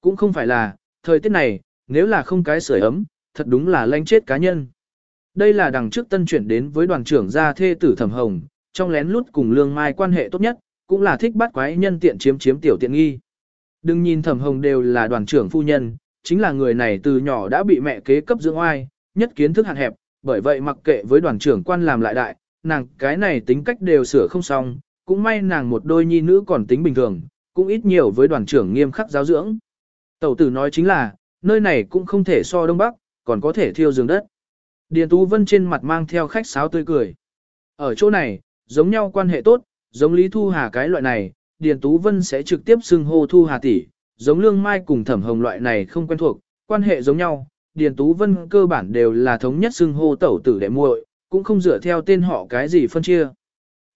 Cũng không phải là, thời tiết này, nếu là không cái sưởi ấm, thật đúng là lanh chết cá nhân. Đây là đằng trước tân chuyển đến với đoàn trưởng gia thê tử thẩm hồng, trong lén lút cùng lương mai quan hệ tốt nhất, cũng là thích bắt quái nhân tiện chiếm chiếm tiểu tiện nghi. Đừng nhìn thẩm hồng đều là đoàn trưởng phu nhân, chính là người này từ nhỏ đã bị mẹ kế cấp dưỡng oai, nhất kiến thức hạn hẹp, bởi vậy mặc kệ với đoàn trưởng quan làm lại đại, nàng cái này tính cách đều sửa không xong, cũng may nàng một đôi nhi nữ còn tính bình thường, cũng ít nhiều với đoàn trưởng nghiêm khắc giáo dưỡng. Tẩu tử nói chính là, nơi này cũng không thể so đông bắc, còn có thể thiêu giường đất. Điền Tú Vân trên mặt mang theo khách sáo tươi cười. Ở chỗ này, giống nhau quan hệ tốt, giống Lý Thu Hà cái loại này, Điền Tú Vân sẽ trực tiếp xưng hô Thu Hà tỷ, giống Lương Mai cùng Thẩm Hồng loại này không quen thuộc, quan hệ giống nhau, Điền Tú Vân cơ bản đều là thống nhất xưng hô tẩu tử đệ muội, cũng không dựa theo tên họ cái gì phân chia.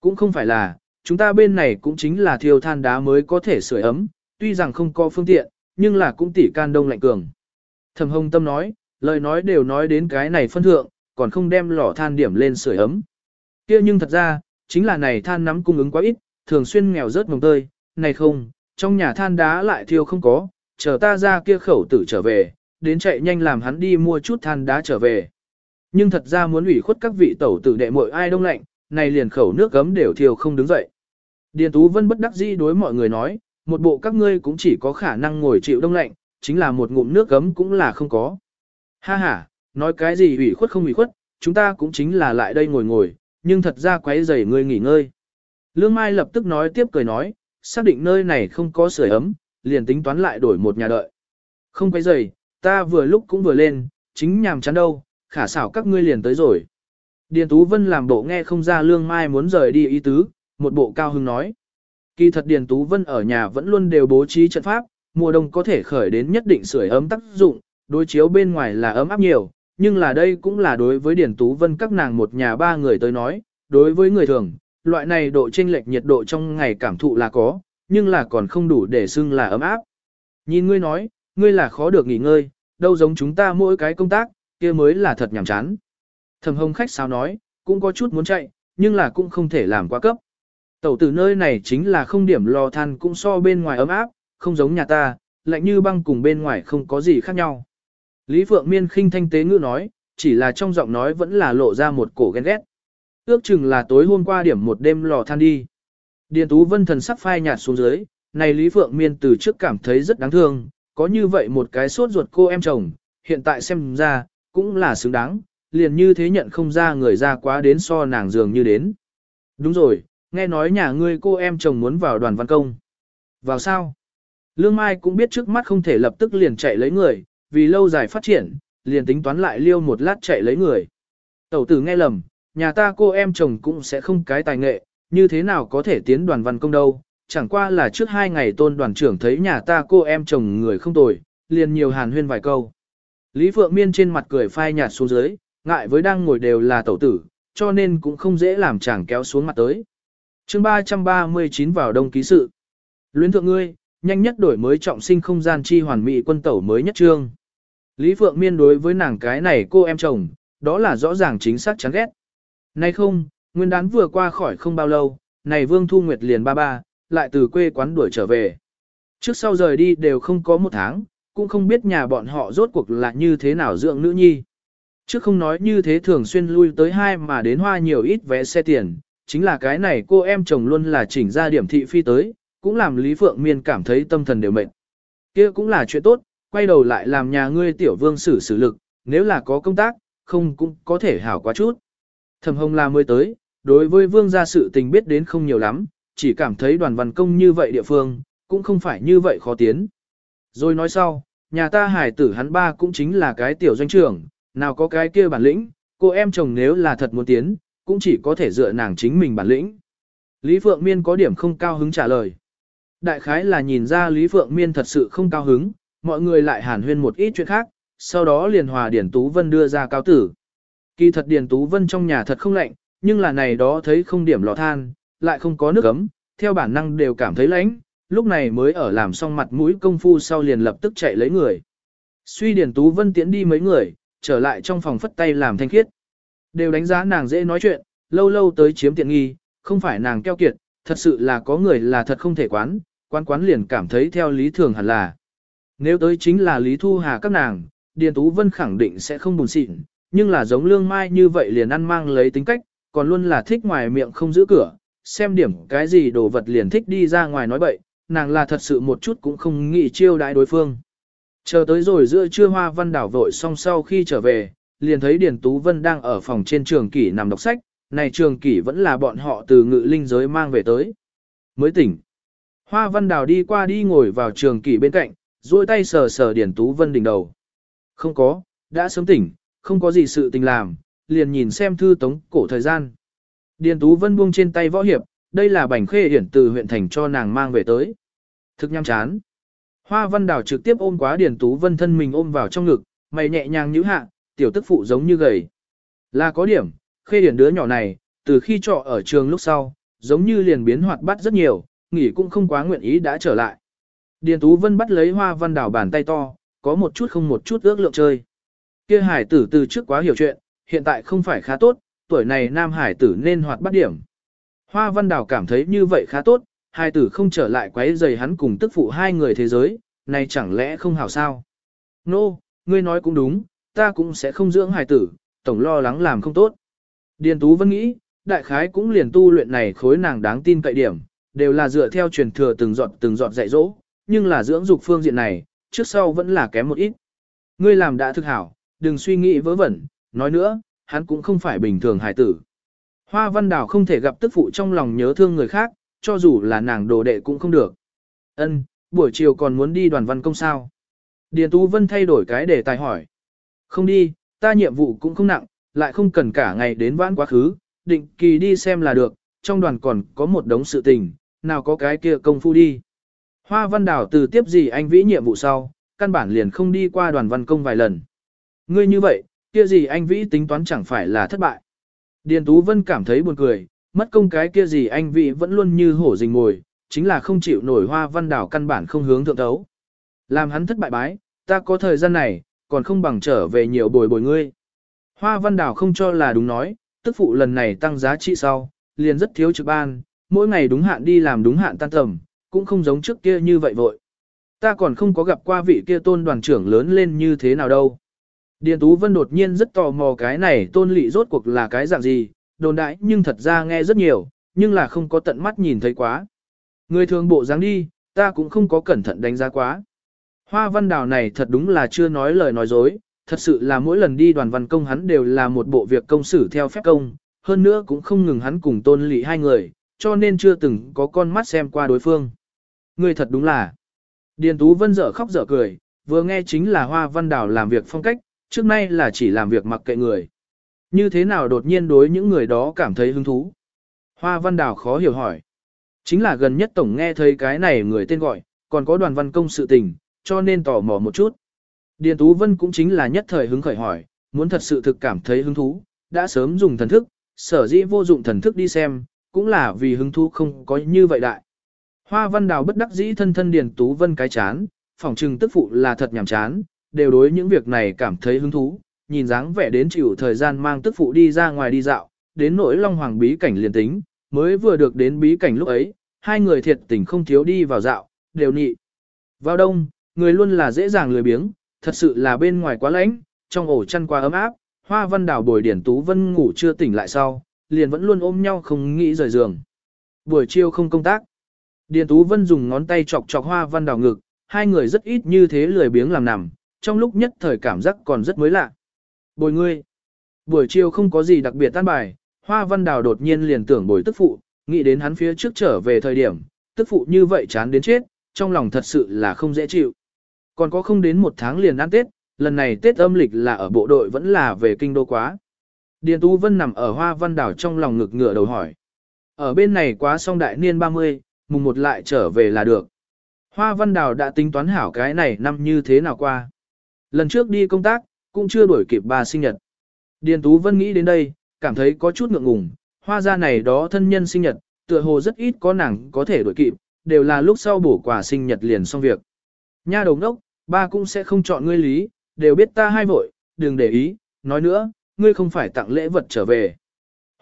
Cũng không phải là, chúng ta bên này cũng chính là thiêu than đá mới có thể sưởi ấm, tuy rằng không có phương tiện, nhưng là cũng tỉ can đông lạnh cường. Thẩm Hồng Tâm nói, lời nói đều nói đến cái này phân thượng, còn không đem lò than điểm lên sưởi ấm. kia nhưng thật ra, chính là này than nắm cung ứng quá ít, thường xuyên nghèo rớt mồng tơi, này không, trong nhà than đá lại thiêu không có, chờ ta ra kia khẩu tử trở về, đến chạy nhanh làm hắn đi mua chút than đá trở về. Nhưng thật ra muốn ủy khuất các vị tẩu tử đệ muội ai đông lạnh, này liền khẩu nước gấm đều thiêu không đứng dậy. Điền Tú Vân bất đắc dĩ đối mọi người nói, một bộ các ngươi cũng chỉ có khả năng ngồi chịu đông lạnh, chính là một ngụm nước gấm cũng là không có. Ha ha, nói cái gì ủy khuất không ủy khuất, chúng ta cũng chính là lại đây ngồi ngồi, nhưng thật ra quấy rầy ngươi nghỉ ngơi. Lương Mai lập tức nói tiếp cười nói, xác định nơi này không có sưởi ấm, liền tính toán lại đổi một nhà đợi. Không quấy rầy, ta vừa lúc cũng vừa lên, chính nhàm chán đâu, khả xảo các ngươi liền tới rồi. Điền Tú Vân làm bộ nghe không ra Lương Mai muốn rời đi ý tứ, một bộ cao hưng nói. Kỳ thật Điền Tú Vân ở nhà vẫn luôn đều bố trí trận pháp, mùa đông có thể khởi đến nhất định sưởi ấm tác dụng, đối chiếu bên ngoài là ấm áp nhiều, nhưng là đây cũng là đối với Điền Tú Vân các nàng một nhà ba người tới nói, đối với người thường, loại này độ chênh lệch nhiệt độ trong ngày cảm thụ là có, nhưng là còn không đủ để xưng là ấm áp. Nhìn ngươi nói, ngươi là khó được nghỉ ngơi, đâu giống chúng ta mỗi cái công tác, kia mới là thật nhàm chán. Thẩm hồng khách sao nói, cũng có chút muốn chạy, nhưng là cũng không thể làm quá cấp. Tẩu tử nơi này chính là không điểm lò than cũng so bên ngoài ấm áp, không giống nhà ta, lạnh như băng cùng bên ngoài không có gì khác nhau. Lý Phượng Miên khinh thanh tế ngữ nói, chỉ là trong giọng nói vẫn là lộ ra một cổ ghen ghét. Ước chừng là tối hôm qua điểm một đêm lò than đi. Điền Tú Vân thần sắc phai nhạt xuống dưới, này Lý Phượng Miên từ trước cảm thấy rất đáng thương, có như vậy một cái sốt ruột cô em chồng, hiện tại xem ra, cũng là xứng đáng, liền như thế nhận không ra người ra quá đến so nàng dường như đến. Đúng rồi, nghe nói nhà ngươi cô em chồng muốn vào đoàn văn công. Vào sao? Lương Mai cũng biết trước mắt không thể lập tức liền chạy lấy người, vì lâu dài phát triển, liền tính toán lại liêu một lát chạy lấy người. Tẩu tử nghe lầm, nhà ta cô em chồng cũng sẽ không cái tài nghệ, như thế nào có thể tiến đoàn văn công đâu, chẳng qua là trước hai ngày tôn đoàn trưởng thấy nhà ta cô em chồng người không tồi, liền nhiều hàn huyên vài câu. Lý Phượng Miên trên mặt cười phai nhạt xuống dưới, ngại với đang ngồi đều là tẩu tử, cho nên cũng không dễ làm chàng kéo xuống mặt tới chương 339 vào đông ký sự. Luyến thượng ngươi, nhanh nhất đổi mới trọng sinh không gian chi hoàn mỹ quân tẩu mới nhất trương. Lý Phượng Miên đối với nàng cái này cô em chồng, đó là rõ ràng chính xác chán ghét. Nay không, nguyên đán vừa qua khỏi không bao lâu, này Vương Thu Nguyệt liền ba ba, lại từ quê quán đuổi trở về. Trước sau rời đi đều không có một tháng, cũng không biết nhà bọn họ rốt cuộc là như thế nào dưỡng nữ nhi. Trước không nói như thế thường xuyên lui tới hai mà đến hoa nhiều ít vé xe tiền, chính là cái này cô em chồng luôn là chỉnh ra điểm thị phi tới, cũng làm Lý Phượng Miên cảm thấy tâm thần đều mệt. kia cũng là chuyện tốt, quay đầu lại làm nhà ngươi tiểu vương xử xử lực, nếu là có công tác, không cũng có thể hảo quá chút. Thẩm Hồng là mới tới, đối với vương gia sự tình biết đến không nhiều lắm, chỉ cảm thấy đoàn văn công như vậy địa phương, cũng không phải như vậy khó tiến. Rồi nói sau, nhà ta hải tử hắn ba cũng chính là cái tiểu doanh trưởng, nào có cái kia bản lĩnh, cô em chồng nếu là thật muốn tiến, cũng chỉ có thể dựa nàng chính mình bản lĩnh. Lý Phượng Miên có điểm không cao hứng trả lời. Đại khái là nhìn ra Lý Phượng Miên thật sự không cao hứng, mọi người lại hàn huyên một ít chuyện khác, sau đó liền hòa Điền Tú Vân đưa ra cao tử. Kỳ thật Điền Tú Vân trong nhà thật không lạnh, nhưng là này đó thấy không điểm lò than, lại không có nước ấm, theo bản năng đều cảm thấy lạnh, lúc này mới ở làm xong mặt mũi công phu sau liền lập tức chạy lấy người. Suy Điền Tú Vân tiến đi mấy người, trở lại trong phòng phất tay làm thanh khiết. Đều đánh giá nàng dễ nói chuyện, lâu lâu tới chiếm tiện nghi, không phải nàng keo kiệt, thật sự là có người là thật không thể quán, quán quán liền cảm thấy theo lý thường hẳn là. Nếu tới chính là Lý Thu Hà các nàng, Điền Tú Vân khẳng định sẽ không buồn xịn, nhưng là giống lương mai như vậy liền ăn mang lấy tính cách, còn luôn là thích ngoài miệng không giữ cửa, xem điểm cái gì đồ vật liền thích đi ra ngoài nói bậy, nàng là thật sự một chút cũng không nghĩ chiêu đãi đối phương. Chờ tới rồi giữa trưa hoa văn đảo vội xong sau khi trở về, liền thấy Điền Tú Vân đang ở phòng trên trường kỷ nằm đọc sách, này trường kỷ vẫn là bọn họ từ ngự linh giới mang về tới. Mới tỉnh. Hoa văn đào đi qua đi ngồi vào trường kỷ bên cạnh, duỗi tay sờ sờ Điền Tú Vân đỉnh đầu. Không có, đã sớm tỉnh, không có gì sự tình làm, liền nhìn xem thư tống cổ thời gian. Điền Tú Vân buông trên tay võ hiệp, đây là bảnh khê hiển từ huyện thành cho nàng mang về tới. Thực nhăm chán. Hoa văn đào trực tiếp ôm quá Điền Tú Vân thân mình ôm vào trong ngực, mày nhẹ nhàng nhíu hạ, tiểu tức phụ giống như gầy. Là có điểm, khê điển đứa nhỏ này, từ khi trọ ở trường lúc sau, giống như liền biến hoạt bát rất nhiều, nghỉ cũng không quá nguyện ý đã trở lại. Điền Tú Vân bắt lấy hoa văn đảo bàn tay to, có một chút không một chút ước lượng chơi. Kia hải tử từ trước quá hiểu chuyện, hiện tại không phải khá tốt, tuổi này nam hải tử nên hoạt bát điểm. Hoa văn đảo cảm thấy như vậy khá tốt, hải tử không trở lại quấy rầy hắn cùng tức phụ hai người thế giới, này chẳng lẽ không hảo sao? Nô, no, ngươi nói cũng đúng, ta cũng sẽ không dưỡng hải tử, tổng lo lắng làm không tốt. Điền Tú vẫn nghĩ, đại khái cũng liền tu luyện này khối nàng đáng tin cậy điểm, đều là dựa theo truyền thừa từng giọt từng giọt dạy dỗ, nhưng là dưỡng dục phương diện này, trước sau vẫn là kém một ít. Ngươi làm đã thực hảo, đừng suy nghĩ vớ vẩn, nói nữa, hắn cũng không phải bình thường hài tử. Hoa văn đào không thể gặp tức phụ trong lòng nhớ thương người khác, cho dù là nàng đồ đệ cũng không được. Ân, buổi chiều còn muốn đi đoàn văn công sao? Điền Tú Vân thay đổi cái để tài hỏi. Không đi, ta nhiệm vụ cũng không nặng, lại không cần cả ngày đến vãn quá khứ, định kỳ đi xem là được, trong đoàn còn có một đống sự tình, nào có cái kia công phu đi. Hoa văn đảo từ tiếp gì anh vĩ nhiệm vụ sau, căn bản liền không đi qua đoàn văn công vài lần. Ngươi như vậy, kia gì anh vĩ tính toán chẳng phải là thất bại. Điền Tú Vân cảm thấy buồn cười, mất công cái kia gì anh vĩ vẫn luôn như hổ rình ngồi, chính là không chịu nổi hoa văn đảo căn bản không hướng thượng thấu. Làm hắn thất bại bái, ta có thời gian này, còn không bằng trở về nhiều bồi bồi ngươi. Hoa văn đảo không cho là đúng nói, tức phụ lần này tăng giá trị sau, liền rất thiếu trực ban, mỗi ngày đúng hạn đi làm đúng hạn tan tầm, cũng không giống trước kia như vậy vội. Ta còn không có gặp qua vị kia tôn đoàn trưởng lớn lên như thế nào đâu. Điền Tú Vân đột nhiên rất tò mò cái này tôn lị rốt cuộc là cái dạng gì, đồn đại nhưng thật ra nghe rất nhiều, nhưng là không có tận mắt nhìn thấy quá. Người thường bộ dáng đi, ta cũng không có cẩn thận đánh giá quá. Hoa văn đào này thật đúng là chưa nói lời nói dối, thật sự là mỗi lần đi đoàn văn công hắn đều là một bộ việc công xử theo phép công, hơn nữa cũng không ngừng hắn cùng tôn lị hai người, cho nên chưa từng có con mắt xem qua đối phương. Người thật đúng là. Điền Tú Vân dở khóc dở cười, vừa nghe chính là Hoa Văn Đào làm việc phong cách, trước nay là chỉ làm việc mặc kệ người. Như thế nào đột nhiên đối những người đó cảm thấy hứng thú? Hoa Văn Đào khó hiểu hỏi. Chính là gần nhất tổng nghe thấy cái này người tên gọi, còn có đoàn văn công sự tình, cho nên tò mò một chút. Điền Tú Vân cũng chính là nhất thời hứng khởi hỏi, muốn thật sự thực cảm thấy hứng thú, đã sớm dùng thần thức, sở dĩ vô dụng thần thức đi xem, cũng là vì hứng thú không có như vậy đại. Hoa văn đào bất đắc dĩ thân thân Điền Tú Vân cái chán, phỏng trừng tức phụ là thật nhảm chán, đều đối những việc này cảm thấy hứng thú, nhìn dáng vẻ đến chịu thời gian mang tức phụ đi ra ngoài đi dạo, đến nỗi Long Hoàng bí cảnh liền tính, mới vừa được đến bí cảnh lúc ấy, hai người thiệt tình không thiếu đi vào dạo, đều nhị. Vào đông, người luôn là dễ dàng lười biếng, thật sự là bên ngoài quá lạnh, trong ổ chăn quá ấm áp, hoa văn Đào bồi điển tú vân ngủ chưa tỉnh lại sau, liền vẫn luôn ôm nhau không nghĩ rời giường. Buổi chiều không công tác. Điền Tú Vân dùng ngón tay chọc chọc hoa văn Đào ngực, hai người rất ít như thế lười biếng làm nằm, trong lúc nhất thời cảm giác còn rất mới lạ. Bồi ngươi. Buổi chiều không có gì đặc biệt tan bài, hoa văn Đào đột nhiên liền tưởng bồi tức phụ, nghĩ đến hắn phía trước trở về thời điểm, tức phụ như vậy chán đến chết, trong lòng thật sự là không dễ chịu. Còn có không đến một tháng liền ăn Tết, lần này Tết âm lịch là ở bộ đội vẫn là về kinh đô quá. Điền Tú Vân nằm ở hoa văn đảo trong lòng ngực ngựa đầu hỏi. Ở bên này quá xong đại niên 30, mùng một lại trở về là được. Hoa văn đảo đã tính toán hảo cái này năm như thế nào qua. Lần trước đi công tác, cũng chưa đuổi kịp bà sinh nhật. Điền Tú Vân nghĩ đến đây, cảm thấy có chút ngượng ngùng, hoa ra này đó thân nhân sinh nhật, tựa hồ rất ít có nàng có thể đuổi kịp, đều là lúc sau bổ quà sinh nhật liền xong việc. Nha đồng đốc, ba cũng sẽ không chọn ngươi lý, đều biết ta hai vội, đừng để ý, nói nữa, ngươi không phải tặng lễ vật trở về.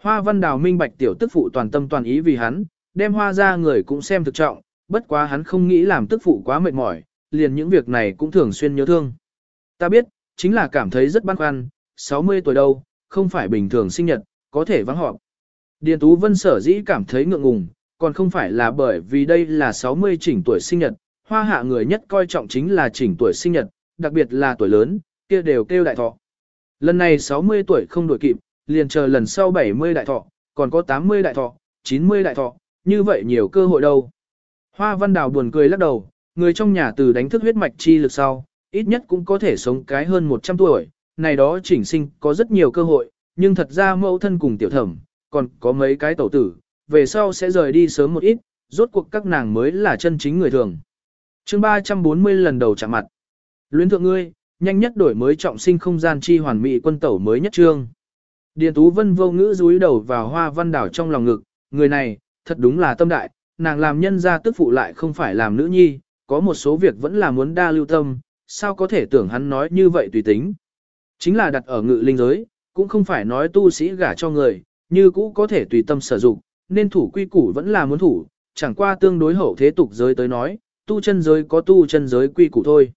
Hoa văn đào minh bạch tiểu tức phụ toàn tâm toàn ý vì hắn, đem hoa ra người cũng xem thực trọng, bất quá hắn không nghĩ làm tức phụ quá mệt mỏi, liền những việc này cũng thường xuyên nhớ thương. Ta biết, chính là cảm thấy rất băn khoăn, 60 tuổi đâu, không phải bình thường sinh nhật, có thể vắng họp. Điền Tú Vân sở dĩ cảm thấy ngượng ngùng, còn không phải là bởi vì đây là 60 chỉnh tuổi sinh nhật, hoa hạ người nhất coi trọng chính là chỉnh tuổi sinh nhật, đặc biệt là tuổi lớn, kia đều kêu đại thọ. Lần này 60 tuổi không đổi kịp, liền chờ lần sau 70 đại thọ, còn có 80 đại thọ, 90 đại thọ, như vậy nhiều cơ hội đâu. Hoa Văn Đào buồn cười lắc đầu, người trong nhà từ đánh thức huyết mạch chi lực sau, ít nhất cũng có thể sống cái hơn 100 tuổi, này đó chỉnh sinh có rất nhiều cơ hội, nhưng thật ra mẫu thân cùng tiểu thẩm, còn có mấy cái tẩu tử, về sau sẽ rời đi sớm một ít, rốt cuộc các nàng mới là chân chính người thường chương 340 lần đầu chạm mặt. Luyến thượng ngươi, nhanh nhất đổi mới trọng sinh không gian chi hoàn mỹ quân tẩu mới nhất trương. Điền Tú Vân vô ngữ rúi đầu vào hoa văn đảo trong lòng ngực, người này, thật đúng là tâm đại, nàng làm nhân ra tức phụ lại không phải làm nữ nhi, có một số việc vẫn là muốn đa lưu tâm, sao có thể tưởng hắn nói như vậy tùy tính. Chính là đặt ở ngự linh giới, cũng không phải nói tu sĩ gả cho người, như cũ có thể tùy tâm sử dụng, nên thủ quy củ vẫn là muốn thủ, chẳng qua tương đối hậu thế tục giới tới nói, tu chân giới có tu chân giới quy củ thôi.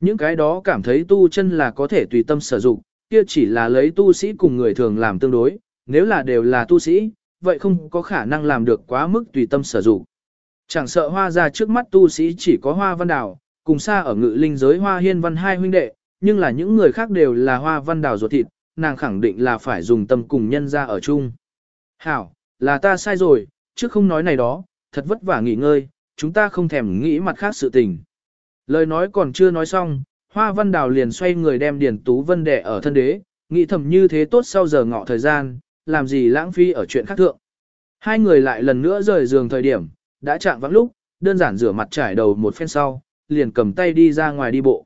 Những cái đó cảm thấy tu chân là có thể tùy tâm sử dụng, kia chỉ là lấy tu sĩ cùng người thường làm tương đối, nếu là đều là tu sĩ, vậy không có khả năng làm được quá mức tùy tâm sử dụng. Chẳng sợ hoa ra trước mắt tu sĩ chỉ có hoa văn đảo, cùng xa ở ngự linh giới hoa hiên văn hai huynh đệ, nhưng là những người khác đều là hoa văn đảo ruột thịt, nàng khẳng định là phải dùng tâm cùng nhân ra ở chung. Hảo, là ta sai rồi, trước không nói này đó, thật vất vả nghỉ ngơi, chúng ta không thèm nghĩ mặt khác sự tình. Lời nói còn chưa nói xong, Hoa Văn Đào liền xoay người đem Điền Tú Vân đẻ ở thân đế, nghĩ thầm như thế tốt sau giờ ngọ thời gian, làm gì lãng phí ở chuyện khác thượng. Hai người lại lần nữa rời giường thời điểm, đã chạm vắng lúc, đơn giản rửa mặt trải đầu một phen sau, liền cầm tay đi ra ngoài đi bộ.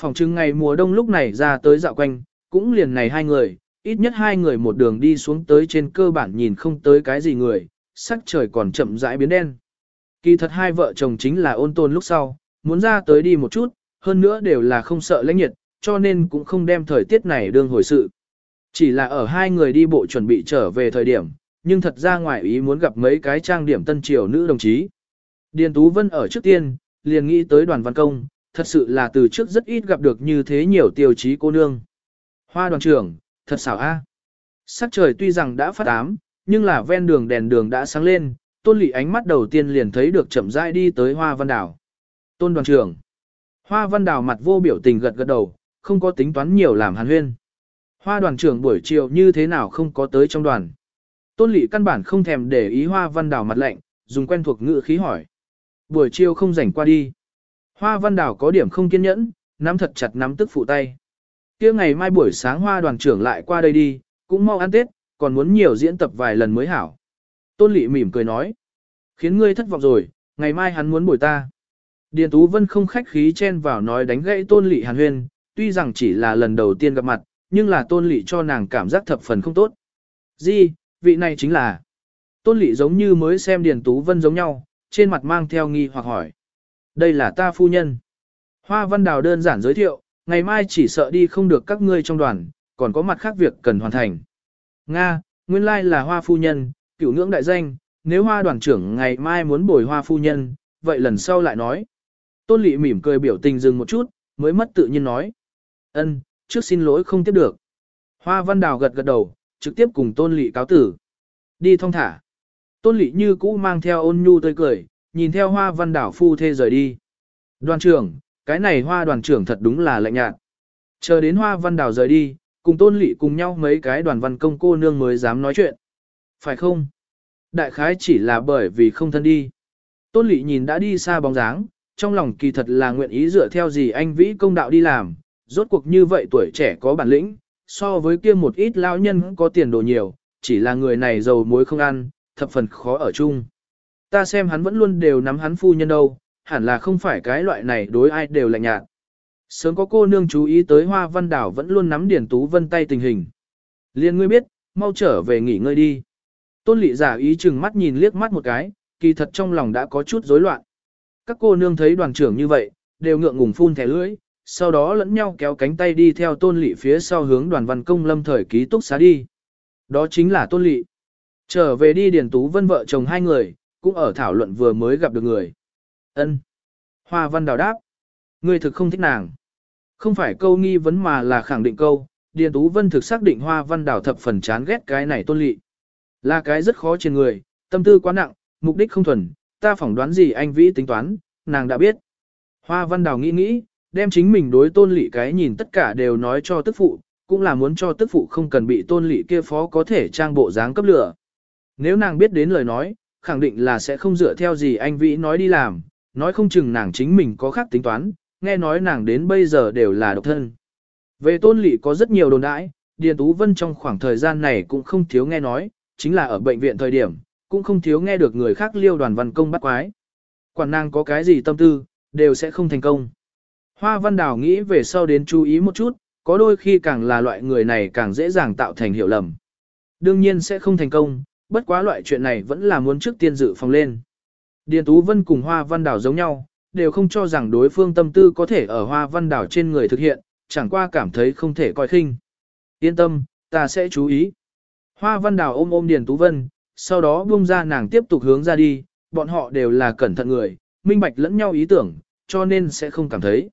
Phòng trưng ngày mùa đông lúc này ra tới dạo quanh, cũng liền này hai người, ít nhất hai người một đường đi xuống tới trên cơ bản nhìn không tới cái gì người, sắc trời còn chậm rãi biến đen. Kỳ thật hai vợ chồng chính là ôn tôn lúc sau, muốn ra tới đi một chút, hơn nữa đều là không sợ lãnh nhiệt, cho nên cũng không đem thời tiết này đương hồi sự. Chỉ là ở hai người đi bộ chuẩn bị trở về thời điểm, nhưng thật ra ngoài ý muốn gặp mấy cái trang điểm tân triều nữ đồng chí. Điền Tú Vân ở trước tiên, liền nghĩ tới đoàn văn công, thật sự là từ trước rất ít gặp được như thế nhiều tiêu chí cô nương. Hoa đoàn trưởng, thật xảo a. Sắc trời tuy rằng đã phát ám, nhưng là ven đường đèn đường đã sáng lên, tôn lị ánh mắt đầu tiên liền thấy được chậm rãi đi tới hoa văn đảo. Tôn đoàn trưởng. Hoa văn đảo mặt vô biểu tình gật gật đầu, không có tính toán nhiều làm hàn huyên. Hoa đoàn trưởng buổi chiều như thế nào không có tới trong đoàn. Tôn lị căn bản không thèm để ý hoa văn đảo mặt lạnh, dùng quen thuộc ngữ khí hỏi. Buổi chiều không rảnh qua đi. Hoa văn đảo có điểm không kiên nhẫn, nắm thật chặt nắm tức phụ tay. kia ngày mai buổi sáng hoa đoàn trưởng lại qua đây đi, cũng mau ăn Tết, còn muốn nhiều diễn tập vài lần mới hảo. Tôn lị mỉm cười nói. Khiến ngươi thất vọng rồi, ngày mai hắn muốn bồi ta. Điền Tú Vân không khách khí chen vào nói đánh gãy tôn lị hàn huyên, tuy rằng chỉ là lần đầu tiên gặp mặt, nhưng là tôn lị cho nàng cảm giác thập phần không tốt. Di, vị này chính là. Tôn lị giống như mới xem Điền Tú Vân giống nhau, trên mặt mang theo nghi hoặc hỏi. Đây là ta phu nhân. Hoa Văn Đào đơn giản giới thiệu, ngày mai chỉ sợ đi không được các ngươi trong đoàn, còn có mặt khác việc cần hoàn thành. Nga, nguyên lai là hoa phu nhân, cửu ngưỡng đại danh, nếu hoa đoàn trưởng ngày mai muốn bồi hoa phu nhân, vậy lần sau lại nói. Tôn lị mỉm cười biểu tình dừng một chút, mới mất tự nhiên nói. ân, trước xin lỗi không tiếp được. Hoa văn đào gật gật đầu, trực tiếp cùng tôn lị cáo tử. Đi thong thả. Tôn lị như cũ mang theo ôn nhu tươi cười, nhìn theo hoa văn đảo phu thê rời đi. Đoàn trưởng, cái này hoa đoàn trưởng thật đúng là lạnh nhạt. Chờ đến hoa văn đảo rời đi, cùng tôn lị cùng nhau mấy cái đoàn văn công cô nương mới dám nói chuyện. Phải không? Đại khái chỉ là bởi vì không thân đi. Tôn Lệ nhìn đã đi xa bóng dáng, trong lòng kỳ thật là nguyện ý dựa theo gì anh vĩ công đạo đi làm, rốt cuộc như vậy tuổi trẻ có bản lĩnh, so với kia một ít lao nhân có tiền đồ nhiều, chỉ là người này giàu muối không ăn, thập phần khó ở chung. Ta xem hắn vẫn luôn đều nắm hắn phu nhân đâu, hẳn là không phải cái loại này đối ai đều lạnh nhạt. Sớm có cô nương chú ý tới hoa văn đảo vẫn luôn nắm điển tú vân tay tình hình. Liên ngươi biết, mau trở về nghỉ ngơi đi. Tôn lị giả ý chừng mắt nhìn liếc mắt một cái, kỳ thật trong lòng đã có chút rối loạn. Các cô nương thấy đoàn trưởng như vậy, đều ngượng ngùng phun thẻ lưỡi, sau đó lẫn nhau kéo cánh tay đi theo tôn lị phía sau hướng đoàn văn công lâm thời ký túc xá đi. Đó chính là tôn lị. Trở về đi Điền Tú Vân vợ chồng hai người, cũng ở thảo luận vừa mới gặp được người. ân Hoa văn đào đáp. Ngươi thực không thích nàng. Không phải câu nghi vấn mà là khẳng định câu, Điền Tú Vân thực xác định Hoa Văn Đào thập phần chán ghét cái này tôn lị. Là cái rất khó trên người, tâm tư quá nặng, mục đích không thuần, ta phỏng đoán gì anh Vĩ tính toán, nàng đã biết. Hoa Văn Đào nghĩ nghĩ, đem chính mình đối tôn lị cái nhìn tất cả đều nói cho tức phụ, cũng là muốn cho tức phụ không cần bị tôn lị kia phó có thể trang bộ dáng cấp lửa. Nếu nàng biết đến lời nói, khẳng định là sẽ không dựa theo gì anh Vĩ nói đi làm, nói không chừng nàng chính mình có khác tính toán, nghe nói nàng đến bây giờ đều là độc thân. Về tôn lị có rất nhiều đồn đãi, Điền Tú Vân trong khoảng thời gian này cũng không thiếu nghe nói, chính là ở bệnh viện thời điểm, cũng không thiếu nghe được người khác liêu đoàn văn công bắt quái. Quản nàng có cái gì tâm tư, đều sẽ không thành công. Hoa Văn Đào nghĩ về sau đến chú ý một chút, có đôi khi càng là loại người này càng dễ dàng tạo thành hiểu lầm. Đương nhiên sẽ không thành công, bất quá loại chuyện này vẫn là muốn trước tiên dự phòng lên. Điền Tú Vân cùng Hoa Văn Đào giống nhau, đều không cho rằng đối phương tâm tư có thể ở Hoa Văn Đào trên người thực hiện, chẳng qua cảm thấy không thể coi khinh. Yên tâm, ta sẽ chú ý. Hoa Văn Đào ôm ôm Điền Tú Vân, sau đó buông ra nàng tiếp tục hướng ra đi, bọn họ đều là cẩn thận người, minh bạch lẫn nhau ý tưởng, cho nên sẽ không cảm thấy.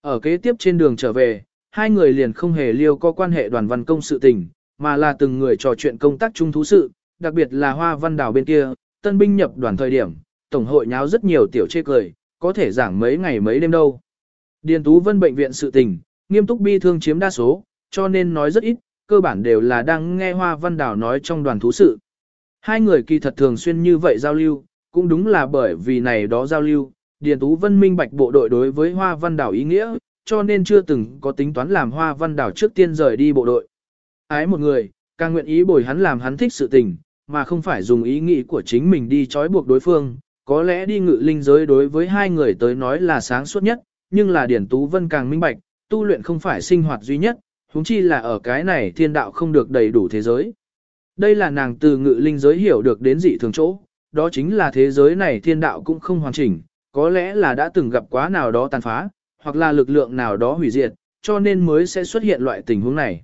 Ở kế tiếp trên đường trở về, hai người liền không hề liêu có quan hệ đoàn văn công sự tình, mà là từng người trò chuyện công tác chung thú sự, đặc biệt là Hoa Văn Đào bên kia, tân binh nhập đoàn thời điểm, tổng hội nháo rất nhiều tiểu chê cười, có thể giảng mấy ngày mấy đêm đâu. Điền Tú Vân bệnh viện sự tình, nghiêm túc bi thương chiếm đa số, cho nên nói rất ít, cơ bản đều là đang nghe Hoa Văn Đào nói trong đoàn thú sự. Hai người kỳ thật thường xuyên như vậy giao lưu, cũng đúng là bởi vì này đó giao lưu, Điền Tú Vân minh bạch bộ đội đối với Hoa Văn Đảo ý nghĩa, cho nên chưa từng có tính toán làm Hoa Văn Đảo trước tiên rời đi bộ đội. Ái một người, càng nguyện ý bồi hắn làm hắn thích sự tình, mà không phải dùng ý nghĩ của chính mình đi trói buộc đối phương, có lẽ đi ngự linh giới đối với hai người tới nói là sáng suốt nhất, nhưng là Điền Tú Vân càng minh bạch, tu luyện không phải sinh hoạt duy nhất, huống chi là ở cái này thiên đạo không được đầy đủ thế giới. Đây là nàng từ ngự linh giới hiểu được đến dị thường chỗ, đó chính là thế giới này thiên đạo cũng không hoàn chỉnh, có lẽ là đã từng gặp quá nào đó tàn phá, hoặc là lực lượng nào đó hủy diệt, cho nên mới sẽ xuất hiện loại tình huống này.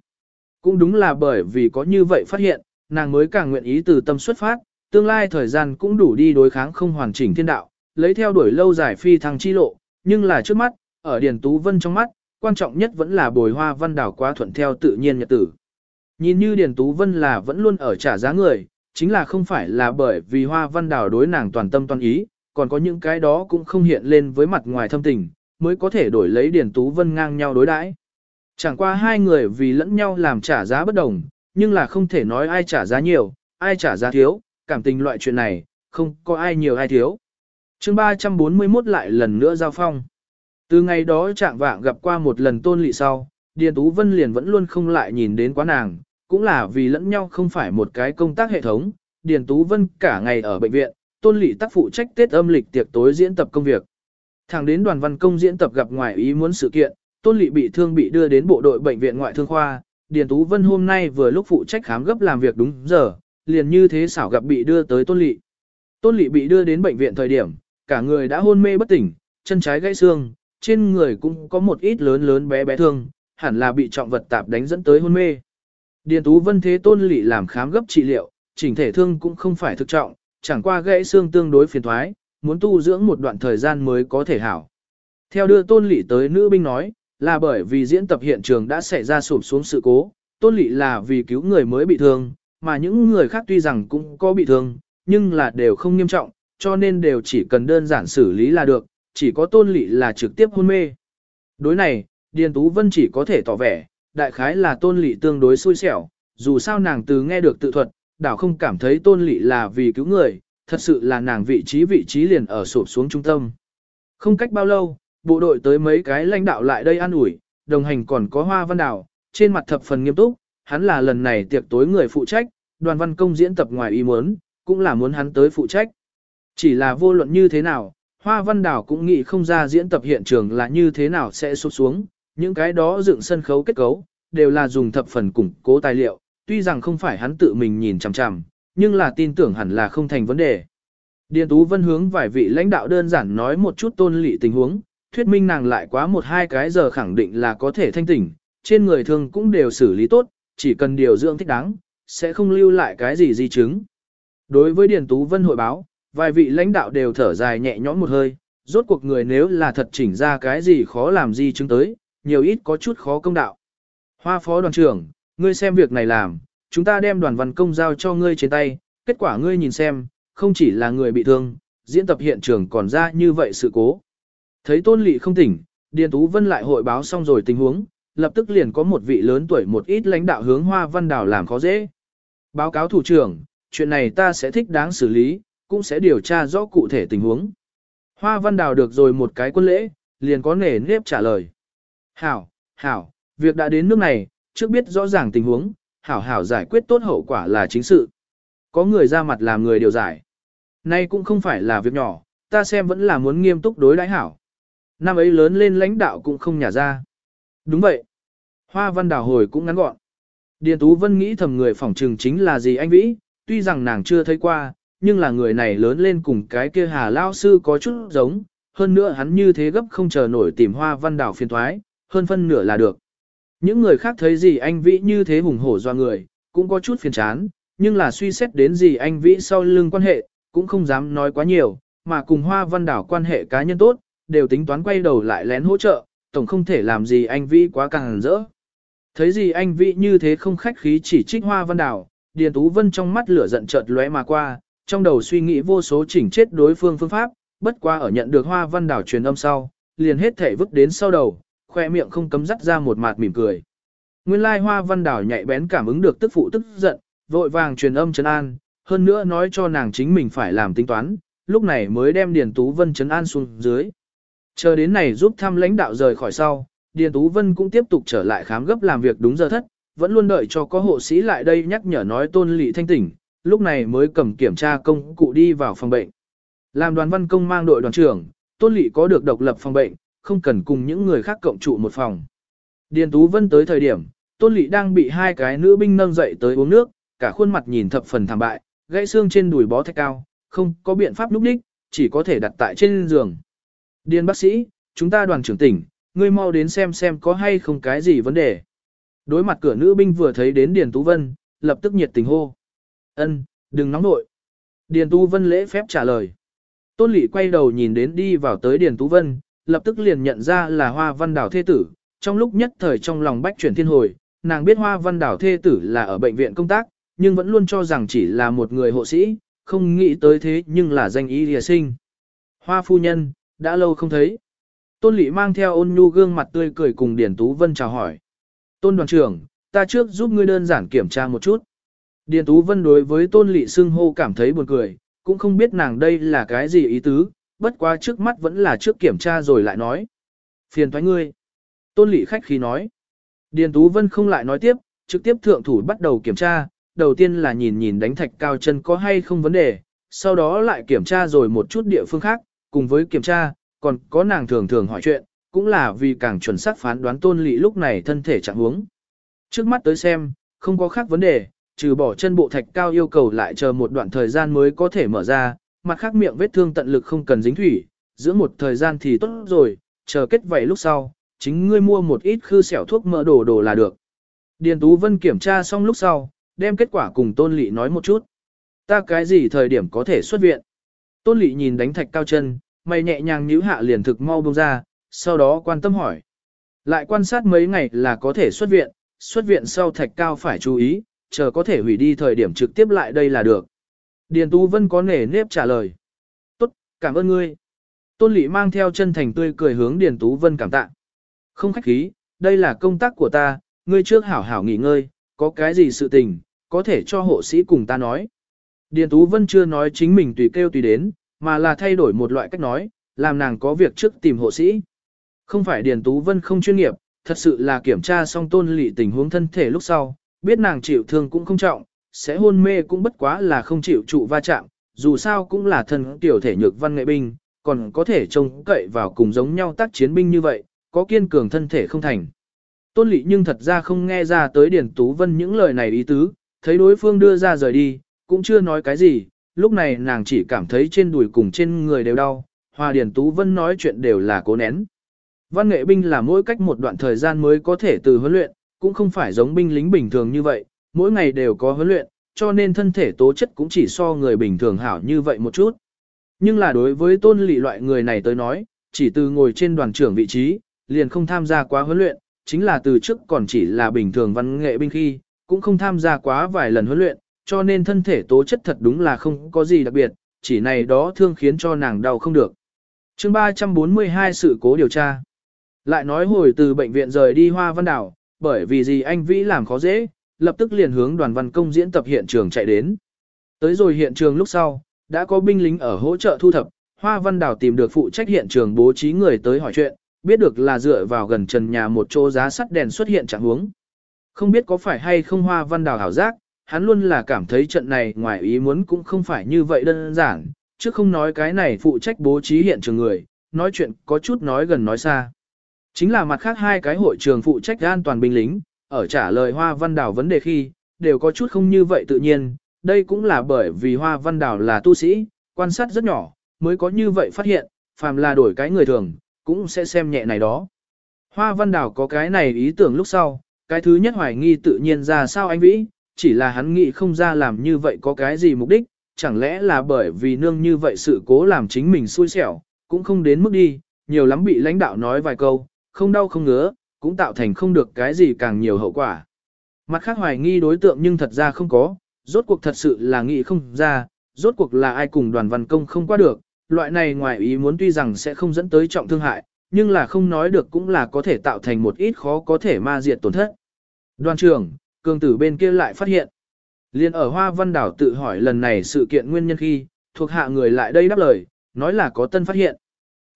Cũng đúng là bởi vì có như vậy phát hiện, nàng mới càng nguyện ý từ tâm xuất phát, tương lai thời gian cũng đủ đi đối kháng không hoàn chỉnh thiên đạo, lấy theo đuổi lâu dài phi thăng chi lộ, nhưng là trước mắt, ở Điền Tú Vân trong mắt, quan trọng nhất vẫn là bồi hoa văn đảo quá thuận theo tự nhiên nhật tử. Nhìn như Điền Tú Vân là vẫn luôn ở trả giá người, chính là không phải là bởi vì hoa văn đảo đối nàng toàn tâm toàn ý, còn có những cái đó cũng không hiện lên với mặt ngoài thâm tình, mới có thể đổi lấy Điền Tú Vân ngang nhau đối đãi. Chẳng qua hai người vì lẫn nhau làm trả giá bất đồng, nhưng là không thể nói ai trả giá nhiều, ai trả giá thiếu, cảm tình loại chuyện này, không có ai nhiều ai thiếu. chương 341 lại lần nữa giao phong. Từ ngày đó trạng vạng gặp qua một lần tôn lị sau, Điền Tú Vân liền vẫn luôn không lại nhìn đến quá nàng, cũng là vì lẫn nhau không phải một cái công tác hệ thống. Điền Tú Vân cả ngày ở bệnh viện, tôn lị tác phụ trách Tết âm lịch tiệc tối diễn tập công việc. Thẳng đến đoàn văn công diễn tập gặp ngoài ý muốn sự kiện, tôn lị bị thương bị đưa đến bộ đội bệnh viện ngoại thương khoa. Điền Tú Vân hôm nay vừa lúc phụ trách khám gấp làm việc đúng giờ, liền như thế xảo gặp bị đưa tới tôn lị. Tôn lị bị đưa đến bệnh viện thời điểm, cả người đã hôn mê bất tỉnh, chân trái gãy xương, trên người cũng có một ít lớn lớn bé bé thương, hẳn là bị trọng vật tạp đánh dẫn tới hôn mê. Điền Tú Vân thế tôn lị làm khám gấp trị liệu, chỉnh thể thương cũng không phải thực trọng, chẳng qua gãy xương tương đối phiền thoái, muốn tu dưỡng một đoạn thời gian mới có thể hảo. Theo đưa tôn lị tới nữ binh nói, là bởi vì diễn tập hiện trường đã xảy ra sụp xuống sự cố, tôn lị là vì cứu người mới bị thương, mà những người khác tuy rằng cũng có bị thương, nhưng là đều không nghiêm trọng, cho nên đều chỉ cần đơn giản xử lý là được, chỉ có tôn lị là trực tiếp hôn mê. Đối này, Điền Tú Vân chỉ có thể tỏ vẻ, đại khái là tôn lị tương đối xui xẻo, dù sao nàng từ nghe được tự thuật, đảo không cảm thấy tôn lị là vì cứu người, thật sự là nàng vị trí vị trí liền ở sụp xuống trung tâm. Không cách bao lâu, bộ đội tới mấy cái lãnh đạo lại đây an ủi, đồng hành còn có hoa văn đảo, trên mặt thập phần nghiêm túc, hắn là lần này tiệc tối người phụ trách, đoàn văn công diễn tập ngoài ý muốn, cũng là muốn hắn tới phụ trách. Chỉ là vô luận như thế nào, Hoa Văn Đảo cũng nghĩ không ra diễn tập hiện trường là như thế nào sẽ sụp xuống, những cái đó dựng sân khấu kết cấu, đều là dùng thập phần củng cố tài liệu, tuy rằng không phải hắn tự mình nhìn chằm chằm, nhưng là tin tưởng hẳn là không thành vấn đề. Điền Tú Vân hướng vài vị lãnh đạo đơn giản nói một chút tôn lị tình huống, thuyết minh nàng lại quá một hai cái giờ khẳng định là có thể thanh tỉnh, trên người thường cũng đều xử lý tốt, chỉ cần điều dưỡng thích đáng, sẽ không lưu lại cái gì di chứng. Đối với Điền Tú Vân hội báo, vài vị lãnh đạo đều thở dài nhẹ nhõm một hơi, rốt cuộc người nếu là thật chỉnh ra cái gì khó làm gì chứng tới, nhiều ít có chút khó công đạo. Hoa phó đoàn trưởng, ngươi xem việc này làm, chúng ta đem đoàn văn công giao cho ngươi trên tay, kết quả ngươi nhìn xem, không chỉ là người bị thương, diễn tập hiện trường còn ra như vậy sự cố. Thấy tôn lị không tỉnh, Điền Tú Vân lại hội báo xong rồi tình huống, lập tức liền có một vị lớn tuổi một ít lãnh đạo hướng Hoa Văn Đào làm khó dễ. Báo cáo thủ trưởng, chuyện này ta sẽ thích đáng xử lý, cũng sẽ điều tra rõ cụ thể tình huống. Hoa Văn Đào được rồi một cái quân lễ, liền có nể nếp trả lời. Hảo, hảo, việc đã đến nước này, trước biết rõ ràng tình huống, hảo hảo giải quyết tốt hậu quả là chính sự. Có người ra mặt làm người điều giải. Nay cũng không phải là việc nhỏ, ta xem vẫn là muốn nghiêm túc đối đãi hảo. Năm ấy lớn lên lãnh đạo cũng không nhả ra. Đúng vậy. Hoa văn đào hồi cũng ngắn gọn. Điền Tú Vân nghĩ thầm người phỏng trừng chính là gì anh Vĩ, tuy rằng nàng chưa thấy qua, nhưng là người này lớn lên cùng cái kia hà lao sư có chút giống, hơn nữa hắn như thế gấp không chờ nổi tìm hoa văn đảo phiền thoái, hơn phân nửa là được. Những người khác thấy gì anh Vĩ như thế hùng hổ doa người, cũng có chút phiền chán, nhưng là suy xét đến gì anh Vĩ sau lưng quan hệ, cũng không dám nói quá nhiều, mà cùng hoa văn đảo quan hệ cá nhân tốt, đều tính toán quay đầu lại lén hỗ trợ, tổng không thể làm gì anh Vĩ quá càng rỡ. Thấy gì anh Vĩ như thế không khách khí chỉ trích hoa văn đảo, Điền Tú Vân trong mắt lửa giận chợt lóe mà qua, trong đầu suy nghĩ vô số chỉnh chết đối phương phương pháp, bất qua ở nhận được hoa văn đảo truyền âm sau, liền hết thể vứt đến sau đầu, khoe miệng không cấm dắt ra một mạt mỉm cười. Nguyên lai hoa văn đảo nhạy bén cảm ứng được tức phụ tức giận, vội vàng truyền âm trấn an, hơn nữa nói cho nàng chính mình phải làm tính toán, lúc này mới đem Điền Tú Vân trấn an xuống dưới. Chờ đến này giúp thăm lãnh đạo rời khỏi sau, Điền Tú Vân cũng tiếp tục trở lại khám gấp làm việc đúng giờ thất, vẫn luôn đợi cho có hộ sĩ lại đây nhắc nhở nói tôn lị thanh tỉnh, lúc này mới cầm kiểm tra công cụ đi vào phòng bệnh. Làm đoàn văn công mang đội đoàn trưởng, tôn lị có được độc lập phòng bệnh, không cần cùng những người khác cộng trụ một phòng. Điền Tú Vân tới thời điểm, tôn lị đang bị hai cái nữ binh nâng dậy tới uống nước, cả khuôn mặt nhìn thập phần thảm bại, gãy xương trên đùi bó thạch cao, không có biện pháp núp đích, chỉ có thể đặt tại trên giường. Điền bác sĩ, chúng ta đoàn trưởng tỉnh, ngươi mau đến xem xem có hay không cái gì vấn đề. Đối mặt cửa nữ binh vừa thấy đến Điền Tú Vân, lập tức nhiệt tình hô. Ân, đừng nóng nội. Điền Tú Vân lễ phép trả lời. Tôn Lệ quay đầu nhìn đến đi vào tới Điền Tú Vân, lập tức liền nhận ra là Hoa Văn Đảo Thê Tử. Trong lúc nhất thời trong lòng bách chuyển thiên hồi, nàng biết Hoa Văn Đảo Thê Tử là ở bệnh viện công tác, nhưng vẫn luôn cho rằng chỉ là một người hộ sĩ, không nghĩ tới thế nhưng là danh y lìa sinh. Hoa phu nhân, đã lâu không thấy. Tôn Lệ mang theo ôn nhu gương mặt tươi cười cùng Điền Tú Vân chào hỏi. Tôn đoàn trưởng, ta trước giúp ngươi đơn giản kiểm tra một chút. Điền Tú Vân đối với Tôn Lị xưng hô cảm thấy buồn cười, cũng không biết nàng đây là cái gì ý tứ, bất quá trước mắt vẫn là trước kiểm tra rồi lại nói. Phiền thoái ngươi. Tôn Lị khách khí nói. Điền Tú Vân không lại nói tiếp, trực tiếp thượng thủ bắt đầu kiểm tra, đầu tiên là nhìn nhìn đánh thạch cao chân có hay không vấn đề, sau đó lại kiểm tra rồi một chút địa phương khác, cùng với kiểm tra, còn có nàng thường thường hỏi chuyện, cũng là vì càng chuẩn xác phán đoán tôn lị lúc này thân thể trạng huống. Trước mắt tới xem, không có khác vấn đề, trừ bỏ chân bộ thạch cao yêu cầu lại chờ một đoạn thời gian mới có thể mở ra, mặt khác miệng vết thương tận lực không cần dính thủy, giữa một thời gian thì tốt rồi, chờ kết vảy lúc sau, chính ngươi mua một ít khư xẻo thuốc mỡ đồ đồ là được. Điền Tú Vân kiểm tra xong lúc sau, đem kết quả cùng Tôn Lị nói một chút. Ta cái gì thời điểm có thể xuất viện? Tôn Lị nhìn đánh thạch cao chân, mày nhẹ nhàng nhíu hạ liền thực mau buông ra, sau đó quan tâm hỏi. Lại quan sát mấy ngày là có thể xuất viện, xuất viện sau thạch cao phải chú ý, chờ có thể hủy đi thời điểm trực tiếp lại đây là được. Điền Tú Vân có nể nếp trả lời. Tốt, cảm ơn ngươi. Tôn Lị mang theo chân thành tươi cười hướng Điền Tú Vân cảm tạ. Không khách khí, đây là công tác của ta, ngươi trước hảo hảo nghỉ ngơi, có cái gì sự tình, có thể cho hộ sĩ cùng ta nói. Điền Tú Vân chưa nói chính mình tùy kêu tùy đến, mà là thay đổi một loại cách nói, làm nàng có việc trước tìm hộ sĩ. Không phải Điền Tú Vân không chuyên nghiệp, thật sự là kiểm tra xong tôn lị tình huống thân thể lúc sau, biết nàng chịu thương cũng không trọng, sẽ hôn mê cũng bất quá là không chịu trụ va chạm, dù sao cũng là thần tiểu thể nhược văn nghệ binh, còn có thể trông cậy vào cùng giống nhau tác chiến binh như vậy, có kiên cường thân thể không thành. Tôn Lệ nhưng thật ra không nghe ra tới Điền Tú Vân những lời này ý tứ, thấy đối phương đưa ra rời đi, cũng chưa nói cái gì, lúc này nàng chỉ cảm thấy trên đùi cùng trên người đều đau, Hòa Điền Tú Vân nói chuyện đều là cố nén. Văn nghệ binh là mỗi cách một đoạn thời gian mới có thể từ huấn luyện, cũng không phải giống binh lính bình thường như vậy, mỗi ngày đều có huấn luyện, cho nên thân thể tố chất cũng chỉ so người bình thường hảo như vậy một chút. Nhưng là đối với tôn lị loại người này tới nói, chỉ từ ngồi trên đoàn trưởng vị trí, liền không tham gia quá huấn luyện, chính là từ trước còn chỉ là bình thường văn nghệ binh khi, cũng không tham gia quá vài lần huấn luyện, cho nên thân thể tố chất thật đúng là không có gì đặc biệt, chỉ này đó thương khiến cho nàng đau không được. chương 342 sự cố điều tra. Lại nói hồi từ bệnh viện rời đi Hoa Văn Đảo, bởi vì gì anh Vĩ làm khó dễ, lập tức liền hướng đoàn văn công diễn tập hiện trường chạy đến. Tới rồi hiện trường lúc sau, đã có binh lính ở hỗ trợ thu thập, Hoa Văn đào tìm được phụ trách hiện trường bố trí người tới hỏi chuyện, biết được là dựa vào gần trần nhà một chỗ giá sắt đèn xuất hiện trạng huống. Không biết có phải hay không Hoa Văn đào hảo giác, hắn luôn là cảm thấy trận này ngoài ý muốn cũng không phải như vậy đơn giản, chứ không nói cái này phụ trách bố trí hiện trường người, nói chuyện có chút nói gần nói xa. Chính là mặt khác hai cái hội trường phụ trách an toàn binh lính, ở trả lời Hoa Văn Đào vấn đề khi, đều có chút không như vậy tự nhiên, đây cũng là bởi vì Hoa Văn Đào là tu sĩ, quan sát rất nhỏ, mới có như vậy phát hiện, phàm là đổi cái người thường, cũng sẽ xem nhẹ này đó. Hoa Văn Đào có cái này ý tưởng lúc sau, cái thứ nhất hoài nghi tự nhiên ra sao anh Vĩ, chỉ là hắn nghĩ không ra làm như vậy có cái gì mục đích, chẳng lẽ là bởi vì nương như vậy sự cố làm chính mình xui xẻo, cũng không đến mức đi, nhiều lắm bị lãnh đạo nói vài câu, không đau không ngứa, cũng tạo thành không được cái gì càng nhiều hậu quả. Mặt khác hoài nghi đối tượng nhưng thật ra không có, rốt cuộc thật sự là nghĩ không ra, rốt cuộc là ai cùng đoàn văn công không qua được, loại này ngoài ý muốn tuy rằng sẽ không dẫn tới trọng thương hại, nhưng là không nói được cũng là có thể tạo thành một ít khó có thể ma diệt tổn thất. Đoàn trưởng, cường tử bên kia lại phát hiện. Liên ở Hoa Văn Đảo tự hỏi lần này sự kiện nguyên nhân khi, thuộc hạ người lại đây đáp lời, nói là có tân phát hiện.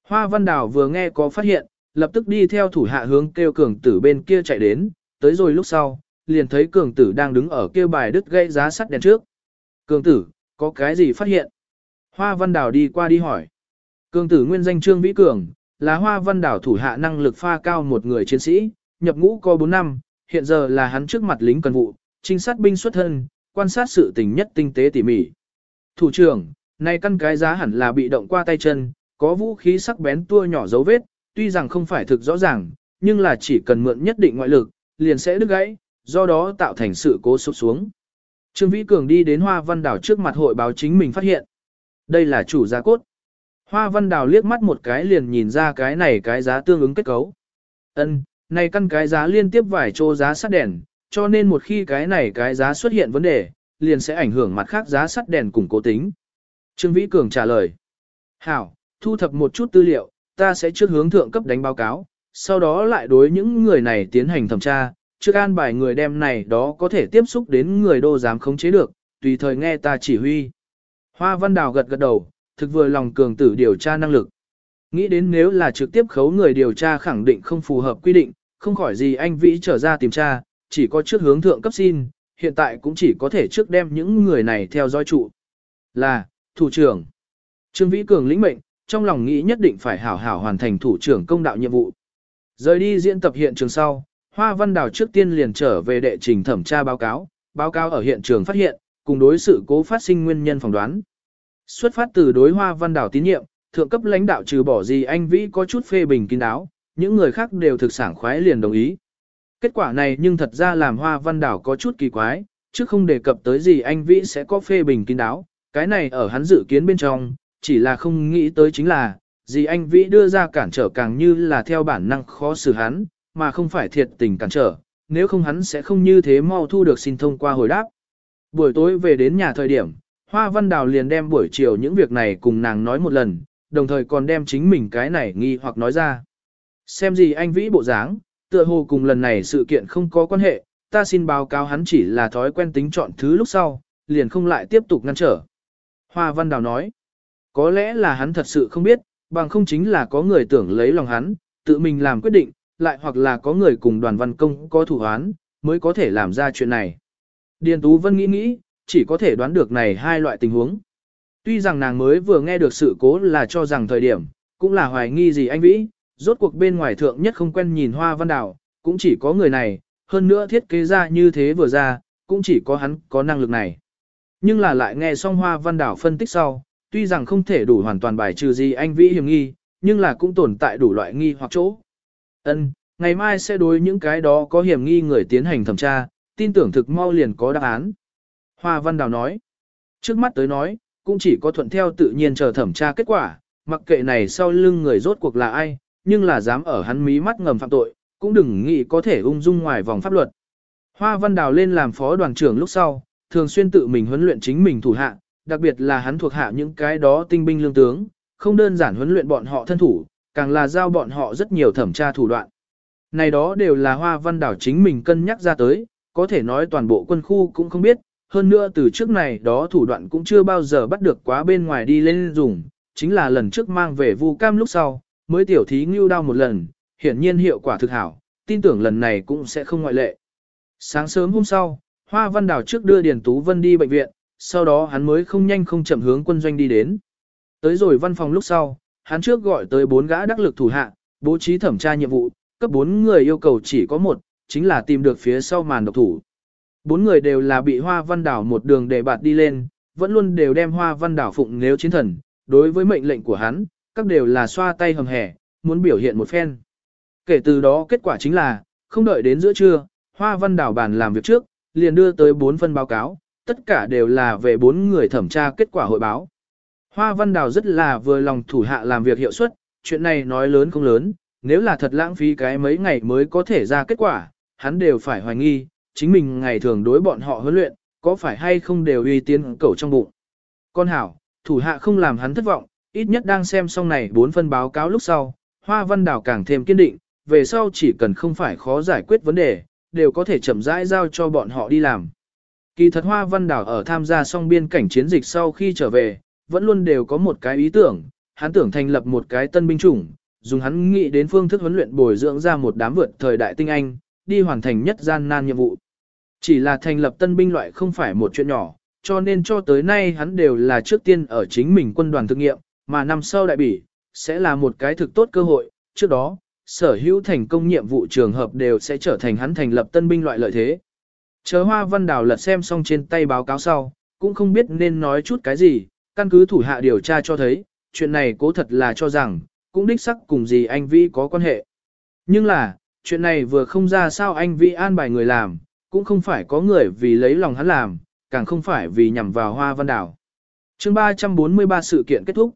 Hoa Văn Đảo vừa nghe có phát hiện, lập tức đi theo thủ hạ hướng kêu cường tử bên kia chạy đến, tới rồi lúc sau, liền thấy cường tử đang đứng ở kêu bài đứt gây giá sắt đèn trước. Cường tử, có cái gì phát hiện? Hoa Văn Đảo đi qua đi hỏi. Cường tử nguyên danh Trương Vĩ Cường, là Hoa Văn Đảo thủ hạ năng lực pha cao một người chiến sĩ, nhập ngũ có 4 năm, hiện giờ là hắn trước mặt lính cần vụ, trinh sát binh xuất thân, quan sát sự tình nhất tinh tế tỉ mỉ. Thủ trưởng, nay căn cái giá hẳn là bị động qua tay chân, có vũ khí sắc bén tua nhỏ dấu vết, tuy rằng không phải thực rõ ràng, nhưng là chỉ cần mượn nhất định ngoại lực, liền sẽ đứt gãy, do đó tạo thành sự cố sụp xuống. Trương Vĩ Cường đi đến Hoa Văn Đảo trước mặt hội báo chính mình phát hiện. Đây là chủ giá cốt. Hoa Văn Đảo liếc mắt một cái liền nhìn ra cái này cái giá tương ứng kết cấu. Ân, này căn cái giá liên tiếp vài chỗ giá sắt đèn, cho nên một khi cái này cái giá xuất hiện vấn đề, liền sẽ ảnh hưởng mặt khác giá sắt đèn cùng cố tính. Trương Vĩ Cường trả lời. Hảo, thu thập một chút tư liệu, ta sẽ trước hướng thượng cấp đánh báo cáo, sau đó lại đối những người này tiến hành thẩm tra, trước an bài người đem này đó có thể tiếp xúc đến người đô giám khống chế được, tùy thời nghe ta chỉ huy. Hoa Văn Đào gật gật đầu, thực vừa lòng cường tử điều tra năng lực. Nghĩ đến nếu là trực tiếp khấu người điều tra khẳng định không phù hợp quy định, không khỏi gì anh Vĩ trở ra tìm tra, chỉ có trước hướng thượng cấp xin, hiện tại cũng chỉ có thể trước đem những người này theo dõi trụ. Là, thủ trưởng. Trương Vĩ Cường lĩnh mệnh, trong lòng nghĩ nhất định phải hảo hảo hoàn thành thủ trưởng công đạo nhiệm vụ. Rời đi diễn tập hiện trường sau, Hoa Văn Đào trước tiên liền trở về đệ trình thẩm tra báo cáo, báo cáo ở hiện trường phát hiện, cùng đối sự cố phát sinh nguyên nhân phỏng đoán. Xuất phát từ đối Hoa Văn Đào tín nhiệm, thượng cấp lãnh đạo trừ bỏ gì anh Vĩ có chút phê bình kín đáo, những người khác đều thực sản khoái liền đồng ý. Kết quả này nhưng thật ra làm Hoa Văn Đảo có chút kỳ quái, chứ không đề cập tới gì anh Vĩ sẽ có phê bình kín đáo, cái này ở hắn dự kiến bên trong, chỉ là không nghĩ tới chính là, gì anh Vĩ đưa ra cản trở càng như là theo bản năng khó xử hắn, mà không phải thiệt tình cản trở, nếu không hắn sẽ không như thế mau thu được xin thông qua hồi đáp. Buổi tối về đến nhà thời điểm, Hoa Văn Đào liền đem buổi chiều những việc này cùng nàng nói một lần, đồng thời còn đem chính mình cái này nghi hoặc nói ra. Xem gì anh Vĩ bộ dáng, tựa hồ cùng lần này sự kiện không có quan hệ, ta xin báo cáo hắn chỉ là thói quen tính chọn thứ lúc sau, liền không lại tiếp tục ngăn trở. Hoa Văn Đào nói, có lẽ là hắn thật sự không biết, bằng không chính là có người tưởng lấy lòng hắn, tự mình làm quyết định, lại hoặc là có người cùng đoàn văn công có thủ án, mới có thể làm ra chuyện này. Điền Tú Vân nghĩ nghĩ, chỉ có thể đoán được này hai loại tình huống. Tuy rằng nàng mới vừa nghe được sự cố là cho rằng thời điểm, cũng là hoài nghi gì anh Vĩ, rốt cuộc bên ngoài thượng nhất không quen nhìn hoa văn đảo, cũng chỉ có người này, hơn nữa thiết kế ra như thế vừa ra, cũng chỉ có hắn có năng lực này. Nhưng là lại nghe xong hoa văn đảo phân tích sau, tuy rằng không thể đủ hoàn toàn bài trừ gì anh vĩ hiểm nghi, nhưng là cũng tồn tại đủ loại nghi hoặc chỗ. Ân, ngày mai sẽ đối những cái đó có hiểm nghi người tiến hành thẩm tra, tin tưởng thực mau liền có đáp án. Hoa văn Đào nói, trước mắt tới nói, cũng chỉ có thuận theo tự nhiên chờ thẩm tra kết quả, mặc kệ này sau lưng người rốt cuộc là ai, nhưng là dám ở hắn mí mắt ngầm phạm tội, cũng đừng nghĩ có thể ung dung ngoài vòng pháp luật. Hoa Văn Đào lên làm phó đoàn trưởng lúc sau, thường xuyên tự mình huấn luyện chính mình thủ hạ, đặc biệt là hắn thuộc hạ những cái đó tinh binh lương tướng, không đơn giản huấn luyện bọn họ thân thủ, càng là giao bọn họ rất nhiều thẩm tra thủ đoạn. Này đó đều là Hoa Văn Đảo chính mình cân nhắc ra tới, có thể nói toàn bộ quân khu cũng không biết, hơn nữa từ trước này đó thủ đoạn cũng chưa bao giờ bắt được quá bên ngoài đi lên dùng, chính là lần trước mang về vu cam lúc sau, mới tiểu thí ngưu đao một lần, hiển nhiên hiệu quả thực hảo, tin tưởng lần này cũng sẽ không ngoại lệ. Sáng sớm hôm sau, Hoa Văn Đào trước đưa Điền Tú Vân đi bệnh viện, sau đó hắn mới không nhanh không chậm hướng quân doanh đi đến. Tới rồi văn phòng lúc sau, hắn trước gọi tới bốn gã đắc lực thủ hạ, bố trí thẩm tra nhiệm vụ, cấp bốn người yêu cầu chỉ có một, chính là tìm được phía sau màn độc thủ. Bốn người đều là bị Hoa Văn Đảo một đường để bạt đi lên, vẫn luôn đều đem Hoa Văn Đảo phụng nếu chiến thần, đối với mệnh lệnh của hắn, các đều là xoa tay hầm hẻ, muốn biểu hiện một phen. Kể từ đó kết quả chính là, không đợi đến giữa trưa, Hoa Văn Đảo bàn làm việc trước, liền đưa tới bốn phân báo cáo, tất cả đều là về bốn người thẩm tra kết quả hội báo. Hoa Văn Đào rất là vừa lòng thủ hạ làm việc hiệu suất, chuyện này nói lớn không lớn, nếu là thật lãng phí cái mấy ngày mới có thể ra kết quả, hắn đều phải hoài nghi, chính mình ngày thường đối bọn họ huấn luyện, có phải hay không đều uy tiến cầu trong bụng. Con hảo, thủ hạ không làm hắn thất vọng, ít nhất đang xem xong này bốn phân báo cáo lúc sau, Hoa Văn Đào càng thêm kiên định, về sau chỉ cần không phải khó giải quyết vấn đề, đều có thể chậm rãi giao cho bọn họ đi làm. Kỳ thật Hoa Văn Đảo ở tham gia song biên cảnh chiến dịch sau khi trở về, vẫn luôn đều có một cái ý tưởng, hắn tưởng thành lập một cái tân binh chủng, dùng hắn nghĩ đến phương thức huấn luyện bồi dưỡng ra một đám vượt thời đại tinh anh, đi hoàn thành nhất gian nan nhiệm vụ. Chỉ là thành lập tân binh loại không phải một chuyện nhỏ, cho nên cho tới nay hắn đều là trước tiên ở chính mình quân đoàn thực nghiệm, mà năm sau đại bỉ, sẽ là một cái thực tốt cơ hội, trước đó, sở hữu thành công nhiệm vụ trường hợp đều sẽ trở thành hắn thành lập tân binh loại lợi thế. Chờ Hoa Văn Đào lật xem xong trên tay báo cáo sau, cũng không biết nên nói chút cái gì, căn cứ thủ hạ điều tra cho thấy, chuyện này cố thật là cho rằng, cũng đích sắc cùng gì anh Vĩ có quan hệ. Nhưng là, chuyện này vừa không ra sao anh Vĩ an bài người làm, cũng không phải có người vì lấy lòng hắn làm, càng không phải vì nhằm vào Hoa Văn Đào. chương 343 sự kiện kết thúc.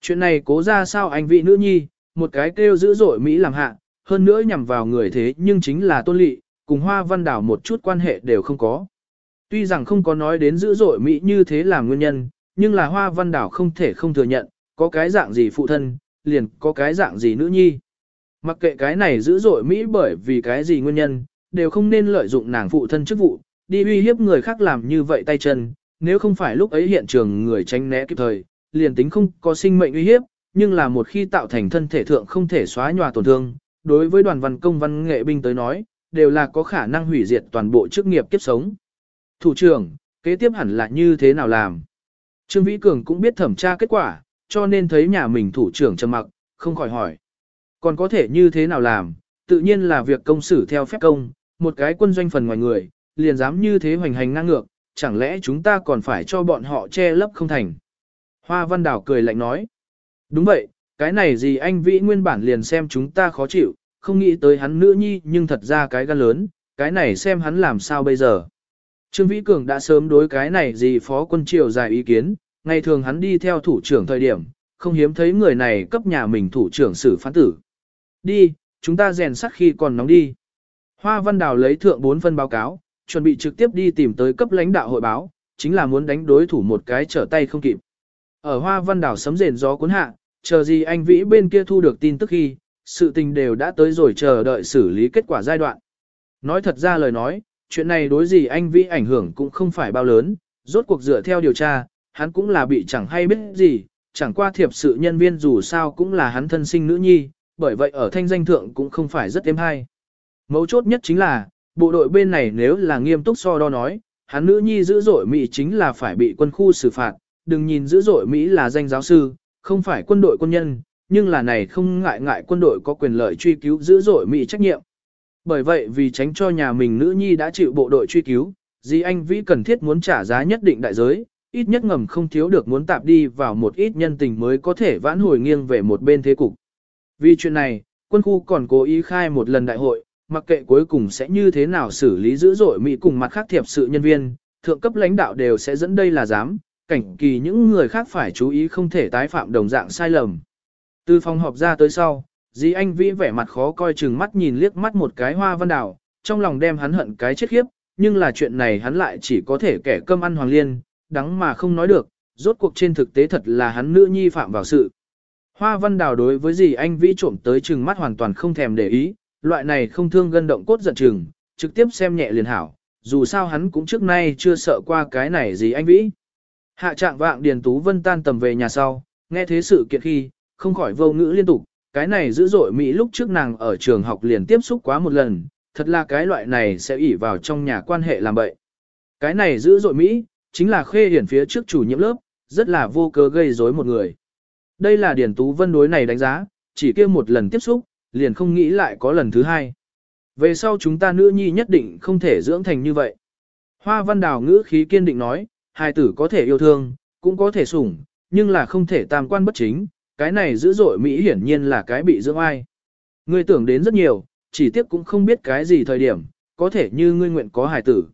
Chuyện này cố ra sao anh Vĩ nữ nhi, một cái kêu dữ dội Mỹ làm hạ, hơn nữa nhằm vào người thế nhưng chính là tôn lị, cùng Hoa Văn Đảo một chút quan hệ đều không có. Tuy rằng không có nói đến dữ dội Mỹ như thế là nguyên nhân, nhưng là Hoa Văn Đảo không thể không thừa nhận, có cái dạng gì phụ thân, liền có cái dạng gì nữ nhi. Mặc kệ cái này dữ dội Mỹ bởi vì cái gì nguyên nhân, đều không nên lợi dụng nàng phụ thân chức vụ, đi uy hiếp người khác làm như vậy tay chân, nếu không phải lúc ấy hiện trường người tránh né kịp thời, liền tính không có sinh mệnh uy hiếp, nhưng là một khi tạo thành thân thể thượng không thể xóa nhòa tổn thương, đối với đoàn văn công văn nghệ binh tới nói, đều là có khả năng hủy diệt toàn bộ chức nghiệp kiếp sống. Thủ trưởng, kế tiếp hẳn là như thế nào làm? Trương Vĩ Cường cũng biết thẩm tra kết quả, cho nên thấy nhà mình thủ trưởng trầm mặc, không khỏi hỏi. Còn có thể như thế nào làm? Tự nhiên là việc công xử theo phép công, một cái quân doanh phần ngoài người, liền dám như thế hoành hành ngang ngược, chẳng lẽ chúng ta còn phải cho bọn họ che lấp không thành? Hoa Văn Đảo cười lạnh nói. Đúng vậy, cái này gì anh Vĩ nguyên bản liền xem chúng ta khó chịu, không nghĩ tới hắn nữ nhi nhưng thật ra cái gan lớn, cái này xem hắn làm sao bây giờ. Trương Vĩ Cường đã sớm đối cái này gì phó quân triều dài ý kiến, ngày thường hắn đi theo thủ trưởng thời điểm, không hiếm thấy người này cấp nhà mình thủ trưởng xử phán tử. Đi, chúng ta rèn sắt khi còn nóng đi. Hoa Văn Đào lấy thượng bốn phân báo cáo, chuẩn bị trực tiếp đi tìm tới cấp lãnh đạo hội báo, chính là muốn đánh đối thủ một cái trở tay không kịp. Ở Hoa Văn Đào sấm rền gió cuốn hạ, chờ gì anh Vĩ bên kia thu được tin tức khi, sự tình đều đã tới rồi chờ đợi xử lý kết quả giai đoạn. Nói thật ra lời nói, chuyện này đối gì anh Vĩ ảnh hưởng cũng không phải bao lớn, rốt cuộc dựa theo điều tra, hắn cũng là bị chẳng hay biết gì, chẳng qua thiệp sự nhân viên dù sao cũng là hắn thân sinh nữ nhi, bởi vậy ở thanh danh thượng cũng không phải rất êm hay. Mấu chốt nhất chính là, bộ đội bên này nếu là nghiêm túc so đo nói, hắn nữ nhi dữ dội Mỹ chính là phải bị quân khu xử phạt, đừng nhìn dữ dội Mỹ là danh giáo sư, không phải quân đội quân nhân, nhưng là này không ngại ngại quân đội có quyền lợi truy cứu dữ dội Mỹ trách nhiệm. Bởi vậy vì tránh cho nhà mình nữ nhi đã chịu bộ đội truy cứu, Di Anh Vĩ cần thiết muốn trả giá nhất định đại giới, ít nhất ngầm không thiếu được muốn tạp đi vào một ít nhân tình mới có thể vãn hồi nghiêng về một bên thế cục. Vì chuyện này, quân khu còn cố ý khai một lần đại hội, mặc kệ cuối cùng sẽ như thế nào xử lý dữ dội Mỹ cùng mặt khác thiệp sự nhân viên, thượng cấp lãnh đạo đều sẽ dẫn đây là dám, cảnh kỳ những người khác phải chú ý không thể tái phạm đồng dạng sai lầm. Từ phòng họp ra tới sau, dì anh vĩ vẻ mặt khó coi chừng mắt nhìn liếc mắt một cái hoa văn đảo, trong lòng đem hắn hận cái chết khiếp, nhưng là chuyện này hắn lại chỉ có thể kẻ cơm ăn hoàng liên, đắng mà không nói được, rốt cuộc trên thực tế thật là hắn nữ nhi phạm vào sự. Hoa văn đào đối với gì anh vĩ trộm tới chừng mắt hoàn toàn không thèm để ý, loại này không thương gân động cốt giận chừng, trực tiếp xem nhẹ liền hảo, dù sao hắn cũng trước nay chưa sợ qua cái này gì anh vĩ. Hạ trạng vạng Điền Tú Vân tan tầm về nhà sau, nghe thế sự kiện khi, không khỏi vô ngữ liên tục, cái này dữ dội Mỹ lúc trước nàng ở trường học liền tiếp xúc quá một lần, thật là cái loại này sẽ ỉ vào trong nhà quan hệ làm bậy. Cái này dữ dội Mỹ, chính là khê hiển phía trước chủ nhiệm lớp, rất là vô cớ gây rối một người. Đây là điển Tú Vân đối này đánh giá, chỉ kia một lần tiếp xúc, liền không nghĩ lại có lần thứ hai. Về sau chúng ta nữ nhi nhất định không thể dưỡng thành như vậy. Hoa văn đào ngữ khí kiên định nói, hai tử có thể yêu thương, cũng có thể sủng, nhưng là không thể tam quan bất chính, cái này dữ dội Mỹ hiển nhiên là cái bị dưỡng ai. Ngươi tưởng đến rất nhiều, chỉ tiếc cũng không biết cái gì thời điểm, có thể như ngươi nguyện có hài tử.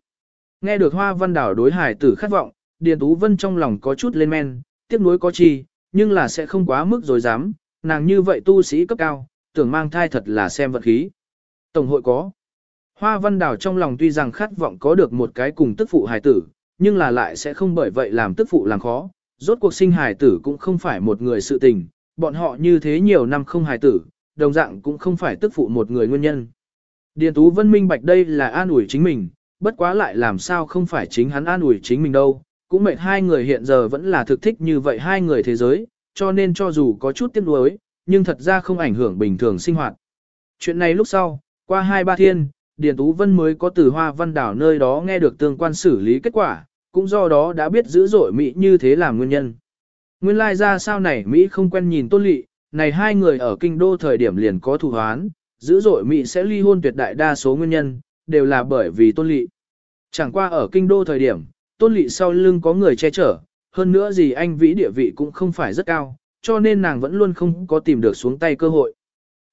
Nghe được hoa văn đảo đối hài tử khát vọng, Điền Tú Vân trong lòng có chút lên men, tiếc nuối có chi, nhưng là sẽ không quá mức rồi dám, nàng như vậy tu sĩ cấp cao, tưởng mang thai thật là xem vật khí. Tổng hội có. Hoa văn đảo trong lòng tuy rằng khát vọng có được một cái cùng tức phụ hài tử, nhưng là lại sẽ không bởi vậy làm tức phụ làm khó. Rốt cuộc sinh hài tử cũng không phải một người sự tình, bọn họ như thế nhiều năm không hài tử, đồng dạng cũng không phải tức phụ một người nguyên nhân. Điền Tú Vân minh bạch đây là an ủi chính mình, bất quá lại làm sao không phải chính hắn an ủi chính mình đâu, cũng mệt hai người hiện giờ vẫn là thực thích như vậy hai người thế giới, cho nên cho dù có chút tiếc nuối, nhưng thật ra không ảnh hưởng bình thường sinh hoạt. Chuyện này lúc sau, qua hai ba thiên, Điền Tú Vân mới có từ Hoa Văn Đảo nơi đó nghe được tương quan xử lý kết quả, cũng do đó đã biết dữ dội Mỹ như thế làm nguyên nhân. Nguyên lai ra sao này Mỹ không quen nhìn tôn lị, này hai người ở kinh đô thời điểm liền có thù hoán, dữ dội Mỹ sẽ ly hôn tuyệt đại đa số nguyên nhân, đều là bởi vì tôn lị. Chẳng qua ở kinh đô thời điểm, tôn lị sau lưng có người che chở, hơn nữa gì anh vĩ địa vị cũng không phải rất cao, cho nên nàng vẫn luôn không có tìm được xuống tay cơ hội.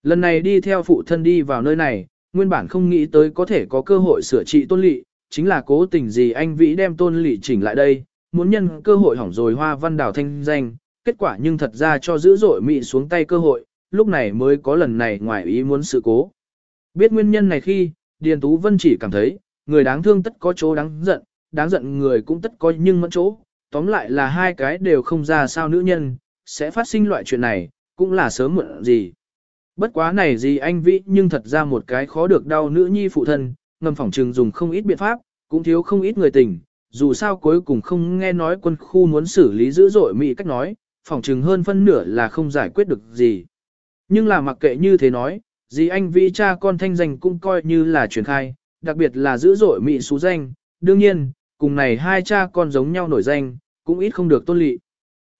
Lần này đi theo phụ thân đi vào nơi này, nguyên bản không nghĩ tới có thể có cơ hội sửa trị tôn lị, chính là cố tình gì anh vĩ đem tôn lị chỉnh lại đây, muốn nhân cơ hội hỏng rồi hoa văn đào thanh danh, kết quả nhưng thật ra cho dữ dội mị xuống tay cơ hội, lúc này mới có lần này ngoài ý muốn sự cố. Biết nguyên nhân này khi, Điền Tú Vân chỉ cảm thấy, người đáng thương tất có chỗ đáng giận, đáng giận người cũng tất có nhưng mẫn chỗ, tóm lại là hai cái đều không ra sao nữ nhân, sẽ phát sinh loại chuyện này, cũng là sớm muộn gì. Bất quá này gì anh vĩ nhưng thật ra một cái khó được đau nữ nhi phụ thân, ngầm phỏng trừng dùng không ít biện pháp, cũng thiếu không ít người tình, dù sao cuối cùng không nghe nói quân khu muốn xử lý dữ dội mỹ cách nói, phỏng trừng hơn phân nửa là không giải quyết được gì. Nhưng là mặc kệ như thế nói, dì anh vĩ cha con thanh danh cũng coi như là truyền khai, đặc biệt là dữ dội mỹ xú danh, đương nhiên, cùng này hai cha con giống nhau nổi danh, cũng ít không được tôn lị.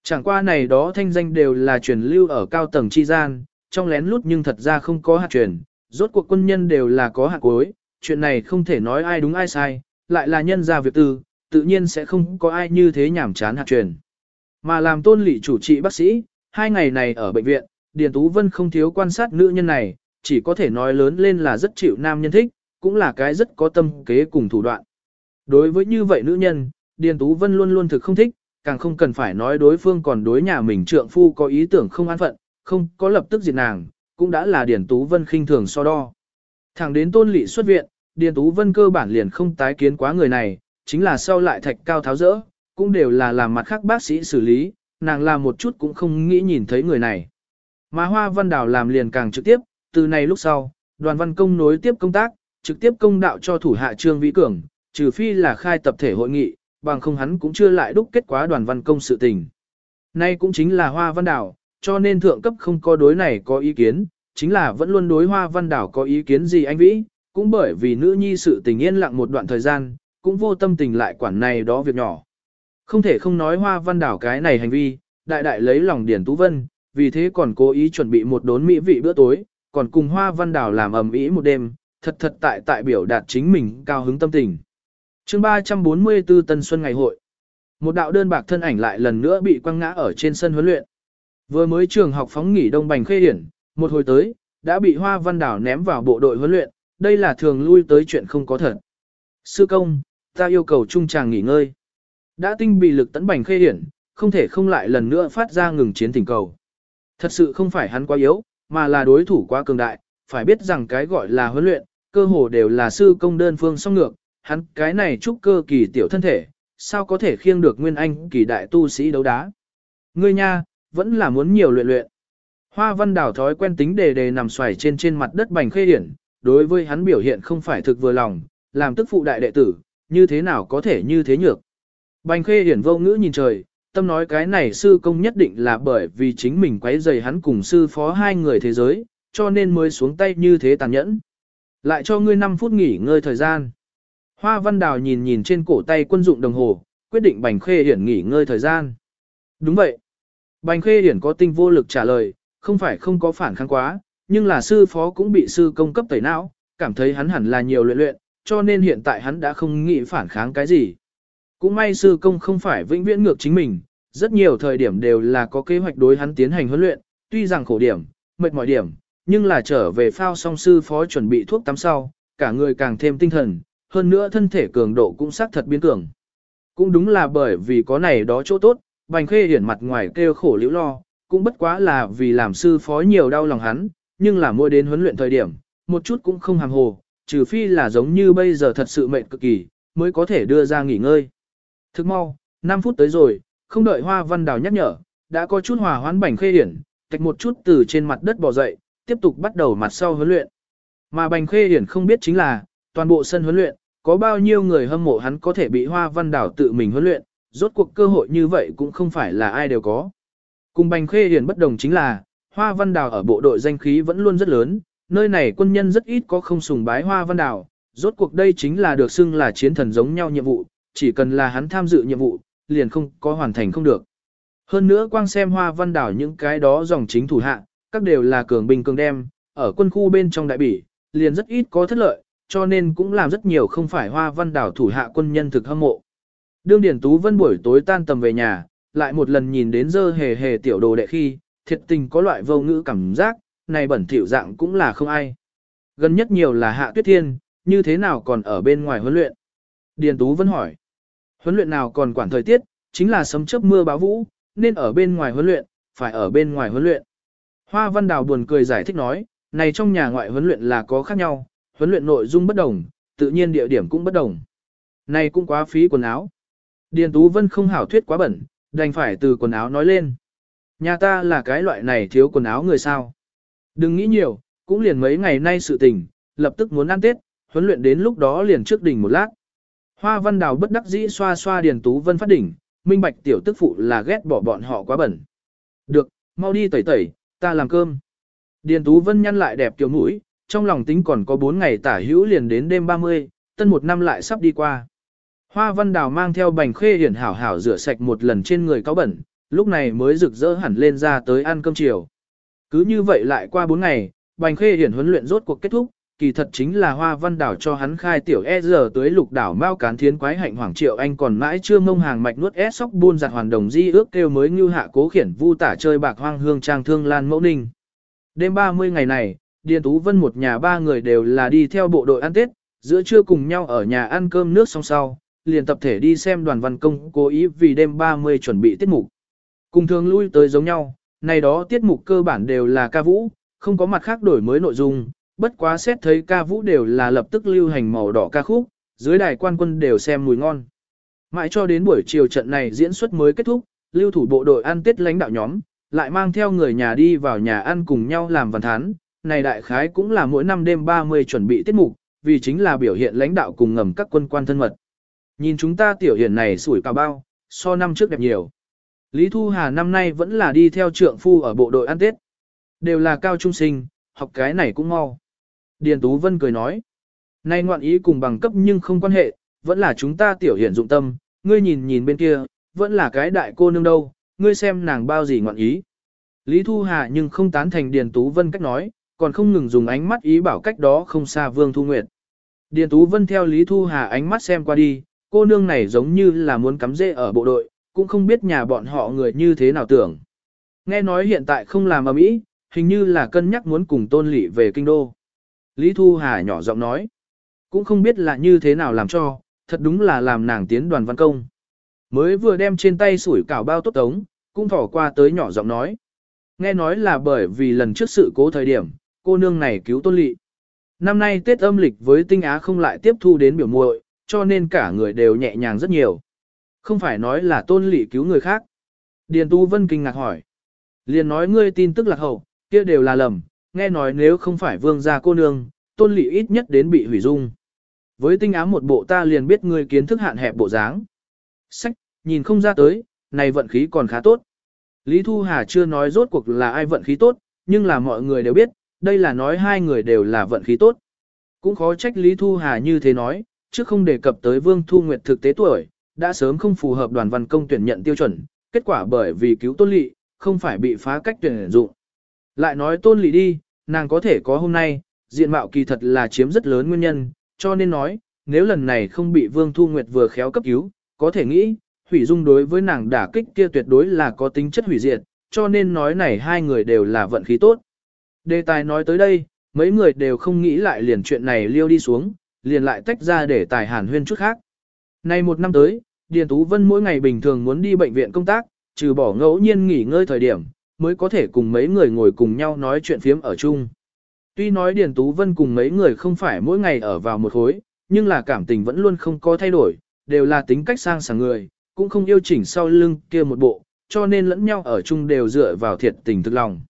Chẳng qua này đó thanh danh đều là truyền lưu ở cao tầng chi gian, trong lén lút nhưng thật ra không có hạt truyền, rốt cuộc quân nhân đều là có hạt cuối, chuyện này không thể nói ai đúng ai sai, lại là nhân ra việc tư, tự nhiên sẽ không có ai như thế nhảm chán hạt truyền. Mà làm tôn lị chủ trị bác sĩ, hai ngày này ở bệnh viện, Điền Tú Vân không thiếu quan sát nữ nhân này, chỉ có thể nói lớn lên là rất chịu nam nhân thích, cũng là cái rất có tâm kế cùng thủ đoạn. Đối với như vậy nữ nhân, Điền Tú Vân luôn luôn thực không thích, càng không cần phải nói đối phương còn đối nhà mình trượng phu có ý tưởng không an phận, không có lập tức diệt nàng, cũng đã là Điền Tú Vân khinh thường so đo. Thẳng đến tôn lị xuất viện, Điền Tú Vân cơ bản liền không tái kiến quá người này, chính là sau lại thạch cao tháo rỡ, cũng đều là làm mặt khác bác sĩ xử lý, nàng làm một chút cũng không nghĩ nhìn thấy người này. Mà Hoa Văn Đào làm liền càng trực tiếp, từ này lúc sau, đoàn văn công nối tiếp công tác, trực tiếp công đạo cho thủ hạ Trương Vĩ Cường, trừ phi là khai tập thể hội nghị, bằng không hắn cũng chưa lại đúc kết quả đoàn văn công sự tình. Nay cũng chính là Hoa Văn Đào, cho nên thượng cấp không có đối này có ý kiến, chính là vẫn luôn đối Hoa Văn Đào có ý kiến gì anh Vĩ, cũng bởi vì nữ nhi sự tình yên lặng một đoạn thời gian, cũng vô tâm tình lại quản này đó việc nhỏ. Không thể không nói hoa văn đảo cái này hành vi, đại đại lấy lòng Điển Tú Vân, vì thế còn cố ý chuẩn bị một đốn mỹ vị bữa tối, còn cùng hoa văn đảo làm ầm ĩ một đêm, thật thật tại tại biểu đạt chính mình cao hứng tâm tình. chương 344 Tân Xuân Ngày hội. Một đạo đơn bạc thân ảnh lại lần nữa bị quăng ngã ở trên sân huấn luyện. Vừa mới trường học phóng nghỉ đông bành khê hiển, một hồi tới, đã bị hoa văn đảo ném vào bộ đội huấn luyện, đây là thường lui tới chuyện không có thật. Sư công, ta yêu cầu trung chàng nghỉ ngơi. Đã tinh bị lực tấn bành khê hiển, không thể không lại lần nữa phát ra ngừng chiến thỉnh cầu. Thật sự không phải hắn quá yếu, mà là đối thủ quá cường đại, phải biết rằng cái gọi là huấn luyện, cơ hồ đều là sư công đơn phương song ngược, hắn cái này trúc cơ kỳ tiểu thân thể, sao có thể khiêng được nguyên anh kỳ đại tu sĩ đấu đá. Ngươi nha, vẫn là muốn nhiều luyện luyện. Hoa văn đảo thói quen tính đề đề nằm xoài trên trên mặt đất bành khê hiển, đối với hắn biểu hiện không phải thực vừa lòng, làm tức phụ đại đệ tử, như thế nào có thể như thế nhược. Bành khê hiển vô ngữ nhìn trời, tâm nói cái này sư công nhất định là bởi vì chính mình quấy rầy hắn cùng sư phó hai người thế giới, cho nên mới xuống tay như thế tàn nhẫn. Lại cho ngươi 5 phút nghỉ ngơi thời gian. Hoa văn đào nhìn nhìn trên cổ tay quân dụng đồng hồ, quyết định bành khê hiển nghỉ ngơi thời gian. Đúng vậy. Bành khê hiển có tinh vô lực trả lời, không phải không có phản kháng quá, nhưng là sư phó cũng bị sư công cấp tẩy não, cảm thấy hắn hẳn là nhiều luyện luyện, cho nên hiện tại hắn đã không nghĩ phản kháng cái gì. Cũng may sư công không phải vĩnh viễn ngược chính mình, rất nhiều thời điểm đều là có kế hoạch đối hắn tiến hành huấn luyện, tuy rằng khổ điểm, mệt mỏi điểm, nhưng là trở về phao song sư phó chuẩn bị thuốc tắm sau, cả người càng thêm tinh thần, hơn nữa thân thể cường độ cũng xác thật biến cường. Cũng đúng là bởi vì có này đó chỗ tốt, Bành Khê hiển mặt ngoài kêu khổ liễu lo, cũng bất quá là vì làm sư phó nhiều đau lòng hắn, nhưng là mỗi đến huấn luyện thời điểm, một chút cũng không hàm hồ, trừ phi là giống như bây giờ thật sự mệt cực kỳ, mới có thể đưa ra nghỉ ngơi. Thức mau, 5 phút tới rồi, không đợi Hoa Văn Đào nhắc nhở, đã có chút hòa hoãn Bành Khê hiển, tạch một chút từ trên mặt đất bò dậy, tiếp tục bắt đầu mặt sau huấn luyện. Mà Bành Khê hiển không biết chính là, toàn bộ sân huấn luyện, có bao nhiêu người hâm mộ hắn có thể bị Hoa Văn Đảo tự mình huấn luyện, rốt cuộc cơ hội như vậy cũng không phải là ai đều có. Cùng Bành Khê Hiển bất đồng chính là, Hoa Văn Đảo ở bộ đội danh khí vẫn luôn rất lớn, nơi này quân nhân rất ít có không sùng bái Hoa Văn Đảo, rốt cuộc đây chính là được xưng là chiến thần giống nhau nhiệm vụ, chỉ cần là hắn tham dự nhiệm vụ, liền không có hoàn thành không được. Hơn nữa quang xem Hoa Văn Đảo những cái đó dòng chính thủ hạ, các đều là cường binh cường đem, ở quân khu bên trong đại bỉ, liền rất ít có thất lợi, cho nên cũng làm rất nhiều không phải hoa văn đảo thủ hạ quân nhân thực hâm mộ. Đương Điển Tú Vân buổi tối tan tầm về nhà, lại một lần nhìn đến dơ hề hề tiểu đồ đệ khi, thiệt tình có loại vô ngữ cảm giác, này bẩn thỉu dạng cũng là không ai. Gần nhất nhiều là hạ tuyết thiên, như thế nào còn ở bên ngoài huấn luyện? Điền Tú vẫn hỏi. Huấn luyện nào còn quản thời tiết, chính là sấm chớp mưa báo vũ, nên ở bên ngoài huấn luyện, phải ở bên ngoài huấn luyện. Hoa Văn Đào buồn cười giải thích nói, này trong nhà ngoại huấn luyện là có khác nhau, huấn luyện nội dung bất đồng, tự nhiên địa điểm cũng bất đồng. Này cũng quá phí quần áo. Điền Tú Vân không hảo thuyết quá bẩn, đành phải từ quần áo nói lên. Nhà ta là cái loại này thiếu quần áo người sao. Đừng nghĩ nhiều, cũng liền mấy ngày nay sự tình, lập tức muốn ăn Tết, huấn luyện đến lúc đó liền trước đỉnh một lát. Hoa văn đào bất đắc dĩ xoa xoa Điền Tú Vân phát đỉnh, minh bạch tiểu tức phụ là ghét bỏ bọn họ quá bẩn. Được, mau đi tẩy tẩy, ta làm cơm. Điền Tú Vân nhăn lại đẹp tiểu mũi, trong lòng tính còn có 4 ngày tả hữu liền đến đêm 30, tân một năm lại sắp đi qua. Hoa văn đào mang theo bành khê hiển hảo hảo rửa sạch một lần trên người cáo bẩn, lúc này mới rực rỡ hẳn lên ra tới ăn cơm chiều. Cứ như vậy lại qua 4 ngày, bành khê hiển huấn luyện rốt cuộc kết thúc, kỳ thật chính là hoa văn đảo cho hắn khai tiểu e giờ tới lục đảo mao cán thiến quái hạnh hoàng triệu anh còn mãi chưa mông hàng mạch nuốt ép sóc buôn giặt hoàn đồng di ước kêu mới như hạ cố khiển vu tả chơi bạc hoang hương trang thương lan mẫu ninh. Đêm 30 ngày này, Điền Tú Vân một nhà ba người đều là đi theo bộ đội ăn Tết, giữa trưa cùng nhau ở nhà ăn cơm nước xong sau, liền tập thể đi xem đoàn văn công cố ý vì đêm 30 chuẩn bị tiết mục. Cùng thường lui tới giống nhau, này đó tiết mục cơ bản đều là ca vũ, không có mặt khác đổi mới nội dung, bất quá xét thấy ca vũ đều là lập tức lưu hành màu đỏ ca khúc, dưới đài quan quân đều xem mùi ngon. Mãi cho đến buổi chiều trận này diễn xuất mới kết thúc, lưu thủ bộ đội ăn Tết lãnh đạo nhóm, lại mang theo người nhà đi vào nhà ăn cùng nhau làm văn thán, này đại khái cũng là mỗi năm đêm 30 chuẩn bị tiết mục, vì chính là biểu hiện lãnh đạo cùng ngầm các quân quan thân mật. Nhìn chúng ta tiểu hiển này sủi cào bao, so năm trước đẹp nhiều. Lý Thu Hà năm nay vẫn là đi theo trượng phu ở bộ đội ăn Tết. Đều là cao trung sinh, học cái này cũng mau. Điền Tú Vân cười nói. Nay ngoạn ý cùng bằng cấp nhưng không quan hệ, vẫn là chúng ta tiểu hiển dụng tâm, ngươi nhìn nhìn bên kia, vẫn là cái đại cô nương đâu, ngươi xem nàng bao gì ngoạn ý. Lý Thu Hà nhưng không tán thành Điền Tú Vân cách nói, còn không ngừng dùng ánh mắt ý bảo cách đó không xa Vương Thu Nguyệt. Điền Tú Vân theo Lý Thu Hà ánh mắt xem qua đi, cô nương này giống như là muốn cắm rễ ở bộ đội, cũng không biết nhà bọn họ người như thế nào tưởng. Nghe nói hiện tại không làm ở mỹ, hình như là cân nhắc muốn cùng tôn lỵ về kinh đô. Lý Thu Hà nhỏ giọng nói, cũng không biết là như thế nào làm cho, thật đúng là làm nàng tiến đoàn văn công. Mới vừa đem trên tay sủi cảo bao tốt tống, cũng thỏ qua tới nhỏ giọng nói. Nghe nói là bởi vì lần trước sự cố thời điểm, cô nương này cứu tôn lỵ Năm nay Tết âm lịch với tinh á không lại tiếp thu đến biểu muội, cho nên cả người đều nhẹ nhàng rất nhiều. Không phải nói là tôn lị cứu người khác. Điền Tu Vân kinh ngạc hỏi. Liền nói ngươi tin tức lạc hậu, kia đều là lầm, nghe nói nếu không phải vương gia cô nương, tôn lị ít nhất đến bị hủy dung. Với tinh ám một bộ ta liền biết ngươi kiến thức hạn hẹp bộ dáng. Sách, nhìn không ra tới, này vận khí còn khá tốt. Lý Thu Hà chưa nói rốt cuộc là ai vận khí tốt, nhưng là mọi người đều biết, đây là nói hai người đều là vận khí tốt. Cũng khó trách Lý Thu Hà như thế nói, chứ không đề cập tới Vương Thu Nguyệt thực tế tuổi, đã sớm không phù hợp đoàn văn công tuyển nhận tiêu chuẩn, kết quả bởi vì cứu tôn lỵ không phải bị phá cách tuyển dụng. Lại nói tôn lỵ đi, nàng có thể có hôm nay, diện mạo kỳ thật là chiếm rất lớn nguyên nhân, cho nên nói, nếu lần này không bị Vương Thu Nguyệt vừa khéo cấp cứu, có thể nghĩ, hủy dung đối với nàng đả kích kia tuyệt đối là có tính chất hủy diệt, cho nên nói này hai người đều là vận khí tốt. Đề tài nói tới đây, mấy người đều không nghĩ lại liền chuyện này liêu đi xuống, liền lại tách ra để tài hàn huyên chút khác. Nay một năm tới, Điền Tú Vân mỗi ngày bình thường muốn đi bệnh viện công tác, trừ bỏ ngẫu nhiên nghỉ ngơi thời điểm, mới có thể cùng mấy người ngồi cùng nhau nói chuyện phiếm ở chung. Tuy nói Điền Tú Vân cùng mấy người không phải mỗi ngày ở vào một khối, nhưng là cảm tình vẫn luôn không có thay đổi, đều là tính cách sang sảng người, cũng không yêu chỉnh sau lưng kia một bộ, cho nên lẫn nhau ở chung đều dựa vào thiệt tình thực lòng.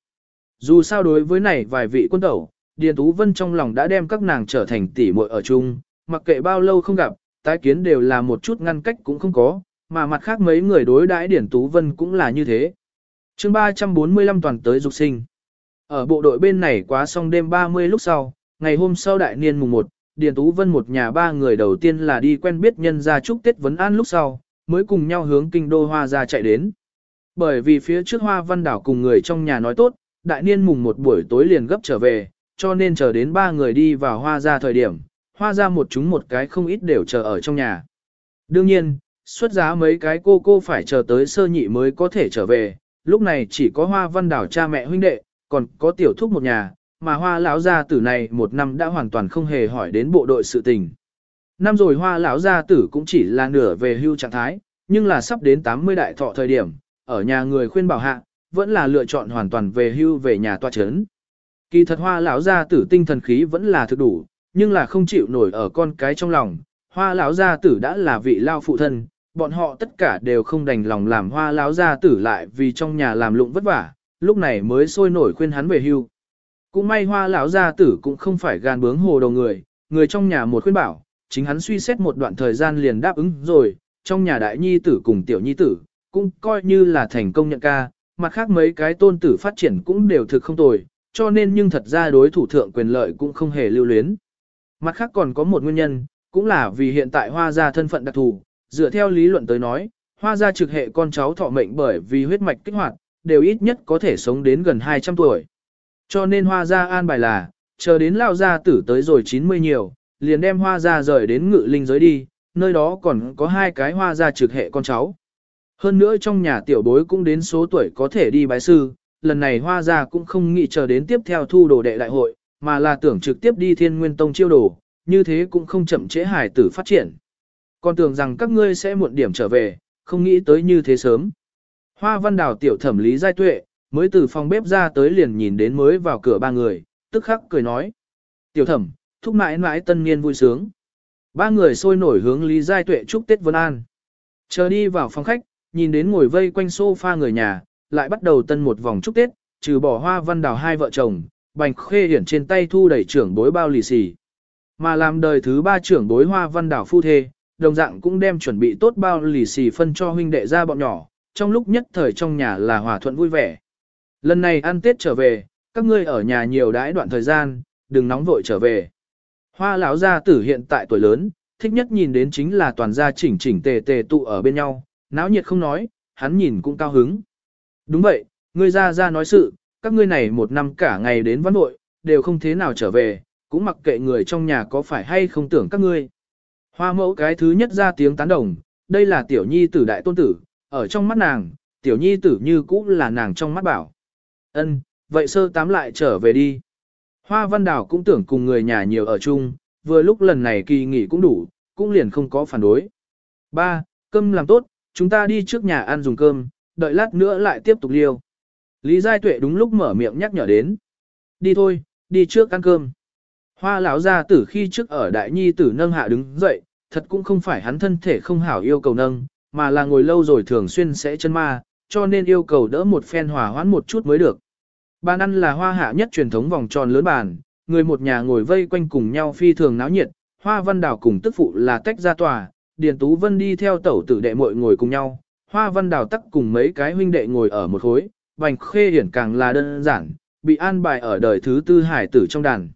Dù sao đối với này vài vị quân tẩu, Điền Tú Vân trong lòng đã đem các nàng trở thành tỷ muội ở chung, mặc kệ bao lâu không gặp, tái kiến đều là một chút ngăn cách cũng không có, mà mặt khác mấy người đối đãi điển Tú Vân cũng là như thế. chương 345 toàn tới dục sinh. Ở bộ đội bên này quá xong đêm 30 lúc sau, ngày hôm sau đại niên mùng 1, Điền Tú Vân một nhà ba người đầu tiên là đi quen biết nhân gia chúc Tết vấn an lúc sau, mới cùng nhau hướng kinh đô hoa ra chạy đến. Bởi vì phía trước hoa văn đảo cùng người trong nhà nói tốt, đại niên mùng một buổi tối liền gấp trở về, cho nên chờ đến ba người đi vào hoa ra thời điểm, hoa ra một chúng một cái không ít đều chờ ở trong nhà. Đương nhiên, xuất giá mấy cái cô cô phải chờ tới sơ nhị mới có thể trở về, lúc này chỉ có hoa văn đảo cha mẹ huynh đệ, còn có tiểu thúc một nhà, mà hoa lão gia tử này một năm đã hoàn toàn không hề hỏi đến bộ đội sự tình. Năm rồi hoa lão gia tử cũng chỉ là nửa về hưu trạng thái, nhưng là sắp đến 80 đại thọ thời điểm, ở nhà người khuyên bảo hạ, vẫn là lựa chọn hoàn toàn về hưu về nhà toa chấn. Kỳ thật hoa lão gia tử tinh thần khí vẫn là thực đủ, nhưng là không chịu nổi ở con cái trong lòng. Hoa lão gia tử đã là vị lao phụ thân, bọn họ tất cả đều không đành lòng làm hoa lão gia tử lại vì trong nhà làm lụng vất vả, lúc này mới sôi nổi khuyên hắn về hưu. Cũng may hoa lão gia tử cũng không phải gan bướng hồ đầu người, người trong nhà một khuyên bảo, chính hắn suy xét một đoạn thời gian liền đáp ứng rồi, trong nhà đại nhi tử cùng tiểu nhi tử, cũng coi như là thành công nhận ca, mặt khác mấy cái tôn tử phát triển cũng đều thực không tồi, cho nên nhưng thật ra đối thủ thượng quyền lợi cũng không hề lưu luyến. Mặt khác còn có một nguyên nhân, cũng là vì hiện tại hoa gia thân phận đặc thù, dựa theo lý luận tới nói, hoa gia trực hệ con cháu thọ mệnh bởi vì huyết mạch kích hoạt, đều ít nhất có thể sống đến gần 200 tuổi. Cho nên hoa gia an bài là, chờ đến lao gia tử tới rồi 90 nhiều, liền đem hoa gia rời đến ngự linh giới đi, nơi đó còn có hai cái hoa gia trực hệ con cháu. Hơn nữa trong nhà tiểu bối cũng đến số tuổi có thể đi bái sư, lần này hoa gia cũng không nghĩ chờ đến tiếp theo thu đồ đệ đại hội, mà là tưởng trực tiếp đi thiên nguyên tông chiêu đồ, như thế cũng không chậm trễ hải tử phát triển. Còn tưởng rằng các ngươi sẽ muộn điểm trở về, không nghĩ tới như thế sớm. Hoa văn đào tiểu thẩm lý giai tuệ, mới từ phòng bếp ra tới liền nhìn đến mới vào cửa ba người, tức khắc cười nói. Tiểu thẩm, thúc mãi mãi tân niên vui sướng. Ba người sôi nổi hướng Lý Giai Tuệ chúc Tết Vân An. Chờ đi vào phòng khách, nhìn đến ngồi vây quanh sofa người nhà, lại bắt đầu tân một vòng chúc Tết, trừ bỏ hoa văn đào hai vợ chồng, bành khê hiển trên tay thu đẩy trưởng bối bao lì xì. Mà làm đời thứ ba trưởng bối hoa văn đảo phu thê, đồng dạng cũng đem chuẩn bị tốt bao lì xì phân cho huynh đệ ra bọn nhỏ, trong lúc nhất thời trong nhà là hòa thuận vui vẻ. Lần này ăn Tết trở về, các ngươi ở nhà nhiều đãi đoạn thời gian, đừng nóng vội trở về. Hoa lão gia tử hiện tại tuổi lớn, thích nhất nhìn đến chính là toàn gia chỉnh chỉnh tề tề tụ ở bên nhau, náo nhiệt không nói, hắn nhìn cũng cao hứng. Đúng vậy, ngươi ra ra nói sự, các ngươi này một năm cả ngày đến văn nội, đều không thế nào trở về, cũng mặc kệ người trong nhà có phải hay không tưởng các ngươi. Hoa mẫu cái thứ nhất ra tiếng tán đồng, đây là tiểu nhi tử đại tôn tử, ở trong mắt nàng, tiểu nhi tử như cũ là nàng trong mắt bảo. Ân, vậy sơ tám lại trở về đi. Hoa Văn Đào cũng tưởng cùng người nhà nhiều ở chung, vừa lúc lần này kỳ nghỉ cũng đủ, cũng liền không có phản đối. Ba, cơm làm tốt, chúng ta đi trước nhà ăn dùng cơm, đợi lát nữa lại tiếp tục liêu. Lý Giai Tuệ đúng lúc mở miệng nhắc nhở đến. Đi thôi, đi trước ăn cơm. Hoa lão gia tử khi trước ở đại nhi tử nâng hạ đứng dậy, thật cũng không phải hắn thân thể không hảo yêu cầu nâng, mà là ngồi lâu rồi thường xuyên sẽ chân ma, cho nên yêu cầu đỡ một phen hòa hoãn một chút mới được. Bàn ăn là hoa hạ nhất truyền thống vòng tròn lớn bàn, người một nhà ngồi vây quanh cùng nhau phi thường náo nhiệt, hoa văn đảo cùng tức phụ là tách ra tòa, Điền Tú Vân đi theo tẩu tử đệ muội ngồi cùng nhau, hoa văn đảo tắc cùng mấy cái huynh đệ ngồi ở một khối, Bành khê hiển càng là đơn giản, bị an bài ở đời thứ tư hải tử trong đàn.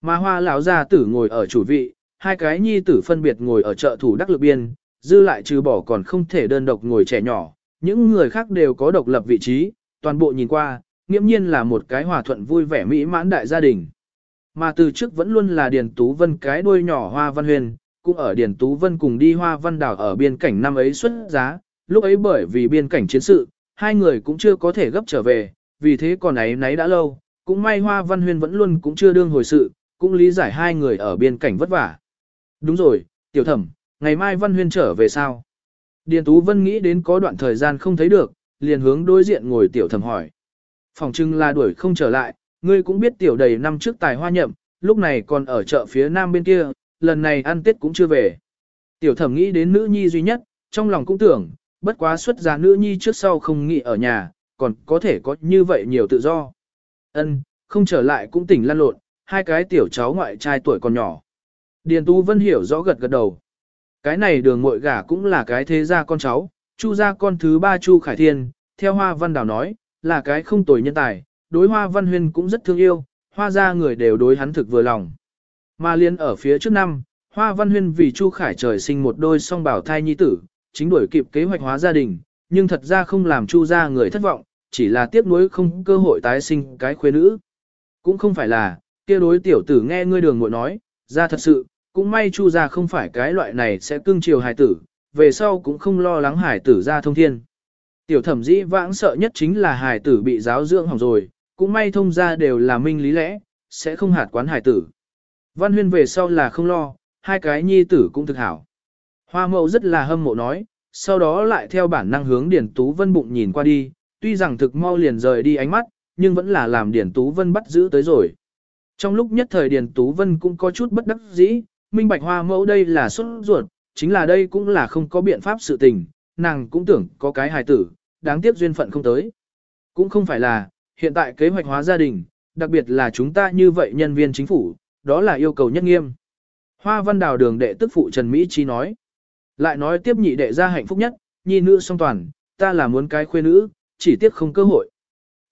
Mà hoa lão gia tử ngồi ở chủ vị, hai cái nhi tử phân biệt ngồi ở trợ thủ đắc lực biên, dư lại trừ bỏ còn không thể đơn độc ngồi trẻ nhỏ, những người khác đều có độc lập vị trí, toàn bộ nhìn qua, nghiễm nhiên là một cái hòa thuận vui vẻ mỹ mãn đại gia đình. Mà từ trước vẫn luôn là Điền Tú Vân cái đuôi nhỏ Hoa Văn Huyền, cũng ở Điền Tú Vân cùng đi Hoa Văn Đảo ở biên cảnh năm ấy xuất giá, lúc ấy bởi vì biên cảnh chiến sự, hai người cũng chưa có thể gấp trở về, vì thế còn ấy nấy đã lâu, cũng may Hoa Văn Huyên vẫn luôn cũng chưa đương hồi sự, cũng lý giải hai người ở biên cảnh vất vả. Đúng rồi, tiểu thẩm, ngày mai Văn Huyên trở về sao? Điền Tú Vân nghĩ đến có đoạn thời gian không thấy được, liền hướng đối diện ngồi tiểu thẩm hỏi. Phòng trưng là đuổi không trở lại, ngươi cũng biết tiểu đầy năm trước tài hoa nhậm, lúc này còn ở chợ phía nam bên kia, lần này ăn tết cũng chưa về. Tiểu thẩm nghĩ đến nữ nhi duy nhất, trong lòng cũng tưởng, bất quá xuất gia nữ nhi trước sau không nghĩ ở nhà, còn có thể có như vậy nhiều tự do. Ân, không trở lại cũng tỉnh lăn lộn, hai cái tiểu cháu ngoại trai tuổi còn nhỏ. Điền Tú Vân hiểu rõ gật gật đầu. Cái này đường Mội gả cũng là cái thế gia con cháu, chu gia con thứ ba chu khải thiên, theo hoa văn đào nói, là cái không tồi nhân tài, đối hoa văn huyên cũng rất thương yêu, hoa gia người đều đối hắn thực vừa lòng. Mà liên ở phía trước năm, hoa văn huyên vì chu khải trời sinh một đôi song bảo thai nhi tử, chính đuổi kịp kế hoạch hóa gia đình, nhưng thật ra không làm chu gia người thất vọng, chỉ là tiếc nuối không cơ hội tái sinh cái khuê nữ. Cũng không phải là, kia đối tiểu tử nghe ngươi đường muội nói, ra thật sự, cũng may chu gia không phải cái loại này sẽ cưng chiều hài tử, về sau cũng không lo lắng hài tử ra thông thiên. Tiểu thẩm dĩ vãng sợ nhất chính là hài tử bị giáo dưỡng hỏng rồi, cũng may thông ra đều là minh lý lẽ, sẽ không hạt quán hài tử. Văn huyên về sau là không lo, hai cái nhi tử cũng thực hảo. Hoa mậu rất là hâm mộ nói, sau đó lại theo bản năng hướng Điển Tú Vân bụng nhìn qua đi, tuy rằng thực mau liền rời đi ánh mắt, nhưng vẫn là làm Điển Tú Vân bắt giữ tới rồi. Trong lúc nhất thời Điền Tú Vân cũng có chút bất đắc dĩ, minh bạch hoa mẫu đây là xuất ruột, chính là đây cũng là không có biện pháp sự tình, nàng cũng tưởng có cái hài tử, đáng tiếc duyên phận không tới. Cũng không phải là, hiện tại kế hoạch hóa gia đình, đặc biệt là chúng ta như vậy nhân viên chính phủ, đó là yêu cầu nhất nghiêm. Hoa văn đào đường đệ tức phụ Trần Mỹ Chi nói. Lại nói tiếp nhị đệ ra hạnh phúc nhất, nhi nữ song toàn, ta là muốn cái khuê nữ, chỉ tiếc không cơ hội.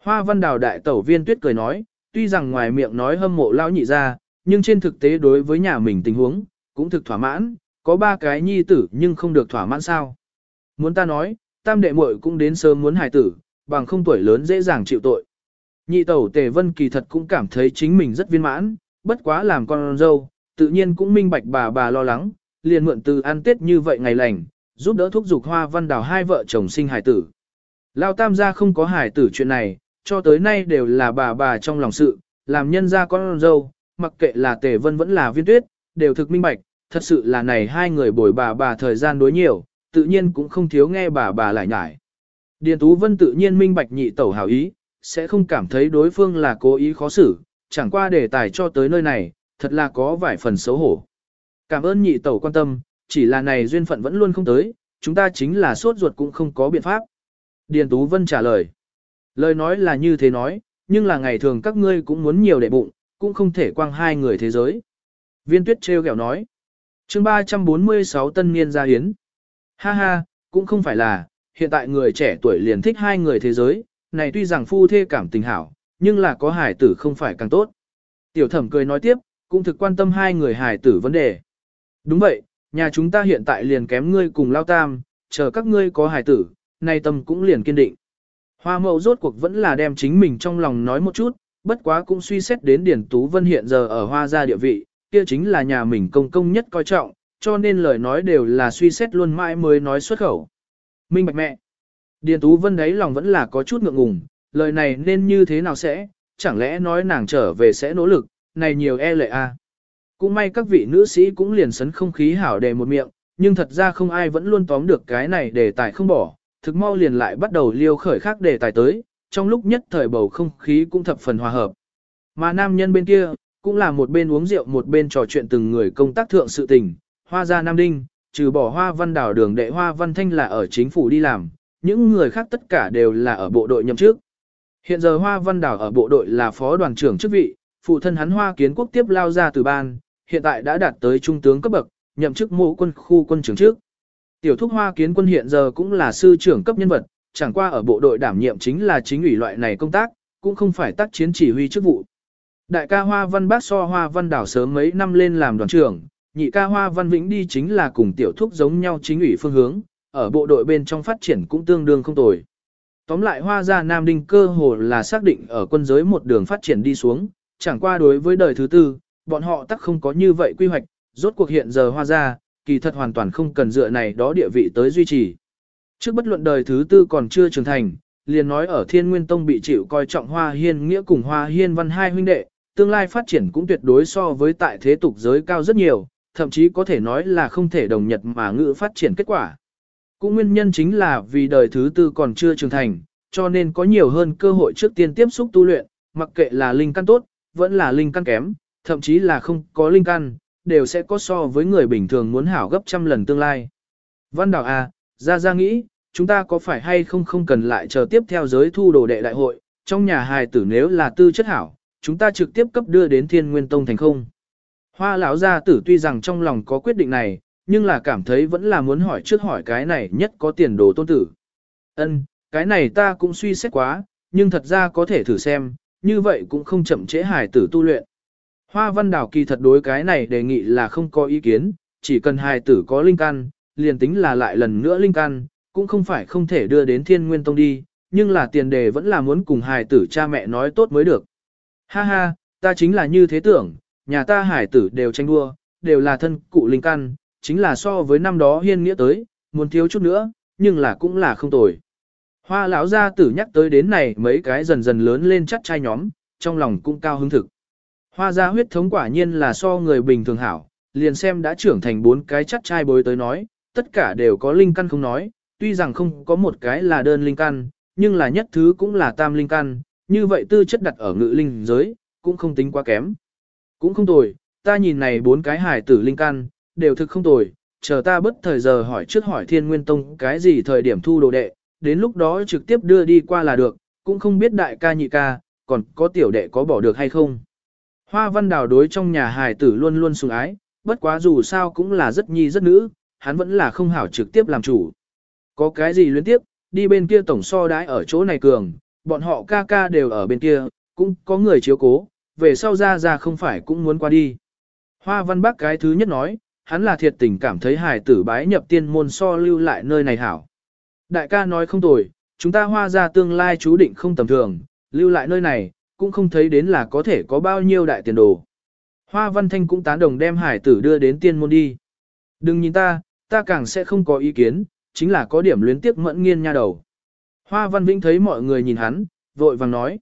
Hoa văn đào đại tẩu viên tuyết cười nói, tuy rằng ngoài miệng nói hâm mộ lao nhị ra, nhưng trên thực tế đối với nhà mình tình huống, cũng thực thỏa mãn, có ba cái nhi tử nhưng không được thỏa mãn sao. Muốn ta nói, tam đệ muội cũng đến sớm muốn hài tử, bằng không tuổi lớn dễ dàng chịu tội. Nhị tẩu tề vân kỳ thật cũng cảm thấy chính mình rất viên mãn, bất quá làm con dâu, tự nhiên cũng minh bạch bà bà lo lắng, liền mượn từ ăn tết như vậy ngày lành, giúp đỡ thúc giục hoa văn đào hai vợ chồng sinh hải tử. Lao tam gia không có hải tử chuyện này, cho tới nay đều là bà bà trong lòng sự, làm nhân gia con dâu, mặc kệ là tề vân vẫn là viên tuyết, đều thực minh bạch, thật sự là này hai người bồi bà bà thời gian đối nhiều, tự nhiên cũng không thiếu nghe bà bà lại nhải. Điền Tú Vân tự nhiên minh bạch nhị tẩu hảo ý, sẽ không cảm thấy đối phương là cố ý khó xử, chẳng qua đề tài cho tới nơi này, thật là có vài phần xấu hổ. Cảm ơn nhị tẩu quan tâm, chỉ là này duyên phận vẫn luôn không tới, chúng ta chính là sốt ruột cũng không có biện pháp. Điền Tú Vân trả lời. Lời nói là như thế nói, nhưng là ngày thường các ngươi cũng muốn nhiều đệ bụng, cũng không thể quang hai người thế giới. Viên tuyết treo kẹo nói. chương 346 tân niên gia hiến. Ha ha, cũng không phải là, hiện tại người trẻ tuổi liền thích hai người thế giới, này tuy rằng phu thê cảm tình hảo, nhưng là có hải tử không phải càng tốt. Tiểu thẩm cười nói tiếp, cũng thực quan tâm hai người hải tử vấn đề. Đúng vậy, nhà chúng ta hiện tại liền kém ngươi cùng lao tam, chờ các ngươi có hài tử, nay tâm cũng liền kiên định. Hoa mậu rốt cuộc vẫn là đem chính mình trong lòng nói một chút, bất quá cũng suy xét đến Điển Tú Vân hiện giờ ở hoa gia địa vị, kia chính là nhà mình công công nhất coi trọng, cho nên lời nói đều là suy xét luôn mãi mới nói xuất khẩu. Minh bạch mẹ. Điền Tú Vân đấy lòng vẫn là có chút ngượng ngùng, lời này nên như thế nào sẽ, chẳng lẽ nói nàng trở về sẽ nỗ lực, này nhiều e lệ a. À. Cũng may các vị nữ sĩ cũng liền sấn không khí hảo đề một miệng, nhưng thật ra không ai vẫn luôn tóm được cái này để tài không bỏ, thực mau liền lại bắt đầu liêu khởi khác đề tài tới, trong lúc nhất thời bầu không khí cũng thập phần hòa hợp. Mà nam nhân bên kia, cũng là một bên uống rượu một bên trò chuyện từng người công tác thượng sự tình, hoa gia Nam Đinh, trừ bỏ hoa văn đảo đường đệ hoa văn thanh là ở chính phủ đi làm, những người khác tất cả đều là ở bộ đội nhậm chức. Hiện giờ hoa văn đảo ở bộ đội là phó đoàn trưởng chức vị, phụ thân hắn hoa kiến quốc tiếp lao ra từ ban, hiện tại đã đạt tới trung tướng cấp bậc, nhậm chức mộ quân khu quân trưởng trước. Tiểu thúc hoa kiến quân hiện giờ cũng là sư trưởng cấp nhân vật, chẳng qua ở bộ đội đảm nhiệm chính là chính ủy loại này công tác, cũng không phải tác chiến chỉ huy chức vụ. Đại ca Hoa Văn Bác so Hoa Văn Đảo sớm mấy năm lên làm đoàn trưởng, nhị ca Hoa Văn Vĩnh đi chính là cùng tiểu thúc giống nhau chính ủy phương hướng, ở bộ đội bên trong phát triển cũng tương đương không tồi. Tóm lại Hoa gia Nam Đinh cơ hồ là xác định ở quân giới một đường phát triển đi xuống, chẳng qua đối với đời thứ tư, bọn họ tắc không có như vậy quy hoạch, rốt cuộc hiện giờ Hoa gia, kỳ thật hoàn toàn không cần dựa này đó địa vị tới duy trì. Trước bất luận đời thứ tư còn chưa trưởng thành, liền nói ở Thiên Nguyên Tông bị chịu coi trọng Hoa Hiên Nghĩa cùng Hoa Hiên Văn hai huynh đệ, tương lai phát triển cũng tuyệt đối so với tại thế tục giới cao rất nhiều, thậm chí có thể nói là không thể đồng nhật mà ngữ phát triển kết quả. Cũng nguyên nhân chính là vì đời thứ tư còn chưa trưởng thành, cho nên có nhiều hơn cơ hội trước tiên tiếp xúc tu luyện, mặc kệ là linh căn tốt, vẫn là linh căn kém, thậm chí là không có linh căn, đều sẽ có so với người bình thường muốn hảo gấp trăm lần tương lai. Văn Đào A, à, ra ra nghĩ, chúng ta có phải hay không không cần lại chờ tiếp theo giới thu đồ đệ đại hội, trong nhà hài tử nếu là tư chất hảo, chúng ta trực tiếp cấp đưa đến thiên nguyên tông thành không. Hoa lão gia tử tuy rằng trong lòng có quyết định này, nhưng là cảm thấy vẫn là muốn hỏi trước hỏi cái này nhất có tiền đồ tôn tử. Ân, cái này ta cũng suy xét quá, nhưng thật ra có thể thử xem, như vậy cũng không chậm trễ hài tử tu luyện. Hoa văn đảo kỳ thật đối cái này đề nghị là không có ý kiến, chỉ cần hài tử có linh căn, liền tính là lại lần nữa linh căn, cũng không phải không thể đưa đến thiên nguyên tông đi, nhưng là tiền đề vẫn là muốn cùng hài tử cha mẹ nói tốt mới được. Ha ha, ta chính là như thế tưởng, nhà ta hải tử đều tranh đua, đều là thân cụ linh căn, chính là so với năm đó hiên nghĩa tới, muốn thiếu chút nữa, nhưng là cũng là không tồi. Hoa lão gia tử nhắc tới đến này mấy cái dần dần lớn lên chắc trai nhóm, trong lòng cũng cao hứng thực. Hoa gia huyết thống quả nhiên là so người bình thường hảo, liền xem đã trưởng thành bốn cái chắc trai bối tới nói, tất cả đều có linh căn không nói, tuy rằng không có một cái là đơn linh căn, nhưng là nhất thứ cũng là tam linh căn, như vậy tư chất đặt ở ngự linh giới, cũng không tính quá kém. Cũng không tồi, ta nhìn này bốn cái hải tử linh căn, đều thực không tồi, chờ ta bất thời giờ hỏi trước hỏi thiên nguyên tông cái gì thời điểm thu đồ đệ, đến lúc đó trực tiếp đưa đi qua là được, cũng không biết đại ca nhị ca, còn có tiểu đệ có bỏ được hay không. Hoa văn đào đối trong nhà hài tử luôn luôn sùng ái, bất quá dù sao cũng là rất nhi rất nữ, hắn vẫn là không hảo trực tiếp làm chủ. Có cái gì luyến tiếp, đi bên kia tổng so đái ở chỗ này cường, bọn họ ca ca đều ở bên kia, cũng có người chiếu cố, về sau ra ra không phải cũng muốn qua đi. Hoa văn bác cái thứ nhất nói, hắn là thiệt tình cảm thấy hài tử bái nhập tiên môn so lưu lại nơi này hảo. Đại ca nói không tồi, chúng ta hoa ra tương lai chú định không tầm thường, lưu lại nơi này, cũng không thấy đến là có thể có bao nhiêu đại tiền đồ. Hoa văn thanh cũng tán đồng đem hải tử đưa đến tiên môn đi. Đừng nhìn ta, ta càng sẽ không có ý kiến, chính là có điểm luyến tiếc mẫn nghiên nha đầu. Hoa văn vĩnh thấy mọi người nhìn hắn, vội vàng nói.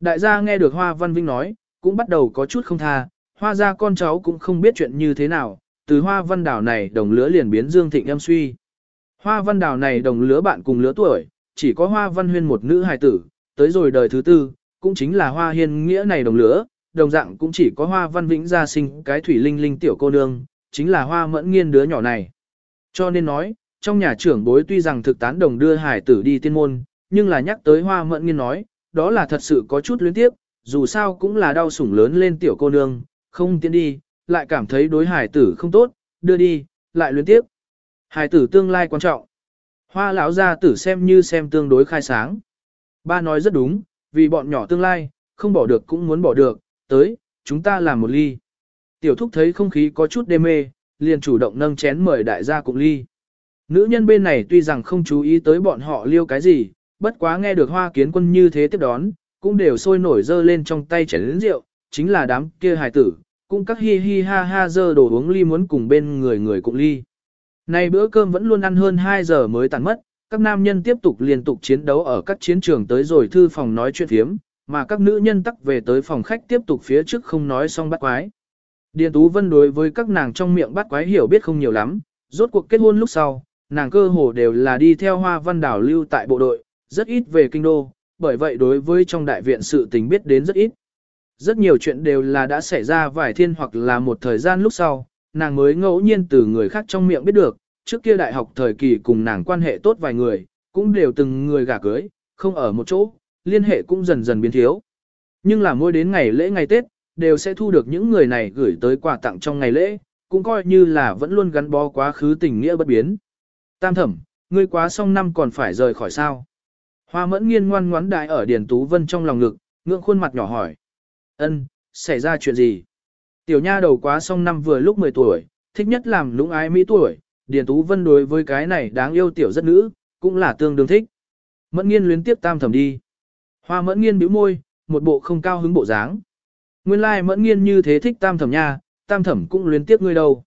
Đại gia nghe được Hoa văn vĩnh nói, cũng bắt đầu có chút không tha, hoa ra con cháu cũng không biết chuyện như thế nào, từ hoa văn đảo này đồng lứa liền biến dương thịnh em suy. Hoa văn đảo này đồng lứa bạn cùng lứa tuổi, chỉ có hoa văn huyên một nữ hài tử, tới rồi đời thứ tư, cũng chính là hoa hiên nghĩa này đồng lửa, đồng dạng cũng chỉ có hoa văn vĩnh gia sinh cái thủy linh linh tiểu cô nương, chính là hoa mẫn nghiên đứa nhỏ này. Cho nên nói, trong nhà trưởng bối tuy rằng thực tán đồng đưa hải tử đi tiên môn, nhưng là nhắc tới hoa mẫn nghiên nói, đó là thật sự có chút luyến tiếp, dù sao cũng là đau sủng lớn lên tiểu cô nương, không tiến đi, lại cảm thấy đối hải tử không tốt, đưa đi, lại luyến tiếp. Hải tử tương lai quan trọng. Hoa lão gia tử xem như xem tương đối khai sáng. Ba nói rất đúng, vì bọn nhỏ tương lai, không bỏ được cũng muốn bỏ được, tới, chúng ta làm một ly. Tiểu thúc thấy không khí có chút đê mê, liền chủ động nâng chén mời đại gia cùng ly. Nữ nhân bên này tuy rằng không chú ý tới bọn họ liêu cái gì, bất quá nghe được hoa kiến quân như thế tiếp đón, cũng đều sôi nổi dơ lên trong tay chén lớn rượu, chính là đám kia hài tử, cũng các hi hi ha ha dơ đồ uống ly muốn cùng bên người người cùng ly. Này bữa cơm vẫn luôn ăn hơn 2 giờ mới tàn mất, các nam nhân tiếp tục liên tục chiến đấu ở các chiến trường tới rồi thư phòng nói chuyện phiếm, mà các nữ nhân tắc về tới phòng khách tiếp tục phía trước không nói xong bắt quái. Điền Tú Vân đối với các nàng trong miệng bắt quái hiểu biết không nhiều lắm, rốt cuộc kết hôn lúc sau, nàng cơ hồ đều là đi theo hoa văn đảo lưu tại bộ đội, rất ít về kinh đô, bởi vậy đối với trong đại viện sự tình biết đến rất ít. Rất nhiều chuyện đều là đã xảy ra vài thiên hoặc là một thời gian lúc sau, nàng mới ngẫu nhiên từ người khác trong miệng biết được, trước kia đại học thời kỳ cùng nàng quan hệ tốt vài người, cũng đều từng người gả cưới, không ở một chỗ, liên hệ cũng dần dần biến thiếu. Nhưng là mỗi đến ngày lễ ngày Tết, đều sẽ thu được những người này gửi tới quà tặng trong ngày lễ, cũng coi như là vẫn luôn gắn bó quá khứ tình nghĩa bất biến. Tam thẩm, ngươi quá xong năm còn phải rời khỏi sao? Hoa mẫn nghiên ngoan ngoắn đại ở Điền Tú Vân trong lòng ngực, ngượng khuôn mặt nhỏ hỏi. ân xảy ra chuyện gì? Tiểu nha đầu quá xong năm vừa lúc 10 tuổi, thích nhất làm lũng ái mỹ tuổi, Điền Tú Vân đối với cái này đáng yêu tiểu rất nữ, cũng là tương đương thích. Mẫn nghiên luyến tiếp tam thẩm đi. Hoa mẫn nghiên bĩu môi, một bộ không cao hứng bộ dáng. Nguyên lai like mẫn nghiên như thế thích tam thẩm nha, tam thẩm cũng luyến tiếp ngươi đâu.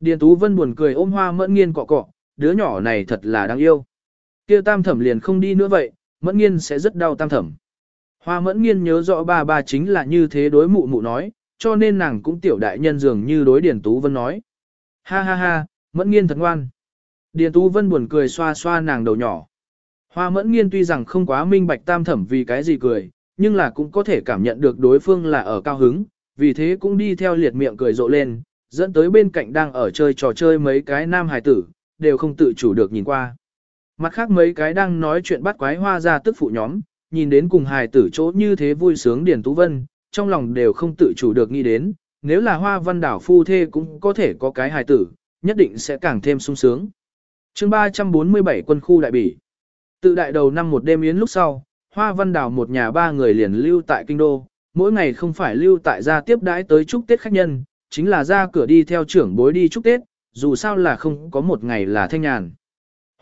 Điền Tú Vân buồn cười ôm hoa mẫn nghiên cọ cọ, đứa nhỏ này thật là đáng yêu. Kia tam thẩm liền không đi nữa vậy, mẫn nghiên sẽ rất đau tam thẩm. Hoa mẫn nghiên nhớ rõ ba ba chính là như thế đối mụ mụ nói, cho nên nàng cũng tiểu đại nhân dường như đối Điền Tú Vân nói. Ha ha ha, mẫn nghiên thật ngoan. Điền Tú Vân buồn cười xoa xoa nàng đầu nhỏ. Hoa mẫn nghiên tuy rằng không quá minh bạch tam thẩm vì cái gì cười, nhưng là cũng có thể cảm nhận được đối phương là ở cao hứng, vì thế cũng đi theo liệt miệng cười rộ lên, dẫn tới bên cạnh đang ở chơi trò chơi mấy cái nam hài tử, đều không tự chủ được nhìn qua. Mặt khác mấy cái đang nói chuyện bắt quái hoa ra tức phụ nhóm, nhìn đến cùng hài tử chỗ như thế vui sướng Điền Tú Vân, trong lòng đều không tự chủ được nghĩ đến, nếu là hoa văn đảo phu thê cũng có thể có cái hài tử, nhất định sẽ càng thêm sung sướng. chương 347 quân khu đại bỉ. Tự đại đầu năm một đêm yến lúc sau, hoa văn Đào một nhà ba người liền lưu tại kinh đô, mỗi ngày không phải lưu tại gia tiếp đãi tới chúc Tết khách nhân, chính là ra cửa đi theo trưởng bối đi chúc Tết, dù sao là không có một ngày là thanh nhàn.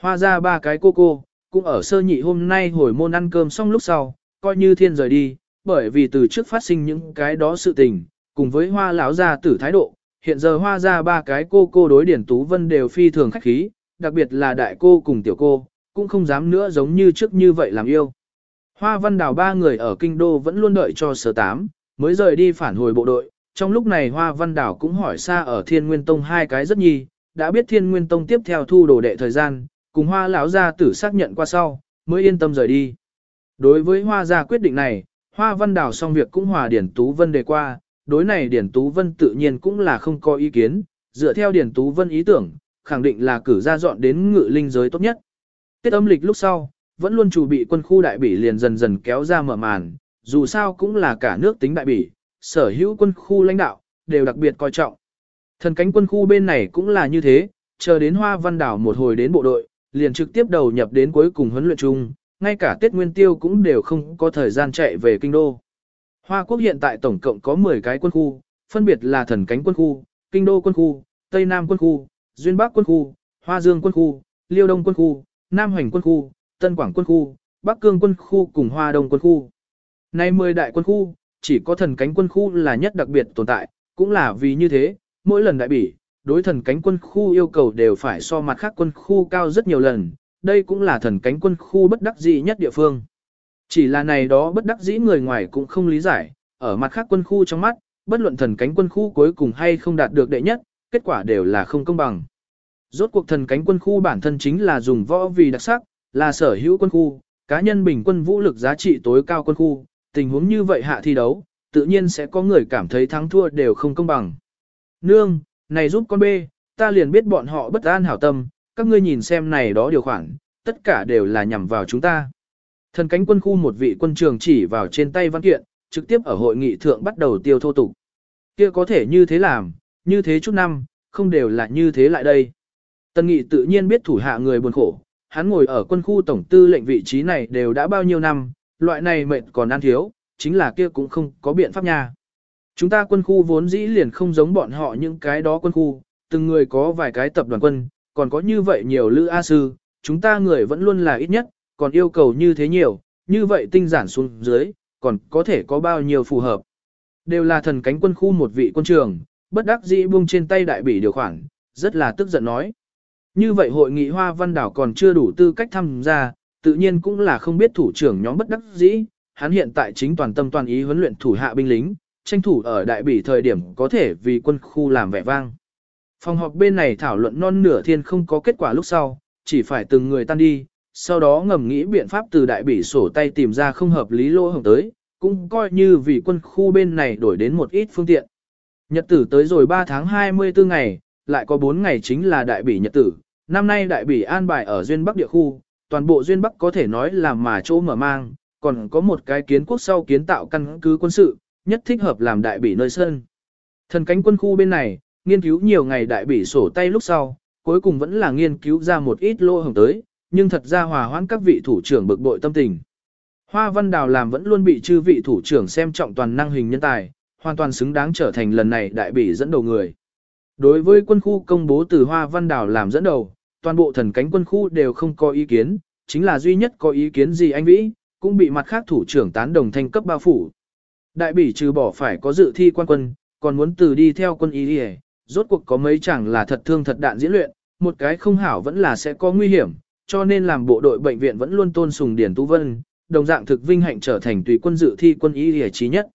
Hoa ra ba cái cô cô, cũng ở sơ nhị hôm nay hồi môn ăn cơm xong lúc sau, coi như thiên rời đi, bởi vì từ trước phát sinh những cái đó sự tình, cùng với hoa lão gia tử thái độ, hiện giờ hoa ra ba cái cô cô đối điển tú vân đều phi thường khách khí, đặc biệt là đại cô cùng tiểu cô, cũng không dám nữa giống như trước như vậy làm yêu. Hoa văn đào ba người ở kinh đô vẫn luôn đợi cho sở tám, mới rời đi phản hồi bộ đội, trong lúc này Hoa Văn Đảo cũng hỏi xa ở Thiên Nguyên Tông hai cái rất nhi, đã biết Thiên Nguyên Tông tiếp theo thu đồ đệ thời gian, cùng Hoa lão gia tử xác nhận qua sau, mới yên tâm rời đi. Đối với Hoa gia quyết định này, Hoa Văn Đảo xong việc cũng hòa Điển Tú Vân đề qua, đối này Điển Tú Vân tự nhiên cũng là không có ý kiến, dựa theo Điển Tú Vân ý tưởng, khẳng định là cử ra dọn đến ngự linh giới tốt nhất. Tết âm lịch lúc sau, vẫn luôn chủ bị quân khu đại bỉ liền dần dần kéo ra mở màn, dù sao cũng là cả nước tính đại bỉ, sở hữu quân khu lãnh đạo, đều đặc biệt coi trọng. Thần cánh quân khu bên này cũng là như thế, chờ đến Hoa Văn Đảo một hồi đến bộ đội, liền trực tiếp đầu nhập đến cuối cùng huấn luyện chung, ngay cả Tết Nguyên Tiêu cũng đều không có thời gian chạy về kinh đô. Hoa Quốc hiện tại tổng cộng có 10 cái quân khu, phân biệt là Thần cánh quân khu, Kinh đô quân khu, Tây Nam quân khu, Duyên Bắc quân khu, Hoa Dương quân khu, Liêu Đông quân khu, Nam Hoành quân khu, Tân Quảng quân khu, Bắc Cương quân khu cùng Hoa Đông quân khu. Nay 10 đại quân khu, chỉ có thần cánh quân khu là nhất đặc biệt tồn tại, cũng là vì như thế, mỗi lần đại bỉ, đối thần cánh quân khu yêu cầu đều phải so mặt khác quân khu cao rất nhiều lần, đây cũng là thần cánh quân khu bất đắc dĩ nhất địa phương. Chỉ là này đó bất đắc dĩ người ngoài cũng không lý giải, ở mặt khác quân khu trong mắt, bất luận thần cánh quân khu cuối cùng hay không đạt được đệ nhất, kết quả đều là không công bằng. Rốt cuộc thần cánh quân khu bản thân chính là dùng võ vì đặc sắc, là sở hữu quân khu, cá nhân bình quân vũ lực giá trị tối cao quân khu, tình huống như vậy hạ thi đấu, tự nhiên sẽ có người cảm thấy thắng thua đều không công bằng. Nương, này giúp con bê, ta liền biết bọn họ bất an hảo tâm, các ngươi nhìn xem này đó điều khoản, tất cả đều là nhằm vào chúng ta. Thần cánh quân khu một vị quân trường chỉ vào trên tay văn kiện, trực tiếp ở hội nghị thượng bắt đầu tiêu thô tục. Kia có thể như thế làm, như thế chút năm, không đều là như thế lại đây. Tân nghị tự nhiên biết thủ hạ người buồn khổ, hắn ngồi ở quân khu tổng tư lệnh vị trí này đều đã bao nhiêu năm, loại này mệnh còn ăn thiếu, chính là kia cũng không có biện pháp nha. Chúng ta quân khu vốn dĩ liền không giống bọn họ những cái đó quân khu, từng người có vài cái tập đoàn quân, còn có như vậy nhiều lữ A sư, chúng ta người vẫn luôn là ít nhất, còn yêu cầu như thế nhiều, như vậy tinh giản xuống dưới, còn có thể có bao nhiêu phù hợp. Đều là thần cánh quân khu một vị quân trường, bất đắc dĩ buông trên tay đại bỉ điều khoản, rất là tức giận nói. Như vậy hội nghị Hoa Văn Đảo còn chưa đủ tư cách tham gia, tự nhiên cũng là không biết thủ trưởng nhóm bất đắc dĩ, hắn hiện tại chính toàn tâm toàn ý huấn luyện thủ hạ binh lính, tranh thủ ở đại bỉ thời điểm có thể vì quân khu làm vẻ vang. Phòng họp bên này thảo luận non nửa thiên không có kết quả lúc sau, chỉ phải từng người tan đi, sau đó ngầm nghĩ biện pháp từ đại bỉ sổ tay tìm ra không hợp lý lô hồng tới, cũng coi như vì quân khu bên này đổi đến một ít phương tiện. Nhật tử tới rồi 3 tháng 24 ngày, lại có 4 ngày chính là đại bỉ nhật tử. Năm nay đại bỉ an bài ở Duyên Bắc địa khu, toàn bộ Duyên Bắc có thể nói là mà chỗ mở mang, còn có một cái kiến quốc sau kiến tạo căn cứ quân sự, nhất thích hợp làm đại bỉ nơi sơn Thần cánh quân khu bên này, nghiên cứu nhiều ngày đại bỉ sổ tay lúc sau, cuối cùng vẫn là nghiên cứu ra một ít lô hồng tới, nhưng thật ra hòa hoãn các vị thủ trưởng bực bội tâm tình. Hoa Văn Đào làm vẫn luôn bị chư vị thủ trưởng xem trọng toàn năng hình nhân tài, hoàn toàn xứng đáng trở thành lần này đại bỉ dẫn đầu người. Đối với quân khu công bố từ Hoa Văn Đào làm dẫn đầu, toàn bộ thần cánh quân khu đều không có ý kiến, chính là duy nhất có ý kiến gì anh Vĩ, cũng bị mặt khác thủ trưởng tán đồng thanh cấp bao phủ. Đại bỉ trừ bỏ phải có dự thi quan quân, còn muốn từ đi theo quân ý đi rốt cuộc có mấy chẳng là thật thương thật đạn diễn luyện, một cái không hảo vẫn là sẽ có nguy hiểm, cho nên làm bộ đội bệnh viện vẫn luôn tôn sùng Điển Tú Vân, đồng dạng thực vinh hạnh trở thành tùy quân dự thi quân y hề trí nhất.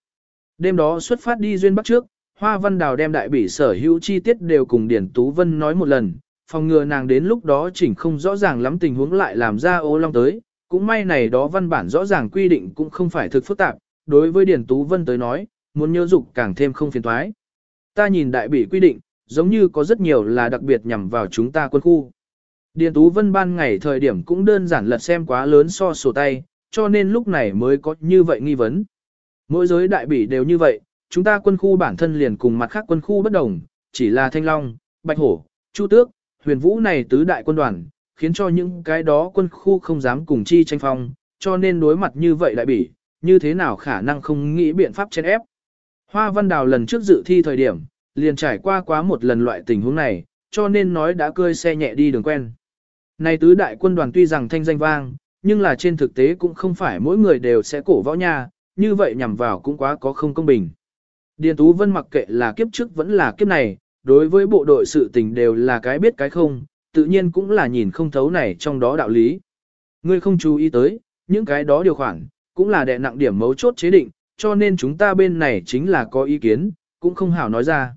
Đêm đó xuất phát đi duyên bắc trước, Hoa Văn Đào đem đại bỉ sở hữu chi tiết đều cùng Điển Tú Vân nói một lần, phòng ngừa nàng đến lúc đó chỉnh không rõ ràng lắm tình huống lại làm ra ô long tới, cũng may này đó văn bản rõ ràng quy định cũng không phải thực phức tạp, đối với Điển Tú Vân tới nói, muốn nhớ dục càng thêm không phiền thoái. Ta nhìn đại bỉ quy định, giống như có rất nhiều là đặc biệt nhằm vào chúng ta quân khu. Điền Tú Vân ban ngày thời điểm cũng đơn giản lật xem quá lớn so sổ tay, cho nên lúc này mới có như vậy nghi vấn. Mỗi giới đại bỉ đều như vậy, chúng ta quân khu bản thân liền cùng mặt khác quân khu bất đồng, chỉ là Thanh Long, Bạch Hổ, Chu Tước, Huyền Vũ này tứ đại quân đoàn, khiến cho những cái đó quân khu không dám cùng chi tranh phong, cho nên đối mặt như vậy đại bỉ, như thế nào khả năng không nghĩ biện pháp chen ép. Hoa Văn Đào lần trước dự thi thời điểm, liền trải qua quá một lần loại tình huống này, cho nên nói đã cơi xe nhẹ đi đường quen. Này tứ đại quân đoàn tuy rằng thanh danh vang, nhưng là trên thực tế cũng không phải mỗi người đều sẽ cổ võ nha, như vậy nhằm vào cũng quá có không công bình. Điền Tú Vân mặc kệ là kiếp trước vẫn là kiếp này, đối với bộ đội sự tình đều là cái biết cái không, tự nhiên cũng là nhìn không thấu này trong đó đạo lý. Ngươi không chú ý tới, những cái đó điều khoản, cũng là đệ nặng điểm mấu chốt chế định, cho nên chúng ta bên này chính là có ý kiến, cũng không hảo nói ra.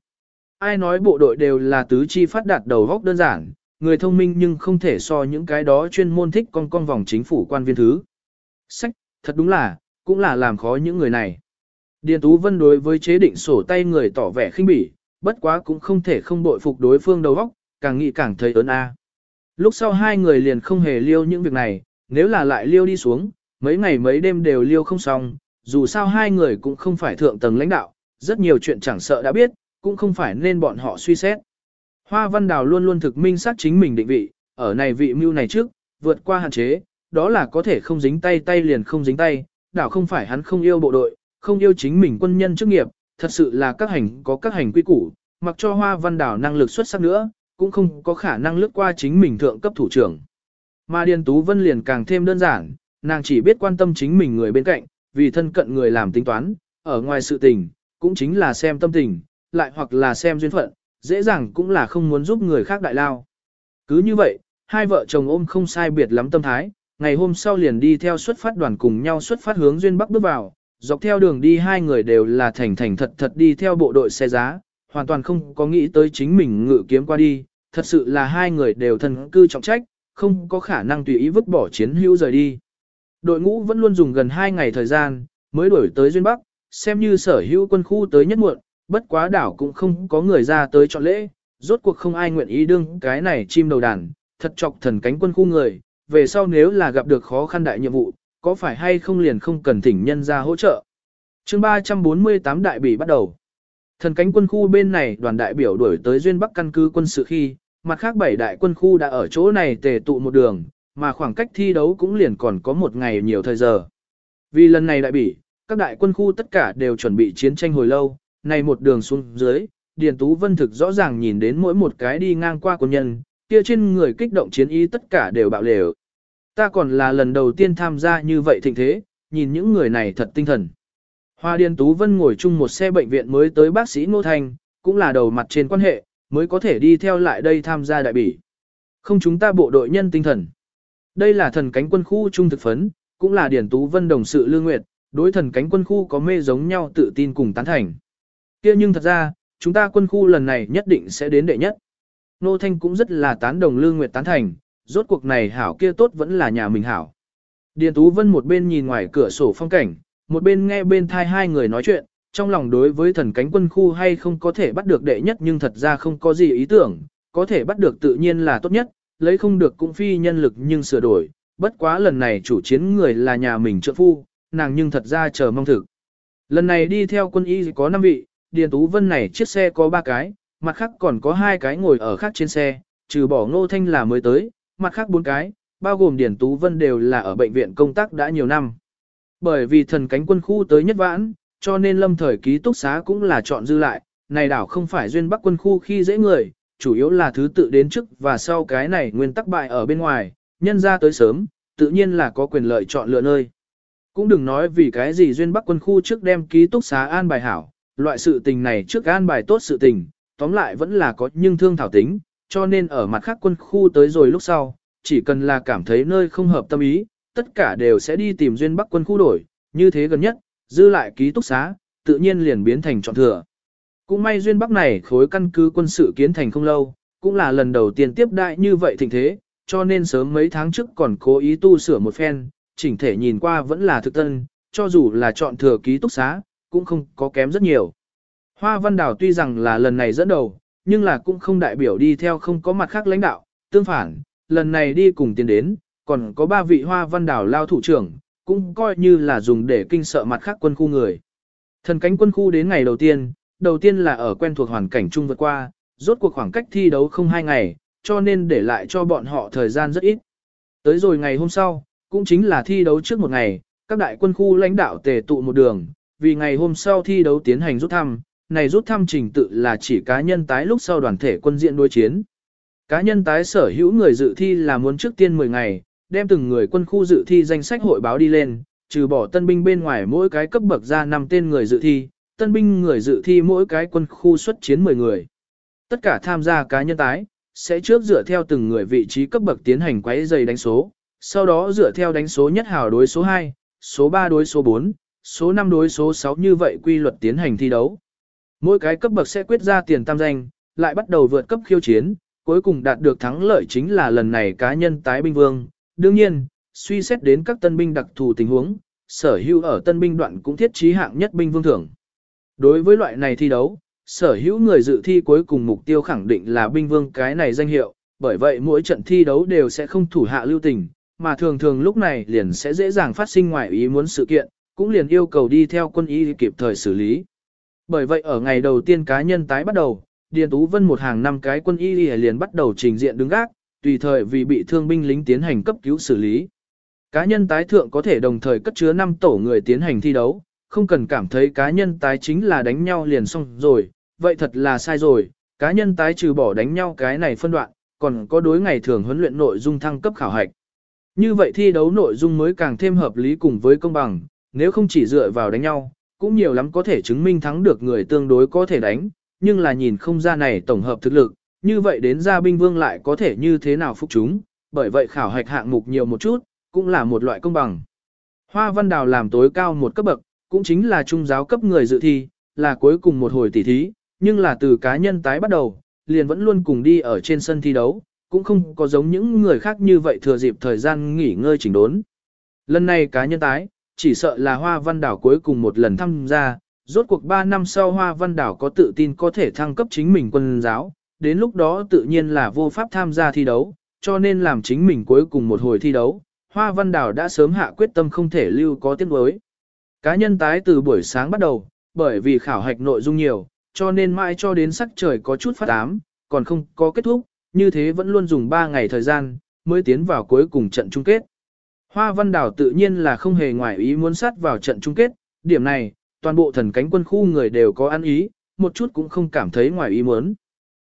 Ai nói bộ đội đều là tứ chi phát đạt đầu góc đơn giản, người thông minh nhưng không thể so những cái đó chuyên môn thích con con vòng chính phủ quan viên thứ. Sách, thật đúng là, cũng là làm khó những người này. Điền Tú Vân đối với chế định sổ tay người tỏ vẻ khinh bỉ, bất quá cũng không thể không bội phục đối phương đầu óc, càng nghĩ càng thấy ớn a. Lúc sau hai người liền không hề liêu những việc này, nếu là lại liêu đi xuống, mấy ngày mấy đêm đều liêu không xong, dù sao hai người cũng không phải thượng tầng lãnh đạo, rất nhiều chuyện chẳng sợ đã biết, cũng không phải nên bọn họ suy xét. Hoa Văn Đào luôn luôn thực minh xác chính mình định vị, ở này vị mưu này trước, vượt qua hạn chế, đó là có thể không dính tay tay liền không dính tay, đảo không phải hắn không yêu bộ đội, không yêu chính mình quân nhân chức nghiệp, thật sự là các hành có các hành quy củ, mặc cho Hoa Văn Đào năng lực xuất sắc nữa, cũng không có khả năng lướt qua chính mình thượng cấp thủ trưởng. Mà Điền Tú Vân liền càng thêm đơn giản, nàng chỉ biết quan tâm chính mình người bên cạnh, vì thân cận người làm tính toán, ở ngoài sự tình, cũng chính là xem tâm tình, lại hoặc là xem duyên phận, dễ dàng cũng là không muốn giúp người khác đại lao. Cứ như vậy, hai vợ chồng ôm không sai biệt lắm tâm thái, ngày hôm sau liền đi theo xuất phát đoàn cùng nhau xuất phát hướng duyên bắc bước vào, dọc theo đường đi hai người đều là thành thành thật thật đi theo bộ đội xe giá, hoàn toàn không có nghĩ tới chính mình ngự kiếm qua đi, thật sự là hai người đều thân cư trọng trách, không có khả năng tùy ý vứt bỏ chiến hữu rời đi. Đội ngũ vẫn luôn dùng gần hai ngày thời gian, mới đổi tới Duyên Bắc, xem như sở hữu quân khu tới nhất muộn, bất quá đảo cũng không có người ra tới chọn lễ, rốt cuộc không ai nguyện ý đương cái này chim đầu đàn, thật chọc thần cánh quân khu người, về sau nếu là gặp được khó khăn đại nhiệm vụ, có phải hay không liền không cần thỉnh nhân ra hỗ trợ. chương 348 đại bỉ bắt đầu. Thần cánh quân khu bên này đoàn đại biểu đuổi tới Duyên Bắc căn cứ quân sự khi, mặt khác bảy đại quân khu đã ở chỗ này tề tụ một đường, mà khoảng cách thi đấu cũng liền còn có một ngày nhiều thời giờ. Vì lần này đại bỉ, các đại quân khu tất cả đều chuẩn bị chiến tranh hồi lâu, này một đường xuống dưới, Điền Tú Vân thực rõ ràng nhìn đến mỗi một cái đi ngang qua quân nhân, kia trên người kích động chiến ý tất cả đều bạo lều. Ta còn là lần đầu tiên tham gia như vậy thịnh thế, nhìn những người này thật tinh thần. Hoa Điền Tú Vân ngồi chung một xe bệnh viện mới tới bác sĩ Ngô Thành, cũng là đầu mặt trên quan hệ, mới có thể đi theo lại đây tham gia đại bỉ. Không chúng ta bộ đội nhân tinh thần. Đây là thần cánh quân khu trung thực phấn, cũng là Điền Tú Vân đồng sự lương nguyệt, đối thần cánh quân khu có mê giống nhau tự tin cùng tán thành kia nhưng thật ra, chúng ta quân khu lần này nhất định sẽ đến đệ nhất. Nô Thanh cũng rất là tán đồng Lương Nguyệt tán thành, rốt cuộc này hảo kia tốt vẫn là nhà mình hảo. Điền Tú Vân một bên nhìn ngoài cửa sổ phong cảnh, một bên nghe bên thai hai người nói chuyện, trong lòng đối với thần cánh quân khu hay không có thể bắt được đệ nhất nhưng thật ra không có gì ý tưởng, có thể bắt được tự nhiên là tốt nhất, lấy không được cũng phi nhân lực nhưng sửa đổi, bất quá lần này chủ chiến người là nhà mình trợ phu, nàng nhưng thật ra chờ mong thực. Lần này đi theo quân y có 5 vị, Điền Tú Vân này chiếc xe có 3 cái, mặt khác còn có hai cái ngồi ở khác trên xe, trừ bỏ ngô thanh là mới tới, mặt khác 4 cái, bao gồm Điền Tú Vân đều là ở bệnh viện công tác đã nhiều năm. Bởi vì thần cánh quân khu tới nhất vãn, cho nên lâm thời ký túc xá cũng là chọn dư lại, này đảo không phải duyên bắc quân khu khi dễ người, chủ yếu là thứ tự đến trước và sau cái này nguyên tắc bại ở bên ngoài, nhân ra tới sớm, tự nhiên là có quyền lợi chọn lựa nơi. Cũng đừng nói vì cái gì duyên bắc quân khu trước đem ký túc xá an bài hảo, loại sự tình này trước an bài tốt sự tình, tóm lại vẫn là có nhưng thương thảo tính, cho nên ở mặt khác quân khu tới rồi lúc sau, chỉ cần là cảm thấy nơi không hợp tâm ý, tất cả đều sẽ đi tìm duyên bắc quân khu đổi, như thế gần nhất, dư lại ký túc xá, tự nhiên liền biến thành chọn thừa. Cũng may duyên bắc này khối căn cứ quân sự kiến thành không lâu, cũng là lần đầu tiên tiếp đại như vậy thịnh thế, cho nên sớm mấy tháng trước còn cố ý tu sửa một phen, chỉnh thể nhìn qua vẫn là thực tân, cho dù là chọn thừa ký túc xá, cũng không có kém rất nhiều. Hoa Văn Đào tuy rằng là lần này dẫn đầu, nhưng là cũng không đại biểu đi theo không có mặt khác lãnh đạo, tương phản, lần này đi cùng tiến đến, còn có ba vị Hoa Văn Đào lao thủ trưởng, cũng coi như là dùng để kinh sợ mặt khác quân khu người. Thần cánh quân khu đến ngày đầu tiên, đầu tiên là ở quen thuộc hoàn cảnh chung vượt qua, rốt cuộc khoảng cách thi đấu không hai ngày, cho nên để lại cho bọn họ thời gian rất ít. Tới rồi ngày hôm sau, cũng chính là thi đấu trước một ngày, các đại quân khu lãnh đạo tề tụ một đường, vì ngày hôm sau thi đấu tiến hành rút thăm, này rút thăm trình tự là chỉ cá nhân tái lúc sau đoàn thể quân diện đối chiến. Cá nhân tái sở hữu người dự thi là muốn trước tiên 10 ngày, đem từng người quân khu dự thi danh sách hội báo đi lên, trừ bỏ tân binh bên ngoài mỗi cái cấp bậc ra 5 tên người dự thi, tân binh người dự thi mỗi cái quân khu xuất chiến 10 người. Tất cả tham gia cá nhân tái, sẽ trước dựa theo từng người vị trí cấp bậc tiến hành quấy giày đánh số, sau đó dựa theo đánh số nhất hào đối số 2, số 3 đối số 4, số 5 đối số 6 như vậy quy luật tiến hành thi đấu. Mỗi cái cấp bậc sẽ quyết ra tiền tam danh, lại bắt đầu vượt cấp khiêu chiến, cuối cùng đạt được thắng lợi chính là lần này cá nhân tái binh vương. Đương nhiên, suy xét đến các tân binh đặc thù tình huống, sở hữu ở tân binh đoạn cũng thiết trí hạng nhất binh vương thưởng. Đối với loại này thi đấu, sở hữu người dự thi cuối cùng mục tiêu khẳng định là binh vương cái này danh hiệu, bởi vậy mỗi trận thi đấu đều sẽ không thủ hạ lưu tình, mà thường thường lúc này liền sẽ dễ dàng phát sinh ngoài ý muốn sự kiện, cũng liền yêu cầu đi theo quân y kịp thời xử lý. Bởi vậy ở ngày đầu tiên cá nhân tái bắt đầu, Điền Tú Vân một hàng năm cái quân y liền bắt đầu trình diện đứng gác, tùy thời vì bị thương binh lính tiến hành cấp cứu xử lý. Cá nhân tái thượng có thể đồng thời cất chứa 5 tổ người tiến hành thi đấu, không cần cảm thấy cá nhân tái chính là đánh nhau liền xong rồi, vậy thật là sai rồi, cá nhân tái trừ bỏ đánh nhau cái này phân đoạn, còn có đối ngày thường huấn luyện nội dung thăng cấp khảo hạch. Như vậy thi đấu nội dung mới càng thêm hợp lý cùng với công bằng, nếu không chỉ dựa vào đánh nhau, cũng nhiều lắm có thể chứng minh thắng được người tương đối có thể đánh, nhưng là nhìn không ra này tổng hợp thực lực, như vậy đến ra binh vương lại có thể như thế nào phục chúng, bởi vậy khảo hạch hạng mục nhiều một chút, cũng là một loại công bằng. Hoa Văn Đào làm tối cao một cấp bậc, cũng chính là trung giáo cấp người dự thi, là cuối cùng một hồi tỉ thí, nhưng là từ cá nhân tái bắt đầu, liền vẫn luôn cùng đi ở trên sân thi đấu, cũng không có giống những người khác như vậy thừa dịp thời gian nghỉ ngơi chỉnh đốn. Lần này cá nhân tái, chỉ sợ là Hoa Văn Đảo cuối cùng một lần tham gia, rốt cuộc 3 năm sau Hoa Văn Đảo có tự tin có thể thăng cấp chính mình quân giáo, đến lúc đó tự nhiên là vô pháp tham gia thi đấu, cho nên làm chính mình cuối cùng một hồi thi đấu, Hoa Văn Đảo đã sớm hạ quyết tâm không thể lưu có tiếng đối. Cá nhân tái từ buổi sáng bắt đầu, bởi vì khảo hạch nội dung nhiều, cho nên mãi cho đến sắc trời có chút phát ám, còn không có kết thúc, như thế vẫn luôn dùng 3 ngày thời gian, mới tiến vào cuối cùng trận chung kết. Hoa Văn Đảo tự nhiên là không hề ngoại ý muốn sát vào trận chung kết, điểm này, toàn bộ thần cánh quân khu người đều có ăn ý, một chút cũng không cảm thấy ngoài ý muốn.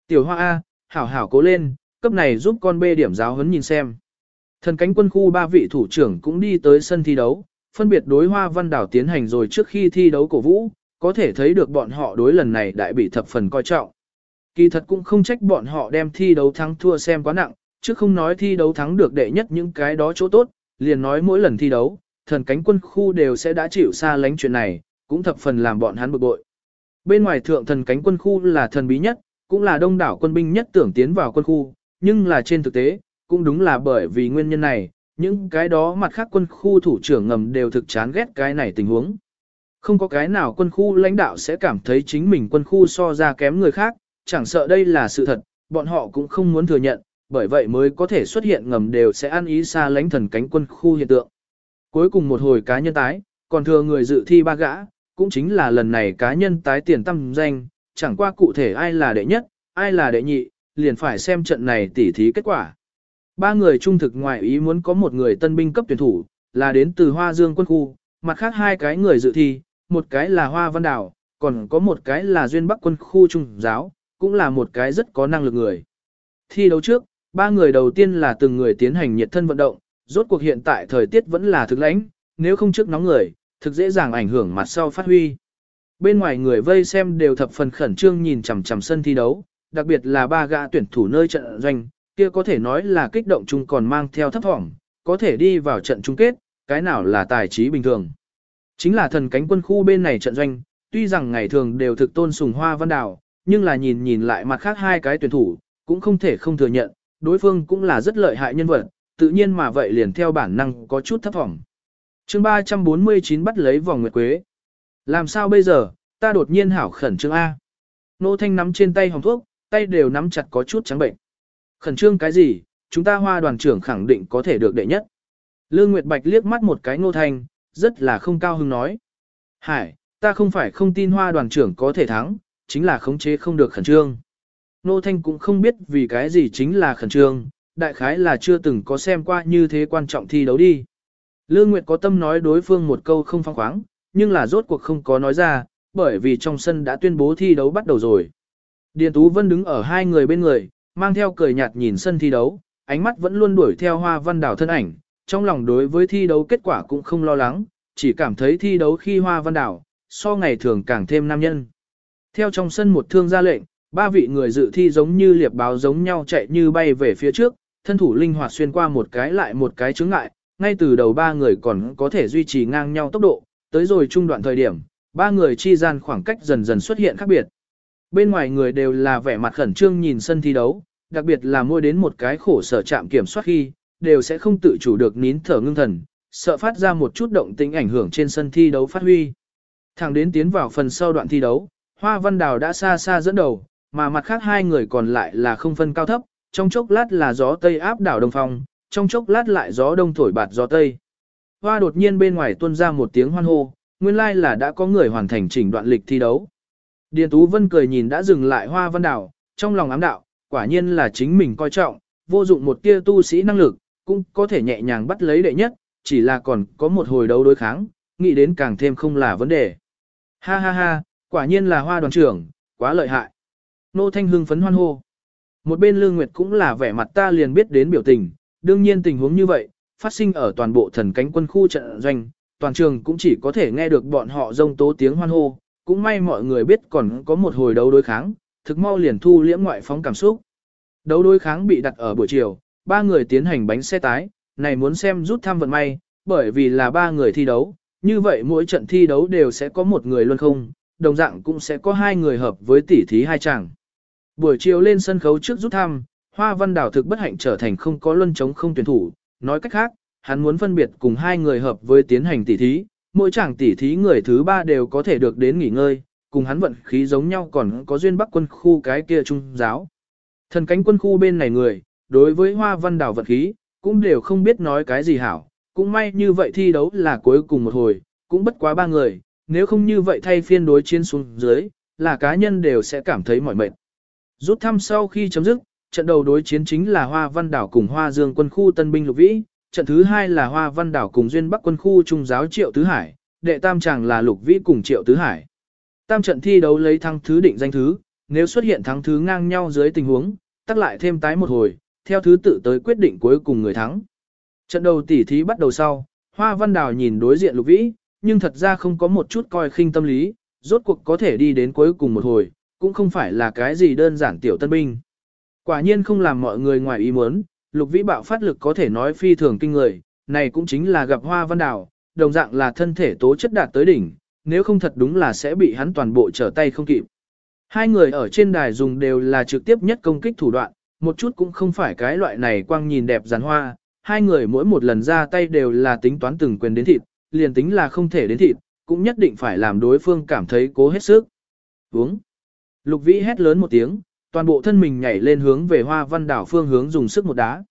Tiểu Hoa A, hảo hảo cố lên, cấp này giúp con bê điểm giáo huấn nhìn xem. Thần cánh quân khu ba vị thủ trưởng cũng đi tới sân thi đấu, phân biệt đối Hoa Văn Đảo tiến hành rồi trước khi thi đấu cổ vũ, có thể thấy được bọn họ đối lần này đại bị thập phần coi trọng. Kỳ thật cũng không trách bọn họ đem thi đấu thắng thua xem quá nặng, chứ không nói thi đấu thắng được đệ nhất những cái đó chỗ tốt, liền nói mỗi lần thi đấu, thần cánh quân khu đều sẽ đã chịu xa lánh chuyện này, cũng thập phần làm bọn hắn bực bội. Bên ngoài thượng thần cánh quân khu là thần bí nhất, cũng là đông đảo quân binh nhất tưởng tiến vào quân khu, nhưng là trên thực tế, cũng đúng là bởi vì nguyên nhân này, những cái đó mặt khác quân khu thủ trưởng ngầm đều thực chán ghét cái này tình huống. Không có cái nào quân khu lãnh đạo sẽ cảm thấy chính mình quân khu so ra kém người khác, chẳng sợ đây là sự thật, bọn họ cũng không muốn thừa nhận, bởi vậy mới có thể xuất hiện ngầm đều sẽ ăn ý xa lánh thần cánh quân khu hiện tượng. Cuối cùng một hồi cá nhân tái, còn thừa người dự thi ba gã, cũng chính là lần này cá nhân tái tiền tâm danh, chẳng qua cụ thể ai là đệ nhất, ai là đệ nhị, liền phải xem trận này tỉ thí kết quả. Ba người trung thực ngoại ý muốn có một người tân binh cấp tuyển thủ, là đến từ Hoa Dương quân khu, mặt khác hai cái người dự thi, một cái là Hoa Văn Đảo, còn có một cái là Duyên Bắc quân khu trung giáo, cũng là một cái rất có năng lực người. Thi đấu trước, ba người đầu tiên là từng người tiến hành nhiệt thân vận động, rốt cuộc hiện tại thời tiết vẫn là thực lãnh, nếu không trước nóng người, thực dễ dàng ảnh hưởng mặt sau phát huy. Bên ngoài người vây xem đều thập phần khẩn trương nhìn chằm chằm sân thi đấu, đặc biệt là ba gã tuyển thủ nơi trận doanh, kia có thể nói là kích động chung còn mang theo thấp thỏm, có thể đi vào trận chung kết, cái nào là tài trí bình thường. Chính là thần cánh quân khu bên này trận doanh, tuy rằng ngày thường đều thực tôn sùng hoa văn đào, nhưng là nhìn nhìn lại mặt khác hai cái tuyển thủ, cũng không thể không thừa nhận, đối phương cũng là rất lợi hại nhân vật, tự nhiên mà vậy liền theo bản năng có chút thấp thỏm. chương 349 bắt lấy vòng nguyệt quế. Làm sao bây giờ, ta đột nhiên hảo khẩn trương A. Nô Thanh nắm trên tay hồng thuốc, tay đều nắm chặt có chút trắng bệnh. Khẩn trương cái gì, chúng ta hoa đoàn trưởng khẳng định có thể được đệ nhất. Lương Nguyệt Bạch liếc mắt một cái Nô Thanh, rất là không cao hứng nói. Hải, ta không phải không tin hoa đoàn trưởng có thể thắng, chính là khống chế không được khẩn trương. Nô Thanh cũng không biết vì cái gì chính là khẩn trương, đại khái là chưa từng có xem qua như thế quan trọng thi đấu đi. Lương Nguyệt có tâm nói đối phương một câu không phong khoáng, nhưng là rốt cuộc không có nói ra, bởi vì trong sân đã tuyên bố thi đấu bắt đầu rồi. Điền Tú Vân đứng ở hai người bên người, mang theo cười nhạt nhìn sân thi đấu, ánh mắt vẫn luôn đuổi theo hoa văn đảo thân ảnh, trong lòng đối với thi đấu kết quả cũng không lo lắng, chỉ cảm thấy thi đấu khi hoa văn đảo, so ngày thường càng thêm nam nhân. Theo trong sân một thương ra lệnh, ba vị người dự thi giống như liệp báo giống nhau chạy như bay về phía trước, thân thủ linh hoạt xuyên qua một cái lại một cái chướng ngại, ngay từ đầu ba người còn có thể duy trì ngang nhau tốc độ, tới rồi trung đoạn thời điểm, ba người chi gian khoảng cách dần dần xuất hiện khác biệt. Bên ngoài người đều là vẻ mặt khẩn trương nhìn sân thi đấu, đặc biệt là mua đến một cái khổ sở chạm kiểm soát khi, đều sẽ không tự chủ được nín thở ngưng thần, sợ phát ra một chút động tĩnh ảnh hưởng trên sân thi đấu phát huy. Thẳng đến tiến vào phần sau đoạn thi đấu, Hoa Văn Đào đã xa xa dẫn đầu, mà mặt khác hai người còn lại là không phân cao thấp, trong chốc lát là gió tây áp đảo đông phong, trong chốc lát lại gió đông thổi bạt gió tây. Hoa đột nhiên bên ngoài tuôn ra một tiếng hoan hô, nguyên lai là đã có người hoàn thành chỉnh đoạn lịch thi đấu. Điền Tú Vân cười nhìn đã dừng lại Hoa Văn Đảo, trong lòng ám đạo, quả nhiên là chính mình coi trọng, vô dụng một tia tu sĩ năng lực, cũng có thể nhẹ nhàng bắt lấy đệ nhất, chỉ là còn có một hồi đấu đối kháng, nghĩ đến càng thêm không là vấn đề. Ha ha ha, quả nhiên là hoa đoàn trưởng, quá lợi hại. Nô Thanh hưng phấn hoan hô. Một bên Lương Nguyệt cũng là vẻ mặt ta liền biết đến biểu tình, đương nhiên tình huống như vậy, phát sinh ở toàn bộ thần cánh quân khu trận doanh, toàn trường cũng chỉ có thể nghe được bọn họ rông tố tiếng hoan hô, cũng may mọi người biết còn có một hồi đấu đối kháng, thực mau liền thu liễm ngoại phóng cảm xúc. Đấu đối kháng bị đặt ở buổi chiều, ba người tiến hành bánh xe tái, này muốn xem rút thăm vận may, bởi vì là ba người thi đấu, như vậy mỗi trận thi đấu đều sẽ có một người luôn không, đồng dạng cũng sẽ có hai người hợp với tỷ thí hai chàng. Buổi chiều lên sân khấu trước rút thăm, Hoa Văn Đào thực bất hạnh trở thành không có luân chống không tuyển thủ, nói cách khác, hắn muốn phân biệt cùng hai người hợp với tiến hành tỉ thí, mỗi chàng tỉ thí người thứ ba đều có thể được đến nghỉ ngơi, cùng hắn vận khí giống nhau còn có duyên bắc quân khu cái kia trung giáo. Thần cánh quân khu bên này người, đối với Hoa Văn Đào vận khí, cũng đều không biết nói cái gì hảo, cũng may như vậy thi đấu là cuối cùng một hồi, cũng bất quá ba người, nếu không như vậy thay phiên đối chiến xuống dưới, là cá nhân đều sẽ cảm thấy mỏi mệt. Rút thăm sau khi chấm dứt, trận đầu đối chiến chính là Hoa Văn Đảo cùng Hoa Dương quân khu Tân binh Lục Vĩ, trận thứ hai là Hoa Văn Đảo cùng Duyên Bắc quân khu Trung giáo Triệu Tứ Hải, đệ tam chàng là Lục Vĩ cùng Triệu Tứ Hải. Tam trận thi đấu lấy thắng thứ định danh thứ, nếu xuất hiện thắng thứ ngang nhau dưới tình huống, tắt lại thêm tái một hồi, theo thứ tự tới quyết định cuối cùng người thắng. Trận đầu tỉ thí bắt đầu sau, Hoa Văn Đào nhìn đối diện Lục Vĩ, nhưng thật ra không có một chút coi khinh tâm lý, rốt cuộc có thể đi đến cuối cùng một hồi, cũng không phải là cái gì đơn giản tiểu tân binh. Quả nhiên không làm mọi người ngoài ý muốn, Lục Vĩ bạo phát lực có thể nói phi thường kinh người, này cũng chính là gặp Hoa Văn Đào, đồng dạng là thân thể tố chất đạt tới đỉnh, nếu không thật đúng là sẽ bị hắn toàn bộ trở tay không kịp. Hai người ở trên đài dùng đều là trực tiếp nhất công kích thủ đoạn, một chút cũng không phải cái loại này quang nhìn đẹp giàn hoa, hai người mỗi một lần ra tay đều là tính toán từng quyền đến thịt, liền tính là không thể đến thịt, cũng nhất định phải làm đối phương cảm thấy cố hết sức. Uống. Lục vĩ hét lớn một tiếng, toàn bộ thân mình nhảy lên hướng về hoa văn đảo phương hướng dùng sức một đá.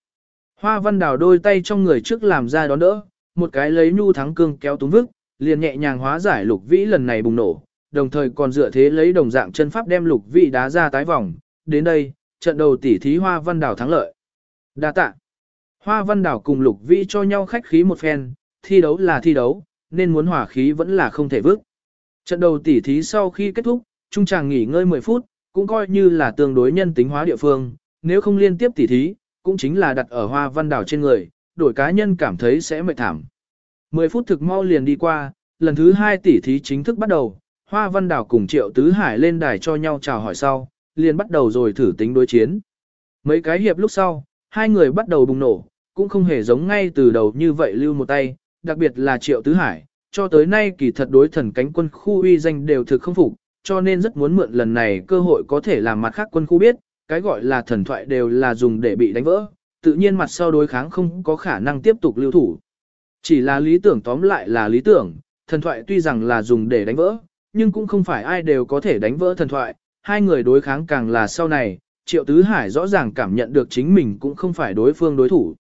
Hoa văn đảo đôi tay trong người trước làm ra đón đỡ, một cái lấy nhu thắng cương kéo túng vức, liền nhẹ nhàng hóa giải lục vĩ lần này bùng nổ, đồng thời còn dựa thế lấy đồng dạng chân pháp đem lục vĩ đá ra tái vòng. Đến đây, trận đầu tỉ thí hoa văn đảo thắng lợi. Đa tạ. Hoa văn đảo cùng lục vĩ cho nhau khách khí một phen, thi đấu là thi đấu, nên muốn hỏa khí vẫn là không thể vứt. Trận đầu tỉ thí sau khi kết thúc, trung chàng nghỉ ngơi 10 phút, cũng coi như là tương đối nhân tính hóa địa phương, nếu không liên tiếp tỉ thí, cũng chính là đặt ở hoa văn đảo trên người, đổi cá nhân cảm thấy sẽ mệt thảm. 10 phút thực mau liền đi qua, lần thứ 2 tỉ thí chính thức bắt đầu, hoa văn đảo cùng triệu tứ hải lên đài cho nhau chào hỏi sau, liền bắt đầu rồi thử tính đối chiến. Mấy cái hiệp lúc sau, hai người bắt đầu bùng nổ, cũng không hề giống ngay từ đầu như vậy lưu một tay, đặc biệt là triệu tứ hải, cho tới nay kỳ thật đối thần cánh quân khu uy danh đều thực không phục, cho nên rất muốn mượn lần này cơ hội có thể làm mặt khác quân khu biết, cái gọi là thần thoại đều là dùng để bị đánh vỡ, tự nhiên mặt sau đối kháng không có khả năng tiếp tục lưu thủ. Chỉ là lý tưởng tóm lại là lý tưởng, thần thoại tuy rằng là dùng để đánh vỡ, nhưng cũng không phải ai đều có thể đánh vỡ thần thoại, hai người đối kháng càng là sau này, Triệu Tứ Hải rõ ràng cảm nhận được chính mình cũng không phải đối phương đối thủ.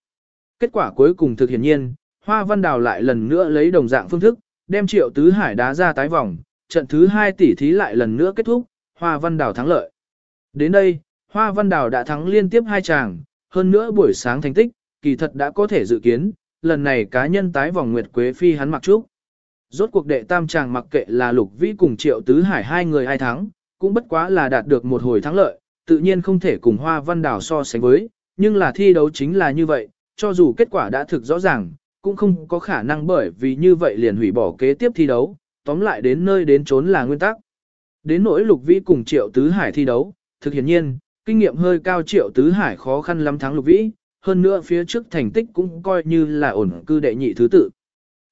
Kết quả cuối cùng thực hiển nhiên, Hoa Văn Đào lại lần nữa lấy đồng dạng phương thức, đem Triệu Tứ Hải đá ra tái vòng, trận thứ hai tỷ thí lại lần nữa kết thúc, Hoa Văn Đào thắng lợi. Đến đây, Hoa Văn Đào đã thắng liên tiếp hai chàng, hơn nữa buổi sáng thành tích, kỳ thật đã có thể dự kiến, lần này cá nhân tái vòng Nguyệt Quế Phi hắn mặc trúc. Rốt cuộc đệ tam chàng mặc kệ là Lục Vĩ cùng Triệu Tứ Hải hai người ai thắng, cũng bất quá là đạt được một hồi thắng lợi, tự nhiên không thể cùng Hoa Văn Đào so sánh với, nhưng là thi đấu chính là như vậy, cho dù kết quả đã thực rõ ràng, cũng không có khả năng bởi vì như vậy liền hủy bỏ kế tiếp thi đấu, tóm lại đến nơi đến trốn là nguyên tắc. Đến nỗi Lục Vĩ cùng Triệu Tứ Hải thi đấu, thực hiện nhiên, kinh nghiệm hơi cao Triệu Tứ Hải khó khăn lắm thắng Lục Vĩ, hơn nữa phía trước thành tích cũng coi như là ổn cư đệ nhị thứ tự.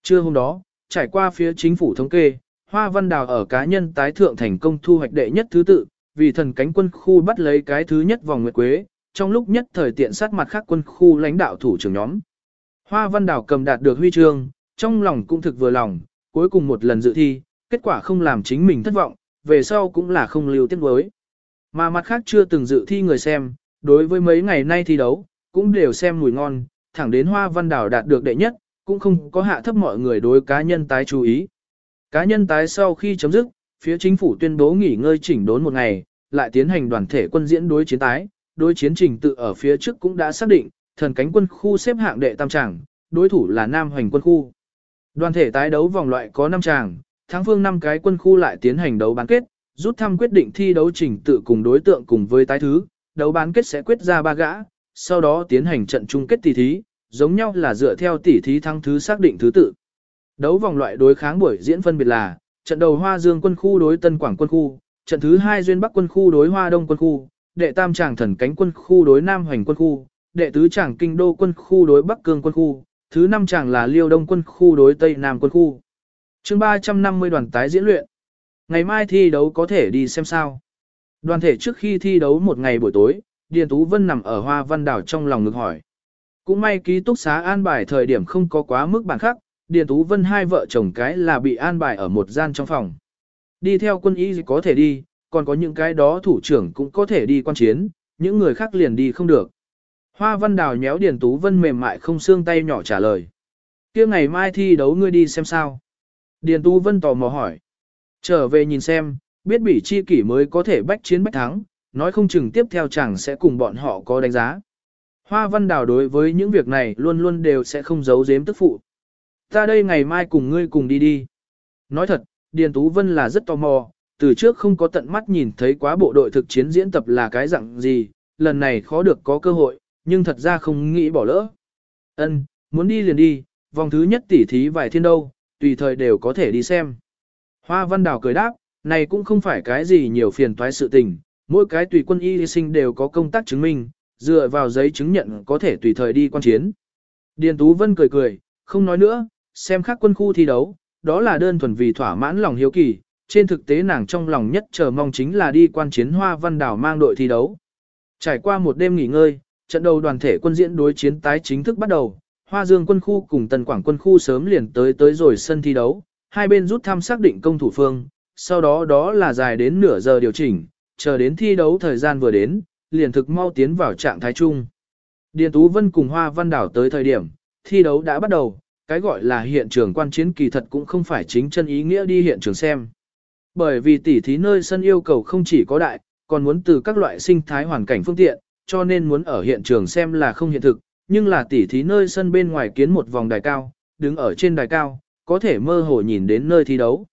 Trưa hôm đó, trải qua phía chính phủ thống kê, Hoa Văn Đào ở cá nhân tái thượng thành công thu hoạch đệ nhất thứ tự, vì thần cánh quân khu bắt lấy cái thứ nhất vòng nguyệt quế, trong lúc nhất thời tiện sát mặt khác quân khu lãnh đạo thủ trưởng nhóm. Hoa Văn Đào cầm đạt được huy chương, trong lòng cũng thực vừa lòng, cuối cùng một lần dự thi, kết quả không làm chính mình thất vọng, về sau cũng là không lưu tiếc nuối. Mà mặt khác chưa từng dự thi người xem, đối với mấy ngày nay thi đấu, cũng đều xem mùi ngon, thẳng đến Hoa Văn Đảo đạt được đệ nhất, cũng không có hạ thấp mọi người đối cá nhân tái chú ý. Cá nhân tái sau khi chấm dứt, phía chính phủ tuyên bố nghỉ ngơi chỉnh đốn một ngày, lại tiến hành đoàn thể quân diễn đối chiến tái, đối chiến trình tự ở phía trước cũng đã xác định, thần cánh quân khu xếp hạng đệ tam tràng, đối thủ là Nam Hoành quân khu. Đoàn thể tái đấu vòng loại có 5 tràng, tháng phương 5 cái quân khu lại tiến hành đấu bán kết, rút thăm quyết định thi đấu trình tự cùng đối tượng cùng với tái thứ, đấu bán kết sẽ quyết ra ba gã, sau đó tiến hành trận chung kết tỷ thí, giống nhau là dựa theo tỷ thí thăng thứ xác định thứ tự. Đấu vòng loại đối kháng buổi diễn phân biệt là, trận đầu Hoa Dương quân khu đối Tân Quảng quân khu, trận thứ hai Duyên Bắc quân khu đối Hoa Đông quân khu, đệ tam tràng thần cánh quân khu đối Nam Hoành quân khu, đệ tứ tràng kinh đô quân khu đối Bắc Cương quân khu, thứ năm chàng là Liêu Đông quân khu đối Tây Nam quân khu. chương 350 đoàn tái diễn luyện. Ngày mai thi đấu có thể đi xem sao. Đoàn thể trước khi thi đấu một ngày buổi tối, Điền Tú Vân nằm ở Hoa Văn Đảo trong lòng ngực hỏi. Cũng may ký túc xá an bài thời điểm không có quá mức bản khắc, Điền Tú Vân hai vợ chồng cái là bị an bài ở một gian trong phòng. Đi theo quân y có thể đi, còn có những cái đó thủ trưởng cũng có thể đi quan chiến, những người khác liền đi không được. Hoa Văn Đào nhéo Điền Tú Vân mềm mại không xương tay nhỏ trả lời. kia ngày mai thi đấu ngươi đi xem sao. Điền Tú Vân tò mò hỏi. Trở về nhìn xem, biết bị chi kỷ mới có thể bách chiến bách thắng, nói không chừng tiếp theo chẳng sẽ cùng bọn họ có đánh giá. Hoa Văn Đào đối với những việc này luôn luôn đều sẽ không giấu giếm tức phụ. Ta đây ngày mai cùng ngươi cùng đi đi. Nói thật, Điền Tú Vân là rất tò mò, từ trước không có tận mắt nhìn thấy quá bộ đội thực chiến diễn tập là cái dạng gì, lần này khó được có cơ hội, nhưng thật ra không nghĩ bỏ lỡ. Ân, muốn đi liền đi, vòng thứ nhất tỉ thí vài thiên đâu, tùy thời đều có thể đi xem. Hoa Văn Đào cười đáp, này cũng không phải cái gì nhiều phiền toái sự tình, mỗi cái tùy quân y sinh đều có công tác chứng minh, dựa vào giấy chứng nhận có thể tùy thời đi quan chiến. Điền Tú Vân cười cười, không nói nữa, xem khác quân khu thi đấu, đó là đơn thuần vì thỏa mãn lòng hiếu kỳ, trên thực tế nàng trong lòng nhất chờ mong chính là đi quan chiến hoa văn đào mang đội thi đấu. Trải qua một đêm nghỉ ngơi, trận đầu đoàn thể quân diễn đối chiến tái chính thức bắt đầu, Hoa Dương quân khu cùng Tần Quảng quân khu sớm liền tới tới rồi sân thi đấu, hai bên rút thăm xác định công thủ phương, sau đó đó là dài đến nửa giờ điều chỉnh, chờ đến thi đấu thời gian vừa đến, liền thực mau tiến vào trạng thái chung. Điền Tú Vân cùng Hoa Văn Đảo tới thời điểm, thi đấu đã bắt đầu, cái gọi là hiện trường quan chiến kỳ thật cũng không phải chính chân ý nghĩa đi hiện trường xem. Bởi vì tỉ thí nơi sân yêu cầu không chỉ có đại, còn muốn từ các loại sinh thái hoàn cảnh phương tiện, cho nên muốn ở hiện trường xem là không hiện thực, nhưng là tỉ thí nơi sân bên ngoài kiến một vòng đài cao, đứng ở trên đài cao, có thể mơ hồ nhìn đến nơi thi đấu.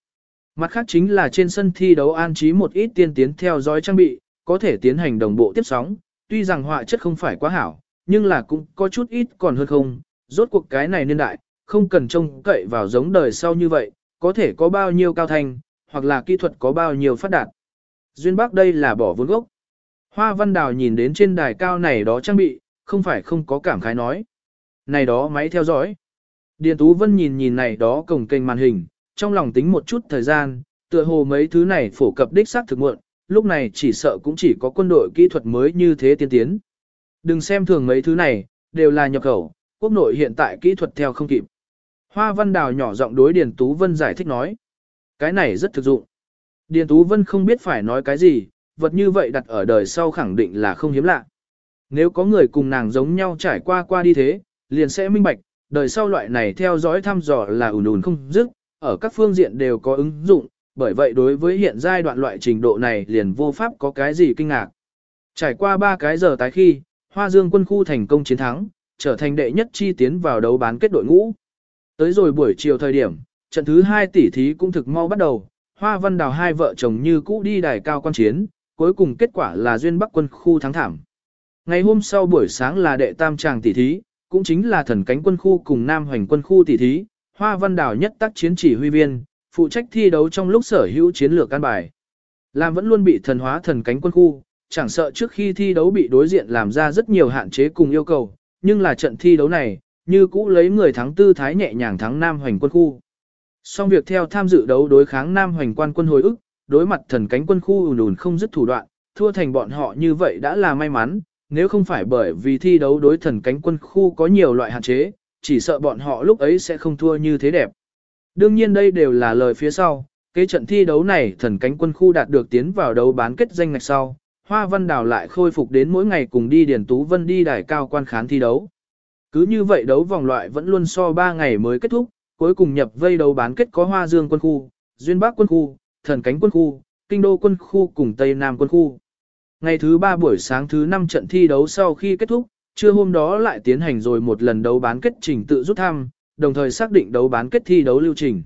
Mặt khác chính là trên sân thi đấu an trí một ít tiên tiến theo dõi trang bị, có thể tiến hành đồng bộ tiếp sóng, tuy rằng họa chất không phải quá hảo, nhưng là cũng có chút ít còn hơn không, rốt cuộc cái này niên đại, không cần trông cậy vào giống đời sau như vậy, có thể có bao nhiêu cao thành, hoặc là kỹ thuật có bao nhiêu phát đạt. Duyên Bắc đây là bỏ vốn gốc. Hoa Văn Đào nhìn đến trên đài cao này đó trang bị, không phải không có cảm khái nói. Này đó máy theo dõi. Điền Tú Vân nhìn nhìn này đó cổng kênh màn hình, trong lòng tính một chút thời gian, tựa hồ mấy thứ này phổ cập đích xác thực muộn, lúc này chỉ sợ cũng chỉ có quân đội kỹ thuật mới như thế tiên tiến. Đừng xem thường mấy thứ này, đều là nhập khẩu, quốc nội hiện tại kỹ thuật theo không kịp. Hoa Văn Đào nhỏ giọng đối Điền Tú Vân giải thích nói. Cái này rất thực dụng. Điền Tú Vân không biết phải nói cái gì, vật như vậy đặt ở đời sau khẳng định là không hiếm lạ. Nếu có người cùng nàng giống nhau trải qua qua đi thế, liền sẽ minh bạch, đời sau loại này theo dõi thăm dò là ủn ủn không dứt, ở các phương diện đều có ứng dụng, bởi vậy đối với hiện giai đoạn loại trình độ này liền vô pháp có cái gì kinh ngạc. Trải qua 3 cái giờ tái khi, Hoa Dương quân khu thành công chiến thắng, trở thành đệ nhất chi tiến vào đấu bán kết đội ngũ. Tới rồi buổi chiều thời điểm, trận thứ 2 tỷ thí cũng thực mau bắt đầu, Hoa Văn Đào hai vợ chồng như cũ đi đài cao quan chiến, cuối cùng kết quả là duyên Bắc quân khu thắng thảm. Ngày hôm sau buổi sáng là đệ tam tràng tỷ thí, cũng chính là thần cánh quân khu cùng Nam Hoành quân khu tỷ thí, Hoa Văn Đào nhất tác chiến chỉ huy viên, phụ trách thi đấu trong lúc sở hữu chiến lược căn bài. Làm vẫn luôn bị thần hóa thần cánh quân khu, chẳng sợ trước khi thi đấu bị đối diện làm ra rất nhiều hạn chế cùng yêu cầu, nhưng là trận thi đấu này, như cũ lấy người thắng tư thái nhẹ nhàng thắng Nam Hoành quân khu. Xong việc theo tham dự đấu đối kháng Nam Hoành quan quân hồi ức, đối mặt thần cánh quân khu ùn ùn không dứt thủ đoạn, thua thành bọn họ như vậy đã là may mắn, nếu không phải bởi vì thi đấu đối thần cánh quân khu có nhiều loại hạn chế, chỉ sợ bọn họ lúc ấy sẽ không thua như thế đẹp. Đương nhiên đây đều là lời phía sau, cái trận thi đấu này thần cánh quân khu đạt được tiến vào đấu bán kết danh ngạch sau, Hoa Văn Đào lại khôi phục đến mỗi ngày cùng đi Điền Tú Vân đi đài cao quan khán thi đấu. Cứ như vậy đấu vòng loại vẫn luôn so 3 ngày mới kết thúc, cuối cùng nhập vây đấu bán kết có Hoa Dương quân khu, Duyên Bắc quân khu, Thần Cánh quân khu, Kinh Đô quân khu cùng Tây Nam quân khu. Ngày thứ 3 buổi sáng thứ 5 trận thi đấu sau khi kết thúc, trưa hôm đó lại tiến hành rồi một lần đấu bán kết trình tự rút thăm, đồng thời xác định đấu bán kết thi đấu lưu trình.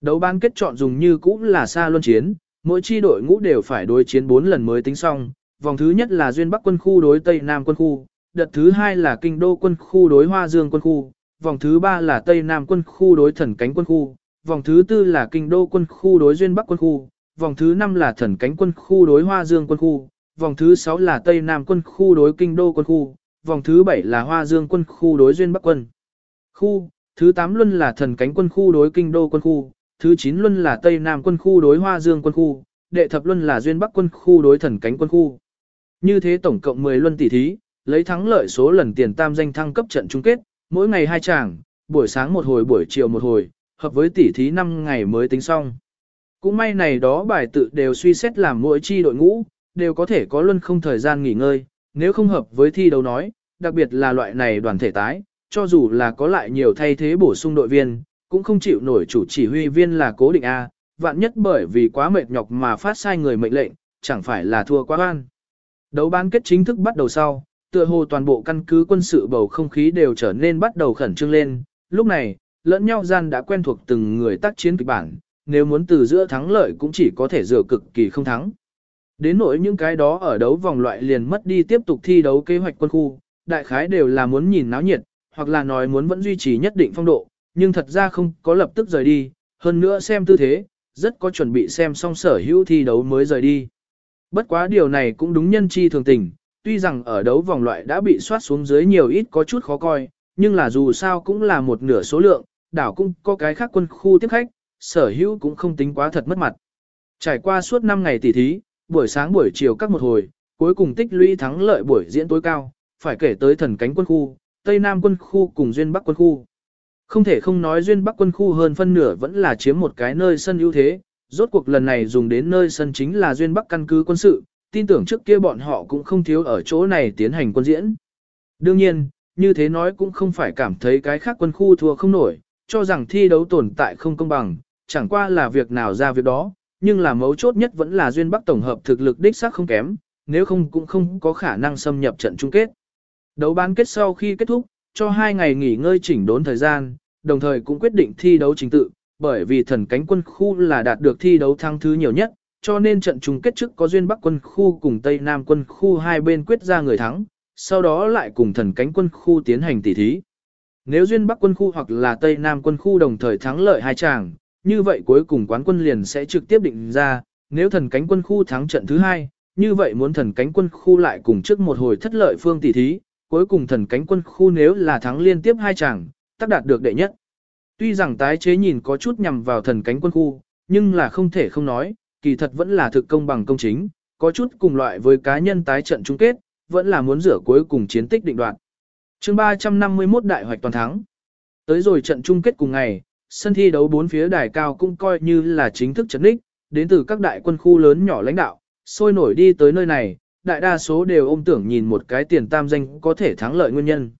Đấu bán kết chọn dùng như cũ là xa luân chiến, mỗi chi đội ngũ đều phải đối chiến 4 lần mới tính xong, vòng thứ nhất là Duyên Bắc quân khu đối Tây Nam quân khu, đợt thứ hai là Kinh Đô quân khu đối Hoa Dương quân khu, vòng thứ ba là Tây Nam quân khu đối Thần Cánh quân khu, vòng thứ tư là Kinh Đô quân khu đối Duyên Bắc quân khu, vòng thứ năm là Thần Cánh quân khu đối Hoa Dương quân khu, vòng thứ sáu là Tây Nam quân khu đối Kinh Đô quân khu, vòng thứ bảy là Hoa Dương quân khu đối Duyên Bắc quân khu, thứ tám luân là Thần Cánh quân khu đối Kinh Đô quân khu, thứ chín luân là Tây Nam quân khu đối Hoa Dương quân khu, đệ thập luân là Duyên Bắc quân khu đối Thần Cánh quân khu. Như thế tổng cộng 10 luân tỷ thí, lấy thắng lợi số lần tiền tam danh thăng cấp trận chung kết, mỗi ngày hai chàng, buổi sáng một hồi buổi chiều một hồi, hợp với tỷ thí 5 ngày mới tính xong. Cũng may này đó bài tự đều suy xét làm mỗi chi đội ngũ, đều có thể có luân không thời gian nghỉ ngơi, nếu không hợp với thi đấu nói, đặc biệt là loại này đoàn thể tái, cho dù là có lại nhiều thay thế bổ sung đội viên, cũng không chịu nổi chủ chỉ huy viên là cố định A, vạn nhất bởi vì quá mệt nhọc mà phát sai người mệnh lệnh, chẳng phải là thua quá oan. Đấu bán kết chính thức bắt đầu sau, tựa hồ toàn bộ căn cứ quân sự bầu không khí đều trở nên bắt đầu khẩn trương lên, lúc này, lẫn nhau gian đã quen thuộc từng người tác chiến kịch bản, nếu muốn từ giữa thắng lợi cũng chỉ có thể dựa cực kỳ không thắng. Đến nỗi những cái đó ở đấu vòng loại liền mất đi tiếp tục thi đấu kế hoạch quân khu, đại khái đều là muốn nhìn náo nhiệt, hoặc là nói muốn vẫn duy trì nhất định phong độ, nhưng thật ra không có lập tức rời đi, hơn nữa xem tư thế, rất có chuẩn bị xem xong sở hữu thi đấu mới rời đi. Bất quá điều này cũng đúng nhân chi thường tình, tuy rằng ở đấu vòng loại đã bị soát xuống dưới nhiều ít có chút khó coi, nhưng là dù sao cũng là một nửa số lượng, đảo cũng có cái khác quân khu tiếp khách, sở hữu cũng không tính quá thật mất mặt. Trải qua suốt 5 ngày tỉ thí, buổi sáng buổi chiều các một hồi, cuối cùng tích lũy thắng lợi buổi diễn tối cao, phải kể tới thần cánh quân khu, Tây Nam quân khu cùng Duyên Bắc quân khu. Không thể không nói Duyên Bắc quân khu hơn phân nửa vẫn là chiếm một cái nơi sân ưu thế, rốt cuộc lần này dùng đến nơi sân chính là Duyên Bắc căn cứ quân sự, tin tưởng trước kia bọn họ cũng không thiếu ở chỗ này tiến hành quân diễn. Đương nhiên, như thế nói cũng không phải cảm thấy cái khác quân khu thua không nổi, cho rằng thi đấu tồn tại không công bằng, chẳng qua là việc nào ra việc đó, nhưng là mấu chốt nhất vẫn là Duyên Bắc tổng hợp thực lực đích xác không kém, nếu không cũng không có khả năng xâm nhập trận chung kết. Đấu bán kết sau khi kết thúc, cho hai ngày nghỉ ngơi chỉnh đốn thời gian, đồng thời cũng quyết định thi đấu chính tự, bởi vì thần cánh quân khu là đạt được thi đấu thăng thứ nhiều nhất, cho nên trận chung kết trước có duyên Bắc quân khu cùng Tây Nam quân khu hai bên quyết ra người thắng, sau đó lại cùng thần cánh quân khu tiến hành tỉ thí. Nếu duyên Bắc quân khu hoặc là Tây Nam quân khu đồng thời thắng lợi hai chàng, như vậy cuối cùng quán quân liền sẽ trực tiếp định ra, nếu thần cánh quân khu thắng trận thứ hai, như vậy muốn thần cánh quân khu lại cùng trước một hồi thất lợi phương tỷ thí, cuối cùng thần cánh quân khu nếu là thắng liên tiếp hai chàng, tác đạt được đệ nhất. Tuy rằng tái chế nhìn có chút nhằm vào thần cánh quân khu, nhưng là không thể không nói, kỳ thật vẫn là thực công bằng công chính, có chút cùng loại với cá nhân tái trận chung kết, vẫn là muốn rửa cuối cùng chiến tích định đoạt chương 351 đại hoạch toàn thắng. Tới rồi trận chung kết cùng ngày, sân thi đấu bốn phía đài cao cũng coi như là chính thức trận đích, đến từ các đại quân khu lớn nhỏ lãnh đạo, sôi nổi đi tới nơi này, đại đa số đều ôm tưởng nhìn một cái tiền tam danh có thể thắng lợi nguyên nhân.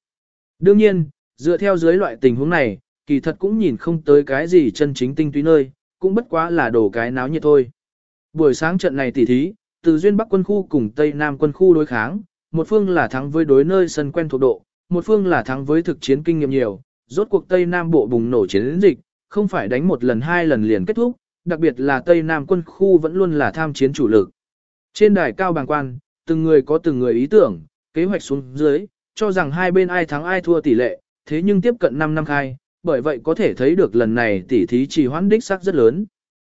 Đương nhiên, dựa theo dưới loại tình huống này, kỳ thật cũng nhìn không tới cái gì chân chính tinh túy nơi, cũng bất quá là đổ cái náo nhiệt thôi. Buổi sáng trận này tỉ thí, từ duyên Bắc quân khu cùng Tây Nam quân khu đối kháng, một phương là thắng với đối nơi sân quen thuộc độ, một phương là thắng với thực chiến kinh nghiệm nhiều, rốt cuộc Tây Nam bộ bùng nổ chiến dịch, không phải đánh một lần hai lần liền kết thúc, đặc biệt là Tây Nam quân khu vẫn luôn là tham chiến chủ lực. Trên đài cao bàng quan, từng người có từng người ý tưởng, kế hoạch xuống dưới, cho rằng hai bên ai thắng ai thua tỷ lệ, thế nhưng tiếp cận 5 năm khai, bởi vậy có thể thấy được lần này tỷ thí trì hoãn đích xác rất lớn.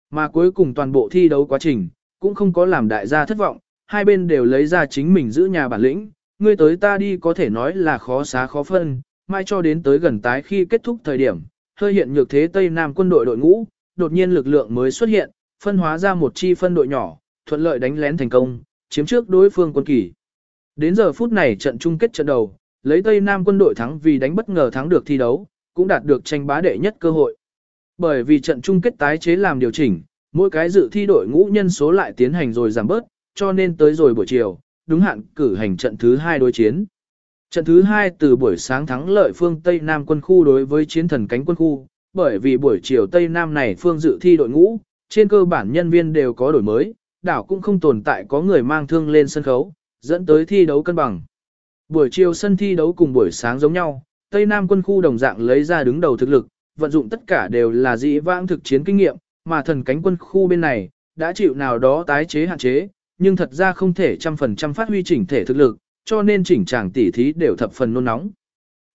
Mà cuối cùng toàn bộ thi đấu quá trình, cũng không có làm đại gia thất vọng, hai bên đều lấy ra chính mình giữ nhà bản lĩnh, Ngươi tới ta đi có thể nói là khó xá khó phân, mai cho đến tới gần tái khi kết thúc thời điểm, hơi hiện nhược thế Tây Nam quân đội đội ngũ, đột nhiên lực lượng mới xuất hiện, phân hóa ra một chi phân đội nhỏ, thuận lợi đánh lén thành công, chiếm trước đối phương quân kỳ. Đến giờ phút này trận chung kết trận đầu, lấy Tây Nam quân đội thắng vì đánh bất ngờ thắng được thi đấu, cũng đạt được tranh bá đệ nhất cơ hội. Bởi vì trận chung kết tái chế làm điều chỉnh, mỗi cái dự thi đội ngũ nhân số lại tiến hành rồi giảm bớt, cho nên tới rồi buổi chiều, đúng hạn cử hành trận thứ hai đối chiến. Trận thứ hai từ buổi sáng thắng lợi phương Tây Nam quân khu đối với chiến thần cánh quân khu, bởi vì buổi chiều Tây Nam này phương dự thi đội ngũ, trên cơ bản nhân viên đều có đổi mới, đảo cũng không tồn tại có người mang thương lên sân khấu, dẫn tới thi đấu cân bằng. Buổi chiều sân thi đấu cùng buổi sáng giống nhau, Tây Nam quân khu đồng dạng lấy ra đứng đầu thực lực, vận dụng tất cả đều là dĩ vãng thực chiến kinh nghiệm, mà thần cánh quân khu bên này, đã chịu nào đó tái chế hạn chế, nhưng thật ra không thể trăm phần trăm phát huy chỉnh thể thực lực, cho nên chỉnh tràng tỉ thí đều thập phần nôn nóng.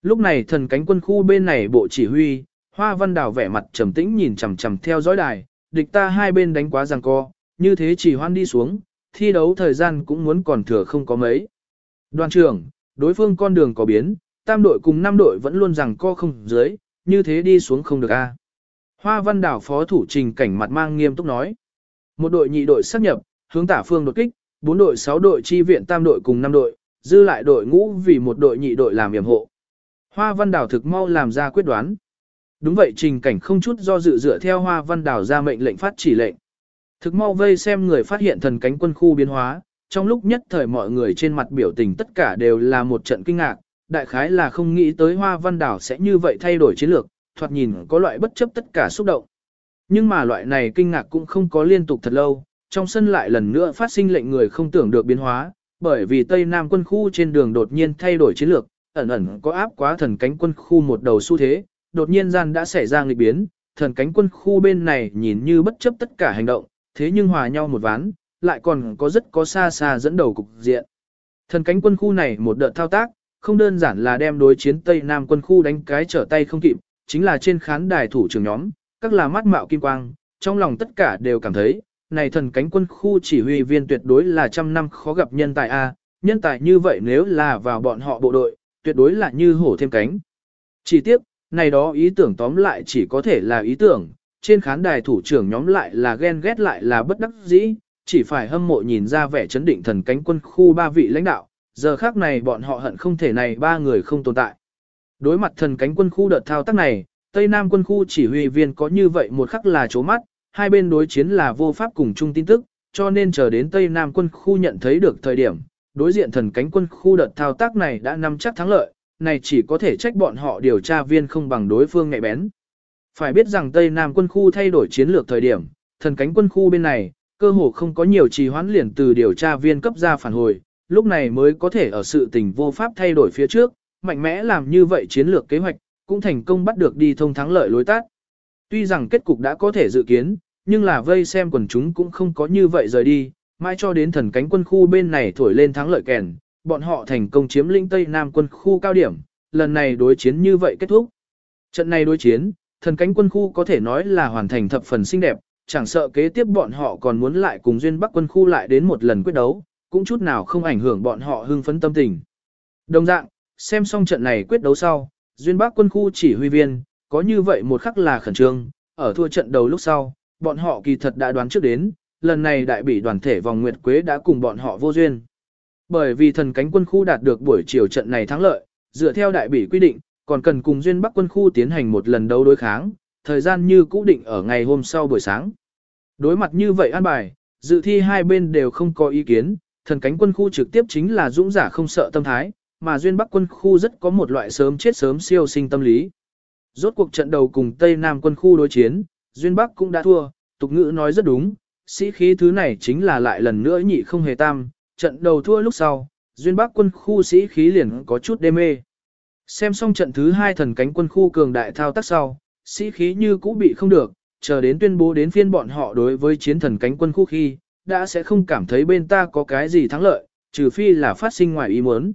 Lúc này thần cánh quân khu bên này bộ chỉ huy, Hoa Văn Đào vẻ mặt trầm tĩnh nhìn chằm chằm theo dõi đài, địch ta hai bên đánh quá giằng co, như thế chỉ hoan đi xuống, thi đấu thời gian cũng muốn còn thừa không có mấy. Đoàn trưởng, đối phương con đường có biến, tam đội cùng năm đội vẫn luôn rằng co không dưới, như thế đi xuống không được a. Hoa Văn Đảo phó thủ trình cảnh mặt mang nghiêm túc nói. Một đội nhị đội xác nhập, hướng tả phương đột kích, bốn đội sáu đội chi viện tam đội cùng năm đội, dư lại đội ngũ vì một đội nhị đội làm yểm hộ. Hoa Văn Đảo thực mau làm ra quyết đoán. Đúng vậy trình cảnh không chút do dự dựa theo Hoa Văn Đảo ra mệnh lệnh phát chỉ lệnh. Thực mau vây xem người phát hiện thần cánh quân khu biến hóa, trong lúc nhất thời mọi người trên mặt biểu tình tất cả đều là một trận kinh ngạc, đại khái là không nghĩ tới Hoa Văn Đảo sẽ như vậy thay đổi chiến lược, thoạt nhìn có loại bất chấp tất cả xúc động. Nhưng mà loại này kinh ngạc cũng không có liên tục thật lâu, trong sân lại lần nữa phát sinh lệnh người không tưởng được biến hóa, bởi vì Tây Nam quân khu trên đường đột nhiên thay đổi chiến lược, ẩn ẩn có áp quá thần cánh quân khu một đầu xu thế, đột nhiên gian đã xảy ra nghịch biến, thần cánh quân khu bên này nhìn như bất chấp tất cả hành động, thế nhưng hòa nhau một ván, lại còn có rất có xa xa dẫn đầu cục diện. Thần cánh quân khu này một đợt thao tác, không đơn giản là đem đối chiến Tây Nam quân khu đánh cái trở tay không kịp, chính là trên khán đài thủ trưởng nhóm, các là mắt mạo kim quang, trong lòng tất cả đều cảm thấy, này thần cánh quân khu chỉ huy viên tuyệt đối là trăm năm khó gặp nhân tài A, nhân tài như vậy nếu là vào bọn họ bộ đội, tuyệt đối là như hổ thêm cánh. Chỉ tiếp, này đó ý tưởng tóm lại chỉ có thể là ý tưởng, trên khán đài thủ trưởng nhóm lại là ghen ghét lại là bất đắc dĩ, chỉ phải hâm mộ nhìn ra vẻ chấn định thần cánh quân khu ba vị lãnh đạo, giờ khác này bọn họ hận không thể này ba người không tồn tại. Đối mặt thần cánh quân khu đợt thao tác này, Tây Nam quân khu chỉ huy viên có như vậy một khắc là chố mắt, hai bên đối chiến là vô pháp cùng chung tin tức, cho nên chờ đến Tây Nam quân khu nhận thấy được thời điểm, đối diện thần cánh quân khu đợt thao tác này đã nắm chắc thắng lợi, này chỉ có thể trách bọn họ điều tra viên không bằng đối phương ngại bén. Phải biết rằng Tây Nam quân khu thay đổi chiến lược thời điểm, thần cánh quân khu bên này, cơ hồ không có nhiều trì hoãn liền từ điều tra viên cấp ra phản hồi, lúc này mới có thể ở sự tình vô pháp thay đổi phía trước, mạnh mẽ làm như vậy chiến lược kế hoạch, cũng thành công bắt được đi thông thắng lợi lối tắt. Tuy rằng kết cục đã có thể dự kiến, nhưng là vây xem quần chúng cũng không có như vậy rời đi, mãi cho đến thần cánh quân khu bên này thổi lên thắng lợi kèn, bọn họ thành công chiếm lĩnh Tây Nam quân khu cao điểm, lần này đối chiến như vậy kết thúc. Trận này đối chiến, thần cánh quân khu có thể nói là hoàn thành thập phần xinh đẹp, chẳng sợ kế tiếp bọn họ còn muốn lại cùng duyên bắc quân khu lại đến một lần quyết đấu, cũng chút nào không ảnh hưởng bọn họ hưng phấn tâm tình. Đồng dạng, xem xong trận này quyết đấu sau, duyên bắc quân khu chỉ huy viên, có như vậy một khắc là khẩn trương, ở thua trận đầu lúc sau, bọn họ kỳ thật đã đoán trước đến, lần này đại bỉ đoàn thể vòng Nguyệt Quế đã cùng bọn họ vô duyên. Bởi vì thần cánh quân khu đạt được buổi chiều trận này thắng lợi, dựa theo đại bỉ quy định, còn cần cùng duyên bắc quân khu tiến hành một lần đấu đối kháng, thời gian như cũ định ở ngày hôm sau buổi sáng. Đối mặt như vậy an bài, dự thi hai bên đều không có ý kiến, thần cánh quân khu trực tiếp chính là dũng giả không sợ tâm thái, mà duyên bắc quân khu rất có một loại sớm chết sớm siêu sinh tâm lý. Rốt cuộc trận đầu cùng Tây Nam quân khu đối chiến, duyên bắc cũng đã thua, tục ngữ nói rất đúng, sĩ khí thứ này chính là lại lần nữa nhị không hề tam, trận đầu thua lúc sau, duyên bắc quân khu sĩ khí liền có chút đê mê. Xem xong trận thứ hai thần cánh quân khu cường đại thao tác sau, sĩ khí như cũ bị không được, chờ đến tuyên bố đến phiên bọn họ đối với chiến thần cánh quân khu khi, đã sẽ không cảm thấy bên ta có cái gì thắng lợi, trừ phi là phát sinh ngoài ý muốn.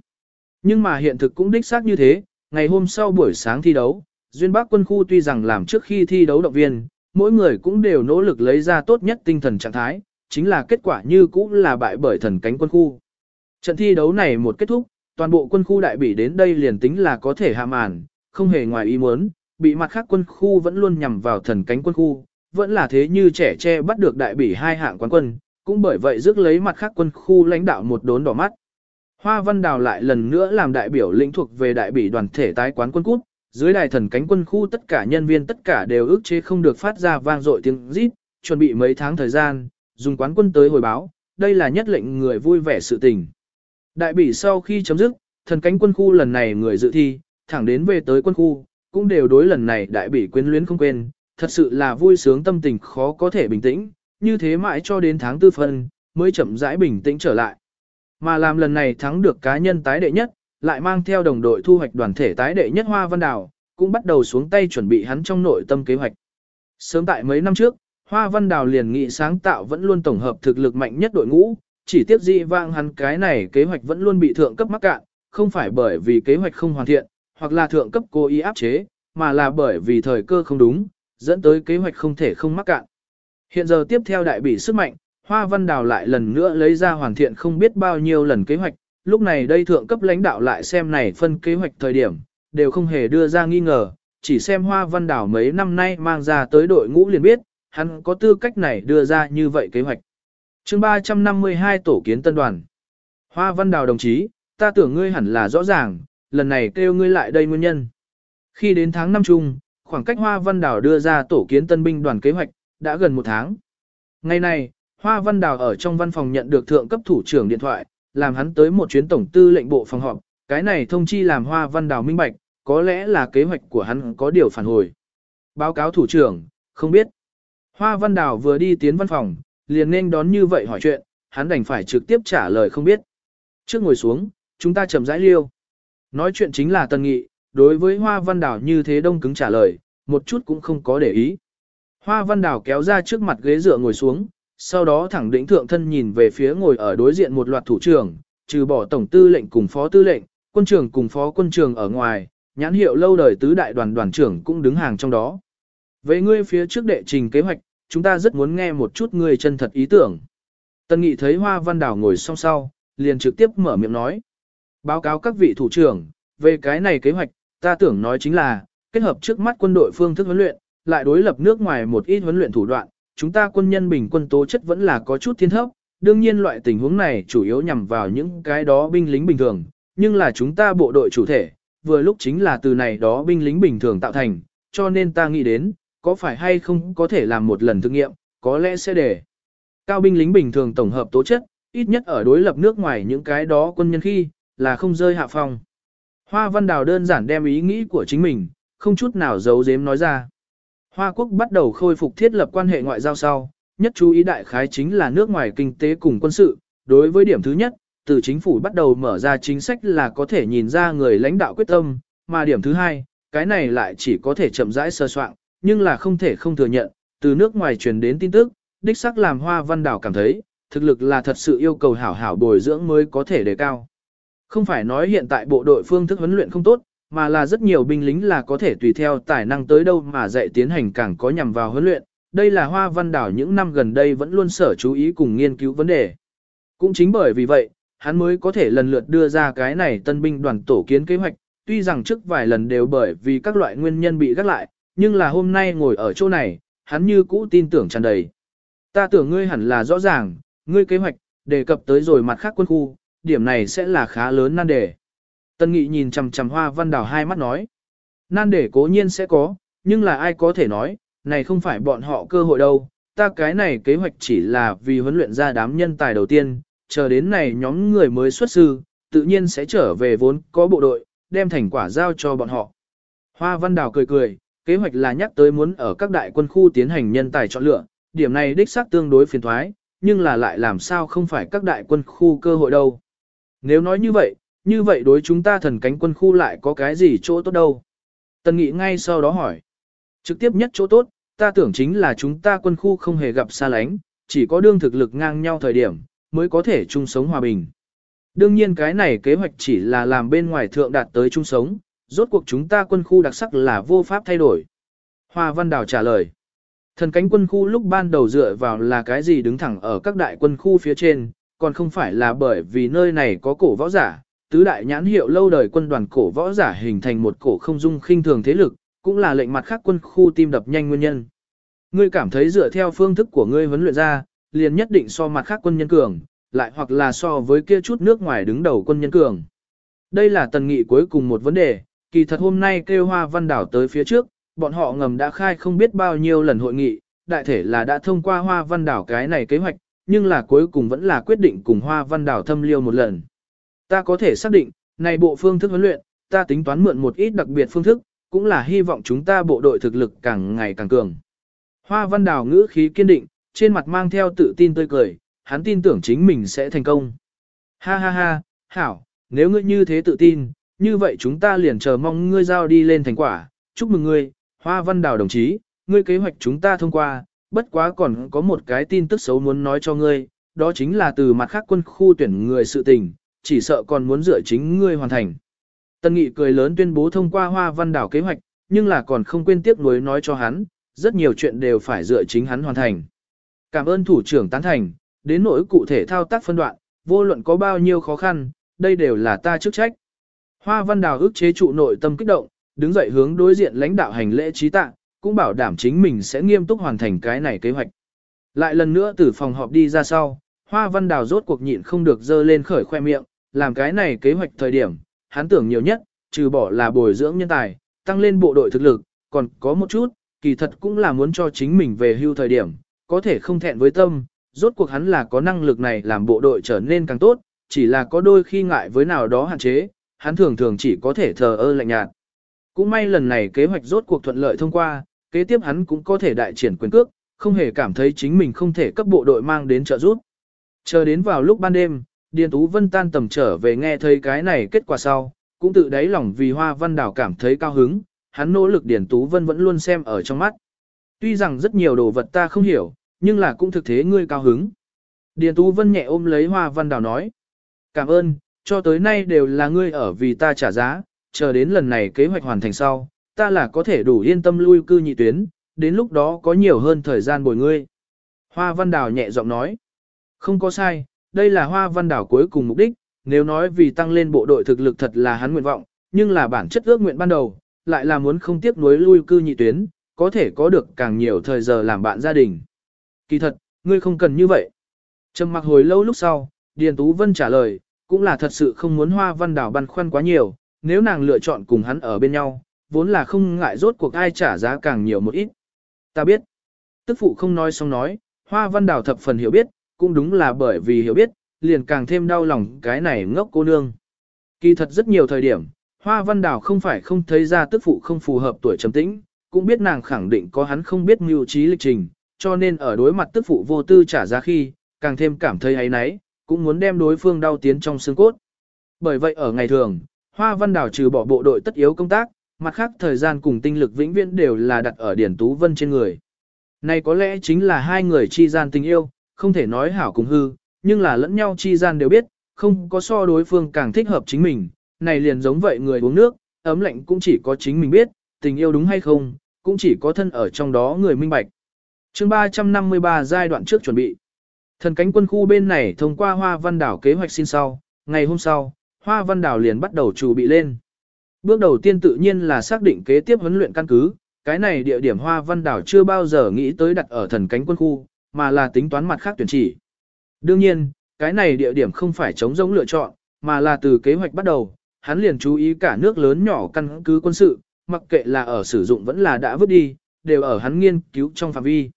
Nhưng mà hiện thực cũng đích xác như thế, ngày hôm sau buổi sáng thi đấu, Duyên Bắc quân khu tuy rằng làm trước khi thi đấu động viên, mỗi người cũng đều nỗ lực lấy ra tốt nhất tinh thần trạng thái, chính là kết quả như cũng là bại bởi thần cánh quân khu. Trận thi đấu này một kết thúc, toàn bộ quân khu đại bỉ đến đây liền tính là có thể hạ màn, không hề ngoài ý muốn, bị mặt khác quân khu vẫn luôn nhằm vào thần cánh quân khu, vẫn là thế như trẻ tre bắt được đại bỉ hai hạng quán quân, cũng bởi vậy rước lấy mặt khác quân khu lãnh đạo một đốn đỏ mắt. Hoa Văn Đào lại lần nữa làm đại biểu lĩnh thuộc về đại bỉ đoàn thể tái quán quân cút, dưới đài thần cánh quân khu tất cả nhân viên tất cả đều ước chế không được phát ra vang dội tiếng rít, chuẩn bị mấy tháng thời gian, dùng quán quân tới hồi báo, đây là nhất lệnh người vui vẻ sự tình. Đại bỉ sau khi chấm dứt, thần cánh quân khu lần này người dự thi, thẳng đến về tới quân khu, cũng đều đối lần này đại bỉ quyến luyến không quên, thật sự là vui sướng tâm tình khó có thể bình tĩnh, như thế mãi cho đến tháng tư phân, mới chậm rãi bình tĩnh trở lại. Mà làm lần này thắng được cá nhân tái đệ nhất, lại mang theo đồng đội thu hoạch đoàn thể tái đệ nhất Hoa Văn Đào, cũng bắt đầu xuống tay chuẩn bị hắn trong nội tâm kế hoạch. Sớm tại mấy năm trước, Hoa Văn Đào liền nghị sáng tạo vẫn luôn tổng hợp thực lực mạnh nhất đội ngũ, chỉ tiếc dị vang hắn cái này kế hoạch vẫn luôn bị thượng cấp mắc cạn, không phải bởi vì kế hoạch không hoàn thiện, hoặc là thượng cấp cố ý áp chế, mà là bởi vì thời cơ không đúng, dẫn tới kế hoạch không thể không mắc cạn. Hiện giờ tiếp theo đại bỉ sức mạnh, Hoa Văn Đào lại lần nữa lấy ra hoàn thiện không biết bao nhiêu lần kế hoạch, lúc này đây thượng cấp lãnh đạo lại xem này phân kế hoạch thời điểm, đều không hề đưa ra nghi ngờ, chỉ xem Hoa Văn Đào mấy năm nay mang ra tới đội ngũ liền biết, hắn có tư cách này đưa ra như vậy kế hoạch. chương 352 tổ kiến tân đoàn. Hoa Văn Đào đồng chí, ta tưởng ngươi hẳn là rõ ràng, lần này kêu ngươi lại đây nguyên nhân. Khi đến tháng 5 chung, khoảng cách Hoa Văn Đào đưa ra tổ kiến tân binh đoàn kế hoạch, đã gần một tháng. Ngày này, Hoa Văn Đào ở trong văn phòng nhận được thượng cấp thủ trưởng điện thoại, làm hắn tới một chuyến tổng tư lệnh bộ phòng họp, cái này thông chi làm Hoa Văn Đào minh bạch, có lẽ là kế hoạch của hắn có điều phản hồi. Báo cáo thủ trưởng, không biết. Hoa Văn Đào vừa đi tiến văn phòng, liền nên đón như vậy hỏi chuyện, hắn đành phải trực tiếp trả lời không biết. Trước ngồi xuống, chúng ta chậm rãi liêu. Nói chuyện chính là Tân Nghị, đối với Hoa Văn Đào như thế đông cứng trả lời, một chút cũng không có để ý. Hoa Văn Đào kéo ra trước mặt ghế dựa ngồi xuống, sau đó thẳng đỉnh thượng thân nhìn về phía ngồi ở đối diện một loạt thủ trưởng, trừ bỏ tổng tư lệnh cùng phó tư lệnh, quân trưởng cùng phó quân trưởng ở ngoài, nhãn hiệu lâu đời tứ đại đoàn đoàn trưởng cũng đứng hàng trong đó. Về ngươi phía trước đệ trình kế hoạch, chúng ta rất muốn nghe một chút ngươi chân thật ý tưởng. Tân Nghị thấy Hoa Văn Đào ngồi song sau, liền trực tiếp mở miệng nói. Báo cáo các vị thủ trưởng, về cái này kế hoạch, ta tưởng nói chính là, kết hợp trước mắt quân đội phương thức huấn luyện, lại đối lập nước ngoài một ít huấn luyện thủ đoạn, chúng ta quân nhân bình quân tố chất vẫn là có chút thiên thấp, đương nhiên loại tình huống này chủ yếu nhằm vào những cái đó binh lính bình thường, nhưng là chúng ta bộ đội chủ thể, vừa lúc chính là từ này đó binh lính bình thường tạo thành, cho nên ta nghĩ đến, có phải hay không có thể làm một lần thử nghiệm, có lẽ sẽ để cao binh lính bình thường tổng hợp tố chất, ít nhất ở đối lập nước ngoài những cái đó quân nhân khi, là không rơi hạ phong. Hoa Văn Đào đơn giản đem ý nghĩ của chính mình, không chút nào giấu giếm nói ra. Hoa quốc bắt đầu khôi phục thiết lập quan hệ ngoại giao sau, nhất chú ý đại khái chính là nước ngoài kinh tế cùng quân sự. Đối với điểm thứ nhất, từ chính phủ bắt đầu mở ra chính sách là có thể nhìn ra người lãnh đạo quyết tâm, mà điểm thứ hai, cái này lại chỉ có thể chậm rãi sơ soạn, nhưng là không thể không thừa nhận, từ nước ngoài truyền đến tin tức, đích xác làm Hoa Văn Đảo cảm thấy, thực lực là thật sự yêu cầu hảo hảo bồi dưỡng mới có thể đề cao. Không phải nói hiện tại bộ đội phương thức huấn luyện không tốt, mà là rất nhiều binh lính là có thể tùy theo tài năng tới đâu mà dạy tiến hành càng có nhằm vào huấn luyện. Đây là Hoa Văn Đảo những năm gần đây vẫn luôn sở chú ý cùng nghiên cứu vấn đề. Cũng chính bởi vì vậy, hắn mới có thể lần lượt đưa ra cái này tân binh đoàn tổ kiến kế hoạch, tuy rằng trước vài lần đều bởi vì các loại nguyên nhân bị gác lại, nhưng là hôm nay ngồi ở chỗ này, hắn như cũ tin tưởng tràn đầy. Ta tưởng ngươi hẳn là rõ ràng, ngươi kế hoạch, đề cập tới rồi mặt khác quân khu, điểm này sẽ là khá lớn nan đề. Tân Nghị nhìn chằm chằm Hoa Văn Đào hai mắt nói. Nan để cố nhiên sẽ có, nhưng là ai có thể nói, này không phải bọn họ cơ hội đâu. Ta cái này kế hoạch chỉ là vì huấn luyện ra đám nhân tài đầu tiên, chờ đến này nhóm người mới xuất sư, tự nhiên sẽ trở về vốn có bộ đội, đem thành quả giao cho bọn họ. Hoa Văn Đào cười cười, kế hoạch là nhắc tới muốn ở các đại quân khu tiến hành nhân tài chọn lựa, điểm này đích xác tương đối phiền thoái, nhưng là lại làm sao không phải các đại quân khu cơ hội đâu. Nếu nói như vậy, như vậy đối chúng ta thần cánh quân khu lại có cái gì chỗ tốt đâu? Tần Nghị ngay sau đó hỏi. Trực tiếp nhất chỗ tốt, ta tưởng chính là chúng ta quân khu không hề gặp xa lánh, chỉ có đương thực lực ngang nhau thời điểm, mới có thể chung sống hòa bình. Đương nhiên cái này kế hoạch chỉ là làm bên ngoài thượng đạt tới chung sống, rốt cuộc chúng ta quân khu đặc sắc là vô pháp thay đổi. Hoa Văn Đào trả lời. Thần cánh quân khu lúc ban đầu dựa vào là cái gì đứng thẳng ở các đại quân khu phía trên, còn không phải là bởi vì nơi này có cổ võ giả, tứ đại nhãn hiệu lâu đời quân đoàn cổ võ giả hình thành một cổ không dung khinh thường thế lực, cũng là lệnh mặt khác quân khu tim đập nhanh nguyên nhân. Ngươi cảm thấy dựa theo phương thức của ngươi huấn luyện ra, liền nhất định so mặt khác quân nhân cường, lại hoặc là so với kia chút nước ngoài đứng đầu quân nhân cường. Đây là tần nghị cuối cùng một vấn đề, kỳ thật hôm nay kêu hoa văn đảo tới phía trước, bọn họ ngầm đã khai không biết bao nhiêu lần hội nghị, đại thể là đã thông qua hoa văn đảo cái này kế hoạch, nhưng là cuối cùng vẫn là quyết định cùng hoa văn đảo thâm liêu một lần. Ta có thể xác định, này bộ phương thức huấn luyện, ta tính toán mượn một ít đặc biệt phương thức, cũng là hy vọng chúng ta bộ đội thực lực càng ngày càng cường. Hoa văn Đào ngữ khí kiên định, trên mặt mang theo tự tin tươi cười, hắn tin tưởng chính mình sẽ thành công. Ha ha ha, hảo, nếu ngươi như thế tự tin, như vậy chúng ta liền chờ mong ngươi giao đi lên thành quả, chúc mừng ngươi, Hoa Văn Đào đồng chí, ngươi kế hoạch chúng ta thông qua, bất quá còn có một cái tin tức xấu muốn nói cho ngươi, đó chính là từ mặt khác quân khu tuyển người sự tình, chỉ sợ còn muốn dựa chính ngươi hoàn thành. Tân Nghị cười lớn tuyên bố thông qua Hoa Văn Đảo kế hoạch, nhưng là còn không quên tiếc nuối nói cho hắn, rất nhiều chuyện đều phải dựa chính hắn hoàn thành. Cảm ơn thủ trưởng tán thành, đến nỗi cụ thể thao tác phân đoạn, vô luận có bao nhiêu khó khăn, đây đều là ta chức trách. Hoa Văn Đào ức chế trụ nội tâm kích động, đứng dậy hướng đối diện lãnh đạo hành lễ trí tạ, cũng bảo đảm chính mình sẽ nghiêm túc hoàn thành cái này kế hoạch. Lại lần nữa từ phòng họp đi ra sau, Hoa Văn Đào rốt cuộc nhịn không được dơ lên khởi khoe miệng, làm cái này kế hoạch thời điểm, hắn tưởng nhiều nhất, trừ bỏ là bồi dưỡng nhân tài, tăng lên bộ đội thực lực, còn có một chút, kỳ thật cũng là muốn cho chính mình về hưu thời điểm, có thể không thẹn với tâm, rốt cuộc hắn là có năng lực này làm bộ đội trở nên càng tốt, chỉ là có đôi khi ngại với nào đó hạn chế, hắn thường thường chỉ có thể thờ ơ lạnh nhạt. Cũng may lần này kế hoạch rốt cuộc thuận lợi thông qua, kế tiếp hắn cũng có thể đại triển quyền cước, không hề cảm thấy chính mình không thể cấp bộ đội mang đến trợ giúp. Chờ đến vào lúc ban đêm, Điền Tú Vân tan tầm trở về nghe thấy cái này kết quả sau, cũng tự đáy lòng vì Hoa Văn Đảo cảm thấy cao hứng, hắn nỗ lực Điền Tú Vân vẫn luôn xem ở trong mắt. Tuy rằng rất nhiều đồ vật ta không hiểu, nhưng là cũng thực thế ngươi cao hứng. Điền Tú Vân nhẹ ôm lấy Hoa Văn Đào nói. Cảm ơn, cho tới nay đều là ngươi ở vì ta trả giá, chờ đến lần này kế hoạch hoàn thành sau, ta là có thể đủ yên tâm lui cư nhị tuyến, đến lúc đó có nhiều hơn thời gian bồi ngươi. Hoa Văn Đào nhẹ giọng nói. Không có sai, đây là Hoa Văn Đảo cuối cùng mục đích, nếu nói vì tăng lên bộ đội thực lực thật là hắn nguyện vọng, nhưng là bản chất ước nguyện ban đầu, lại là muốn không tiếp nối lui cư nhị tuyến, có thể có được càng nhiều thời giờ làm bạn gia đình. Kỳ thật, ngươi không cần như vậy. Trầm mặc hồi lâu lúc sau, Điền Tú Vân trả lời, cũng là thật sự không muốn Hoa Văn Đảo băn khoăn quá nhiều, nếu nàng lựa chọn cùng hắn ở bên nhau, vốn là không ngại rốt cuộc ai trả giá càng nhiều một ít. Ta biết. Tức phụ không nói xong nói, Hoa Văn Đảo thập phần hiểu biết, cũng đúng là bởi vì hiểu biết, liền càng thêm đau lòng cái này ngốc cô nương. Kỳ thật rất nhiều thời điểm, Hoa Văn Đào không phải không thấy ra tức phụ không phù hợp tuổi trầm tĩnh, cũng biết nàng khẳng định có hắn không biết mưu trí lịch trình, cho nên ở đối mặt tức phụ vô tư trả ra khi, càng thêm cảm thấy ấy nấy, cũng muốn đem đối phương đau tiến trong xương cốt. Bởi vậy ở ngày thường, Hoa Văn Đào trừ bỏ bộ đội tất yếu công tác, mặt khác thời gian cùng tinh lực vĩnh viễn đều là đặt ở Điển Tú Vân trên người. Này có lẽ chính là hai người chi gian tình yêu, không thể nói hảo cùng hư, nhưng là lẫn nhau chi gian đều biết, không có so đối phương càng thích hợp chính mình, này liền giống vậy người uống nước, ấm lạnh cũng chỉ có chính mình biết, tình yêu đúng hay không, cũng chỉ có thân ở trong đó người minh bạch. chương 353 giai đoạn trước chuẩn bị. Thần cánh quân khu bên này thông qua Hoa Văn Đảo kế hoạch xin sau, ngày hôm sau, Hoa Văn Đảo liền bắt đầu chuẩn bị lên. Bước đầu tiên tự nhiên là xác định kế tiếp huấn luyện căn cứ, cái này địa điểm Hoa Văn Đảo chưa bao giờ nghĩ tới đặt ở thần cánh quân khu, mà là tính toán mặt khác tuyển chỉ. Đương nhiên, cái này địa điểm không phải chống giống lựa chọn, mà là từ kế hoạch bắt đầu, hắn liền chú ý cả nước lớn nhỏ căn cứ quân sự, mặc kệ là ở sử dụng vẫn là đã vứt đi, đều ở hắn nghiên cứu trong phạm vi.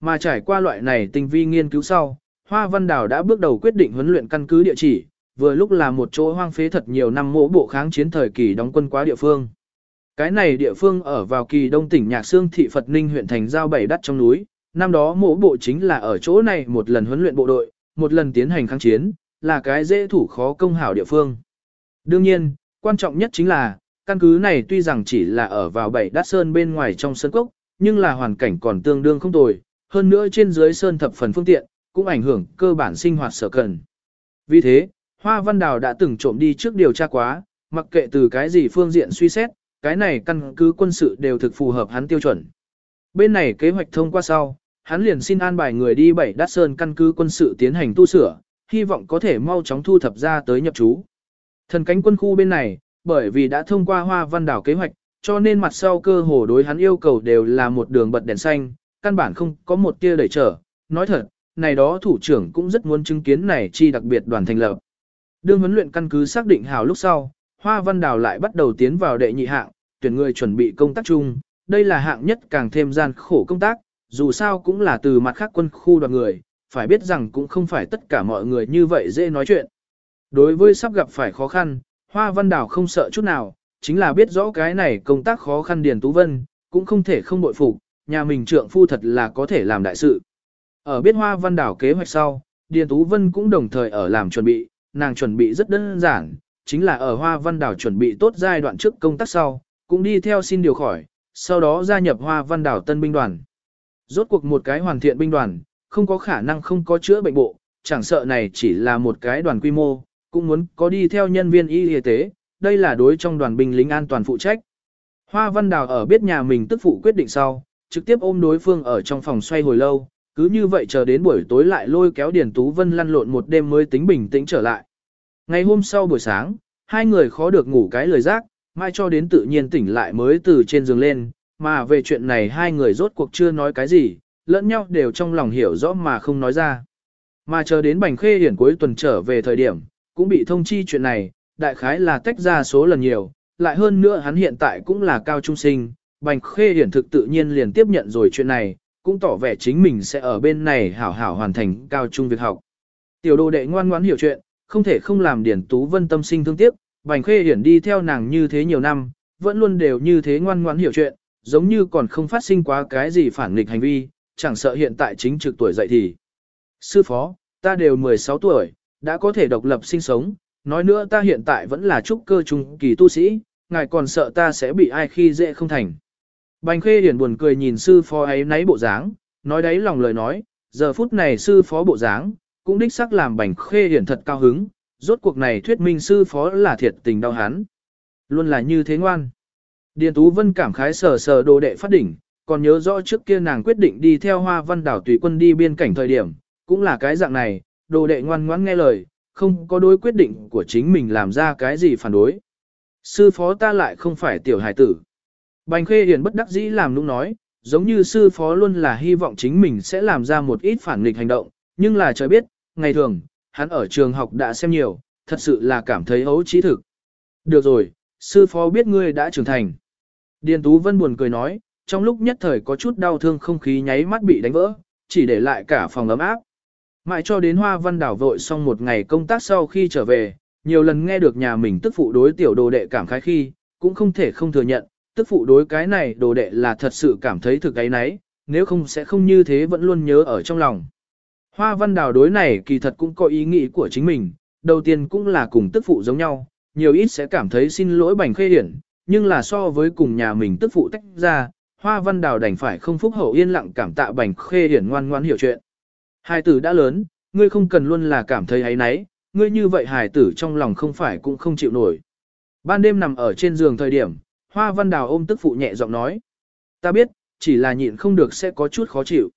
Mà trải qua loại này tinh vi nghiên cứu sau, Hoa Văn Đào đã bước đầu quyết định huấn luyện căn cứ địa chỉ, vừa lúc là một chỗ hoang phế thật nhiều năm mỗ bộ kháng chiến thời kỳ đóng quân quá địa phương. Cái này địa phương ở vào kỳ đông tỉnh Nhạc Sương thị Phật Ninh huyện thành giao bảy đất trong núi, năm đó mỗ bộ chính là ở chỗ này một lần huấn luyện bộ đội, một lần tiến hành kháng chiến, là cái dễ thủ khó công hảo địa phương. Đương nhiên, quan trọng nhất chính là, căn cứ này tuy rằng chỉ là ở vào bảy đát sơn bên ngoài trong sơn cốc, nhưng là hoàn cảnh còn tương đương không tồi, hơn nữa trên dưới sơn thập phần phương tiện, cũng ảnh hưởng cơ bản sinh hoạt sở cần. Vì thế, Hoa Văn Đào đã từng trộm đi trước điều tra quá, mặc kệ từ cái gì phương diện suy xét, cái này căn cứ quân sự đều thực phù hợp hắn tiêu chuẩn. Bên này kế hoạch thông qua sau, hắn liền xin an bài người đi bảy đát sơn căn cứ quân sự tiến hành tu sửa, hy vọng có thể mau chóng thu thập ra tới nhập trú. Thần cánh quân khu bên này, bởi vì đã thông qua hoa văn đảo kế hoạch, cho nên mặt sau cơ hồ đối hắn yêu cầu đều là một đường bật đèn xanh, căn bản không có một tia đẩy trở. Nói thật, này đó thủ trưởng cũng rất muốn chứng kiến này chi đặc biệt đoàn thành lập. Đương huấn luyện căn cứ xác định hào lúc sau, Hoa Văn Đào lại bắt đầu tiến vào đệ nhị hạng, tuyển người chuẩn bị công tác chung, đây là hạng nhất càng thêm gian khổ công tác, dù sao cũng là từ mặt khác quân khu đoàn người, phải biết rằng cũng không phải tất cả mọi người như vậy dễ nói chuyện. Đối với sắp gặp phải khó khăn, Hoa Văn Đào không sợ chút nào, chính là biết rõ cái này công tác khó khăn Điền Tú Vân, cũng không thể không bội phục, nhà mình trượng phu thật là có thể làm đại sự. Ở biết Hoa Văn Đào kế hoạch sau, Điền Tú Vân cũng đồng thời ở làm chuẩn bị, nàng chuẩn bị rất đơn giản, chính là ở Hoa Văn Đào chuẩn bị tốt giai đoạn trước công tác sau, cũng đi theo xin điều khỏi, sau đó gia nhập Hoa Văn Đào tân binh đoàn. Rốt cuộc một cái hoàn thiện binh đoàn, không có khả năng không có chữa bệnh bộ, chẳng sợ này chỉ là một cái đoàn quy mô, cũng muốn có đi theo nhân viên y y tế, đây là đối trong đoàn binh lính an toàn phụ trách. Hoa Văn Đào ở biết nhà mình tức phụ quyết định sau, trực tiếp ôm đối phương ở trong phòng xoay hồi lâu, cứ như vậy chờ đến buổi tối lại lôi kéo Điền Tú Vân lăn lộn một đêm mới tính bình tĩnh trở lại. Ngày hôm sau buổi sáng, hai người khó được ngủ cái lời giác, mai cho đến tự nhiên tỉnh lại mới từ trên giường lên, mà về chuyện này hai người rốt cuộc chưa nói cái gì, lẫn nhau đều trong lòng hiểu rõ mà không nói ra. Mà chờ đến Bành Khê Hiển cuối tuần trở về thời điểm, cũng bị thông chi chuyện này, đại khái là tách ra số lần nhiều, lại hơn nữa hắn hiện tại cũng là cao trung sinh, Bành Khê Hiển thực tự nhiên liền tiếp nhận rồi chuyện này, cũng tỏ vẻ chính mình sẽ ở bên này hảo hảo hoàn thành cao trung việc học. Tiểu đồ đệ ngoan ngoãn hiểu chuyện, không thể không làm Điển Tú Vân tâm sinh thương tiếc, Bành Khê Hiển đi theo nàng như thế nhiều năm, vẫn luôn đều như thế ngoan ngoãn hiểu chuyện, giống như còn không phát sinh quá cái gì phản nghịch hành vi, chẳng sợ hiện tại chính trực tuổi dậy thì. Sư phó, ta đều 16 tuổi, đã có thể độc lập sinh sống, nói nữa ta hiện tại vẫn là trúc cơ trung kỳ tu sĩ, ngài còn sợ ta sẽ bị ai khi dễ không thành. Bành khê hiển buồn cười nhìn sư phó ấy nấy bộ dáng, nói đấy lòng lời nói, giờ phút này sư phó bộ dáng, cũng đích xác làm bành khê hiển thật cao hứng, rốt cuộc này thuyết minh sư phó là thiệt tình đau hán, Luôn là như thế ngoan. Điền Tú Vân cảm khái sờ sờ đồ đệ phát đỉnh, còn nhớ rõ trước kia nàng quyết định đi theo hoa văn đảo tùy quân đi biên cảnh thời điểm, cũng là cái dạng này, đồ đệ ngoan ngoãn nghe lời, không có đối quyết định của chính mình làm ra cái gì phản đối. Sư phó ta lại không phải tiểu hải tử. Bành khê hiền bất đắc dĩ làm lúc nói, giống như sư phó luôn là hy vọng chính mình sẽ làm ra một ít phản nghịch hành động, nhưng là trời biết, ngày thường, hắn ở trường học đã xem nhiều, thật sự là cảm thấy ấu trí thực. Được rồi, sư phó biết ngươi đã trưởng thành. Điền Tú Vân buồn cười nói, trong lúc nhất thời có chút đau thương không khí nháy mắt bị đánh vỡ, chỉ để lại cả phòng ấm áp. Mãi cho đến Hoa Văn Đảo vội xong một ngày công tác sau khi trở về, nhiều lần nghe được nhà mình tức phụ đối tiểu đồ đệ cảm khái khi, cũng không thể không thừa nhận, tức phụ đối cái này đồ đệ là thật sự cảm thấy thực ấy nấy, nếu không sẽ không như thế vẫn luôn nhớ ở trong lòng. Hoa Văn Đào đối này kỳ thật cũng có ý nghĩ của chính mình, đầu tiên cũng là cùng tức phụ giống nhau, nhiều ít sẽ cảm thấy xin lỗi bành khê hiển, nhưng là so với cùng nhà mình tức phụ tách ra, Hoa Văn Đào đành phải không phúc hậu yên lặng cảm tạ bành khê hiển ngoan ngoan hiểu chuyện. Hai tử đã lớn, ngươi không cần luôn là cảm thấy ấy nấy, ngươi như vậy hài tử trong lòng không phải cũng không chịu nổi. Ban đêm nằm ở trên giường thời điểm, Hoa Văn Đào ôm tức phụ nhẹ giọng nói. Ta biết, chỉ là nhịn không được sẽ có chút khó chịu.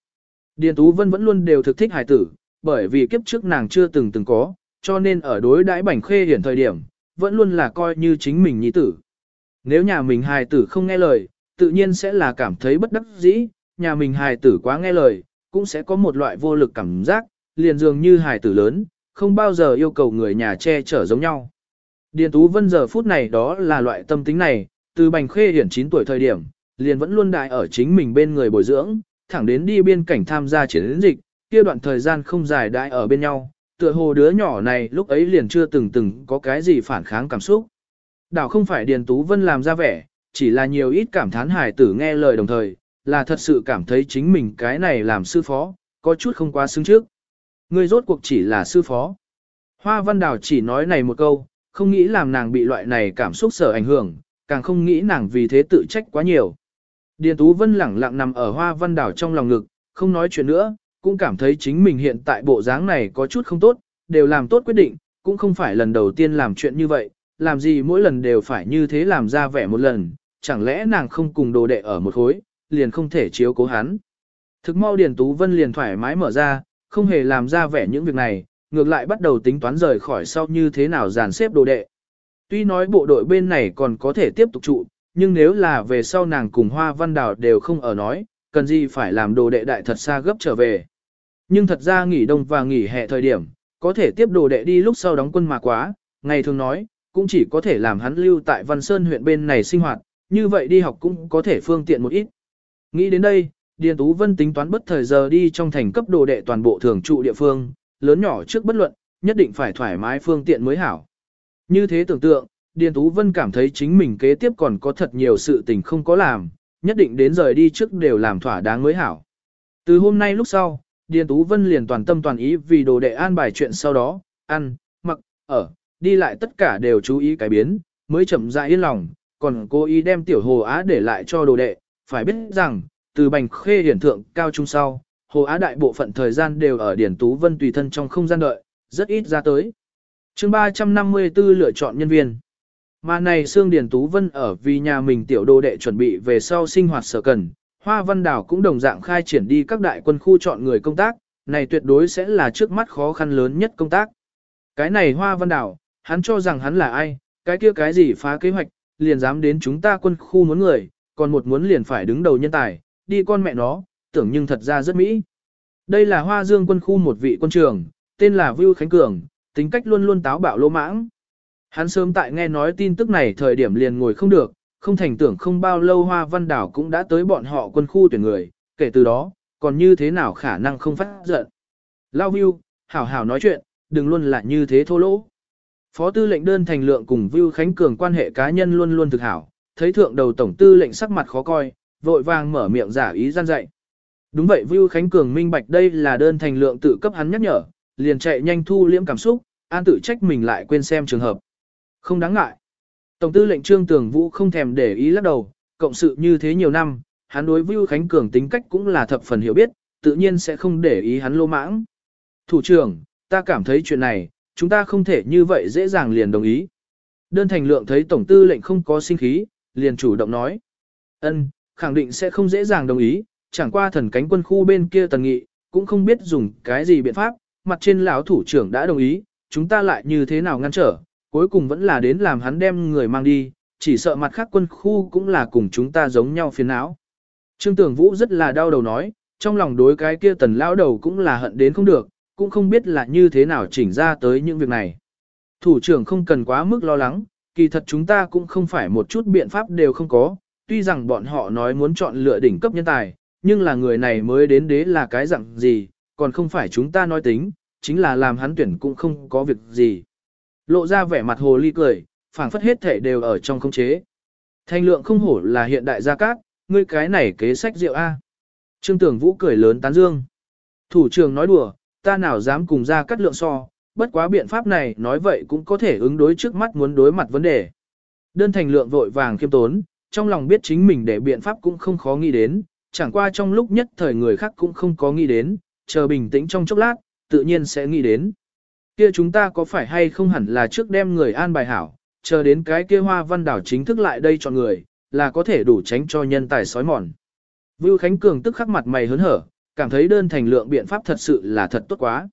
Điền Tú Vân vẫn luôn đều thực thích hài tử, bởi vì kiếp trước nàng chưa từng từng có, cho nên ở đối đãi bảnh khê hiển thời điểm, vẫn luôn là coi như chính mình nhi tử. Nếu nhà mình hài tử không nghe lời, tự nhiên sẽ là cảm thấy bất đắc dĩ, nhà mình hài tử quá nghe lời, cũng sẽ có một loại vô lực cảm giác, liền dường như hài tử lớn, không bao giờ yêu cầu người nhà che chở giống nhau. Điền Tú Vân giờ phút này đó là loại tâm tính này, từ bành khê hiển 9 tuổi thời điểm, liền vẫn luôn đại ở chính mình bên người bồi dưỡng, thẳng đến đi biên cảnh tham gia chiến dịch, kia đoạn thời gian không dài đại ở bên nhau, tựa hồ đứa nhỏ này lúc ấy liền chưa từng từng có cái gì phản kháng cảm xúc. Đảo không phải Điền Tú Vân làm ra vẻ, chỉ là nhiều ít cảm thán hài tử nghe lời đồng thời, là thật sự cảm thấy chính mình cái này làm sư phó, có chút không quá xứng trước. Người rốt cuộc chỉ là sư phó. Hoa Văn Đào chỉ nói này một câu, không nghĩ làm nàng bị loại này cảm xúc sở ảnh hưởng, càng không nghĩ nàng vì thế tự trách quá nhiều. Điền Tú Vân lẳng lặng nằm ở Hoa Văn Đào trong lòng ngực, không nói chuyện nữa, cũng cảm thấy chính mình hiện tại bộ dáng này có chút không tốt, đều làm tốt quyết định, cũng không phải lần đầu tiên làm chuyện như vậy, làm gì mỗi lần đều phải như thế làm ra vẻ một lần, chẳng lẽ nàng không cùng đồ đệ ở một khối, liền không thể chiếu cố hắn. Thực mau Điền Tú Vân liền thoải mái mở ra, không hề làm ra vẻ những việc này, ngược lại bắt đầu tính toán rời khỏi sau như thế nào dàn xếp đồ đệ. Tuy nói bộ đội bên này còn có thể tiếp tục trụ, nhưng nếu là về sau nàng cùng Hoa Văn Đào đều không ở nói, cần gì phải làm đồ đệ đại thật xa gấp trở về. Nhưng thật ra nghỉ đông và nghỉ hè thời điểm, có thể tiếp đồ đệ đi lúc sau đóng quân mà quá, ngày thường nói, cũng chỉ có thể làm hắn lưu tại Văn Sơn huyện bên này sinh hoạt, như vậy đi học cũng có thể phương tiện một ít. Nghĩ đến đây, Điền Tú Vân tính toán bất thời giờ đi trong thành cấp đồ đệ toàn bộ thường trụ địa phương, lớn nhỏ trước bất luận, nhất định phải thoải mái phương tiện mới hảo. Như thế tưởng tượng, Điền Tú Vân cảm thấy chính mình kế tiếp còn có thật nhiều sự tình không có làm, nhất định đến rời đi trước đều làm thỏa đáng mới hảo. Từ hôm nay lúc sau, Điền Tú Vân liền toàn tâm toàn ý vì đồ đệ an bài chuyện sau đó, ăn, mặc, ở, đi lại tất cả đều chú ý cái biến, mới chậm rãi yên lòng, còn cố ý đem tiểu hồ á để lại cho đồ đệ, phải biết rằng, từ bành khê hiển thượng cao trung sau, hồ á đại bộ phận thời gian đều ở điển Tú Vân tùy thân trong không gian đợi, rất ít ra tới. chương 354 lựa chọn nhân viên. Mà này Sương Điền Tú Vân ở vì nhà mình tiểu đồ đệ chuẩn bị về sau sinh hoạt sở cần, Hoa Văn Đảo cũng đồng dạng khai triển đi các đại quân khu chọn người công tác, này tuyệt đối sẽ là trước mắt khó khăn lớn nhất công tác. Cái này Hoa Văn Đảo, hắn cho rằng hắn là ai, cái kia cái gì phá kế hoạch, liền dám đến chúng ta quân khu muốn người, còn một muốn liền phải đứng đầu nhân tài, đi con mẹ nó, tưởng nhưng thật ra rất mỹ. Đây là Hoa Dương quân khu một vị quân trưởng, tên là Vưu Khánh Cường, tính cách luôn luôn táo bạo lỗ mãng. Hắn sớm tại nghe nói tin tức này thời điểm liền ngồi không được, không thành tưởng không bao lâu Hoa Văn Đảo cũng đã tới bọn họ quân khu tuyển người, kể từ đó, còn như thế nào khả năng không phát giận. Lao Vưu, hảo hảo nói chuyện, đừng luôn là như thế thô lỗ. Phó tư lệnh đơn thành lượng cùng Vưu Khánh Cường quan hệ cá nhân luôn luôn thực hảo, thấy thượng đầu tổng tư lệnh sắc mặt khó coi, vội vàng mở miệng giả ý gian dạy. Đúng vậy Vưu Khánh Cường minh bạch đây là đơn thành lượng tự cấp hắn nhắc nhở, liền chạy nhanh thu liễm cảm xúc, an tự trách mình lại quên xem trường hợp. Không đáng ngại. Tổng tư lệnh Trương Tường Vũ không thèm để ý lắc đầu, cộng sự như thế nhiều năm, hắn đối Vưu Khánh Cường tính cách cũng là thập phần hiểu biết, tự nhiên sẽ không để ý hắn lô mãng. Thủ trưởng, ta cảm thấy chuyện này, chúng ta không thể như vậy dễ dàng liền đồng ý. Đơn thành lượng thấy tổng tư lệnh không có sinh khí, liền chủ động nói. ân, khẳng định sẽ không dễ dàng đồng ý, chẳng qua thần cánh quân khu bên kia tần nghị, cũng không biết dùng cái gì biện pháp, mặt trên lão thủ trưởng đã đồng ý, chúng ta lại như thế nào ngăn trở, cuối cùng vẫn là đến làm hắn đem người mang đi, chỉ sợ mặt khác quân khu cũng là cùng chúng ta giống nhau phiền não. Trương Tưởng Vũ rất là đau đầu nói, trong lòng đối cái kia tần lão đầu cũng là hận đến không được, cũng không biết là như thế nào chỉnh ra tới những việc này. Thủ trưởng không cần quá mức lo lắng, kỳ thật chúng ta cũng không phải một chút biện pháp đều không có, tuy rằng bọn họ nói muốn chọn lựa đỉnh cấp nhân tài, nhưng là người này mới đến đế là cái dạng gì, còn không phải chúng ta nói tính, chính là làm hắn tuyển cũng không có việc gì. Lộ ra vẻ mặt hồ ly cười, phảng phất hết thể đều ở trong không chế. Thanh lượng không hổ là hiện đại gia cát, ngươi cái này kế sách rượu A. Trương Tưởng Vũ cười lớn tán dương. Thủ trưởng nói đùa, ta nào dám cùng ra cắt lượng so, bất quá biện pháp này nói vậy cũng có thể ứng đối trước mắt muốn đối mặt vấn đề. Đơn thành lượng vội vàng khiêm tốn, trong lòng biết chính mình để biện pháp cũng không khó nghĩ đến, chẳng qua trong lúc nhất thời người khác cũng không có nghĩ đến, chờ bình tĩnh trong chốc lát, tự nhiên sẽ nghĩ đến. Kia chúng ta có phải hay không hẳn là trước đem người an bài hảo, chờ đến cái kia hoa văn đảo chính thức lại đây chọn người, là có thể đủ tránh cho nhân tài sói mòn. Vưu Khánh Cường tức khắc mặt mày hớn hở, cảm thấy đơn thành lượng biện pháp thật sự là thật tốt quá.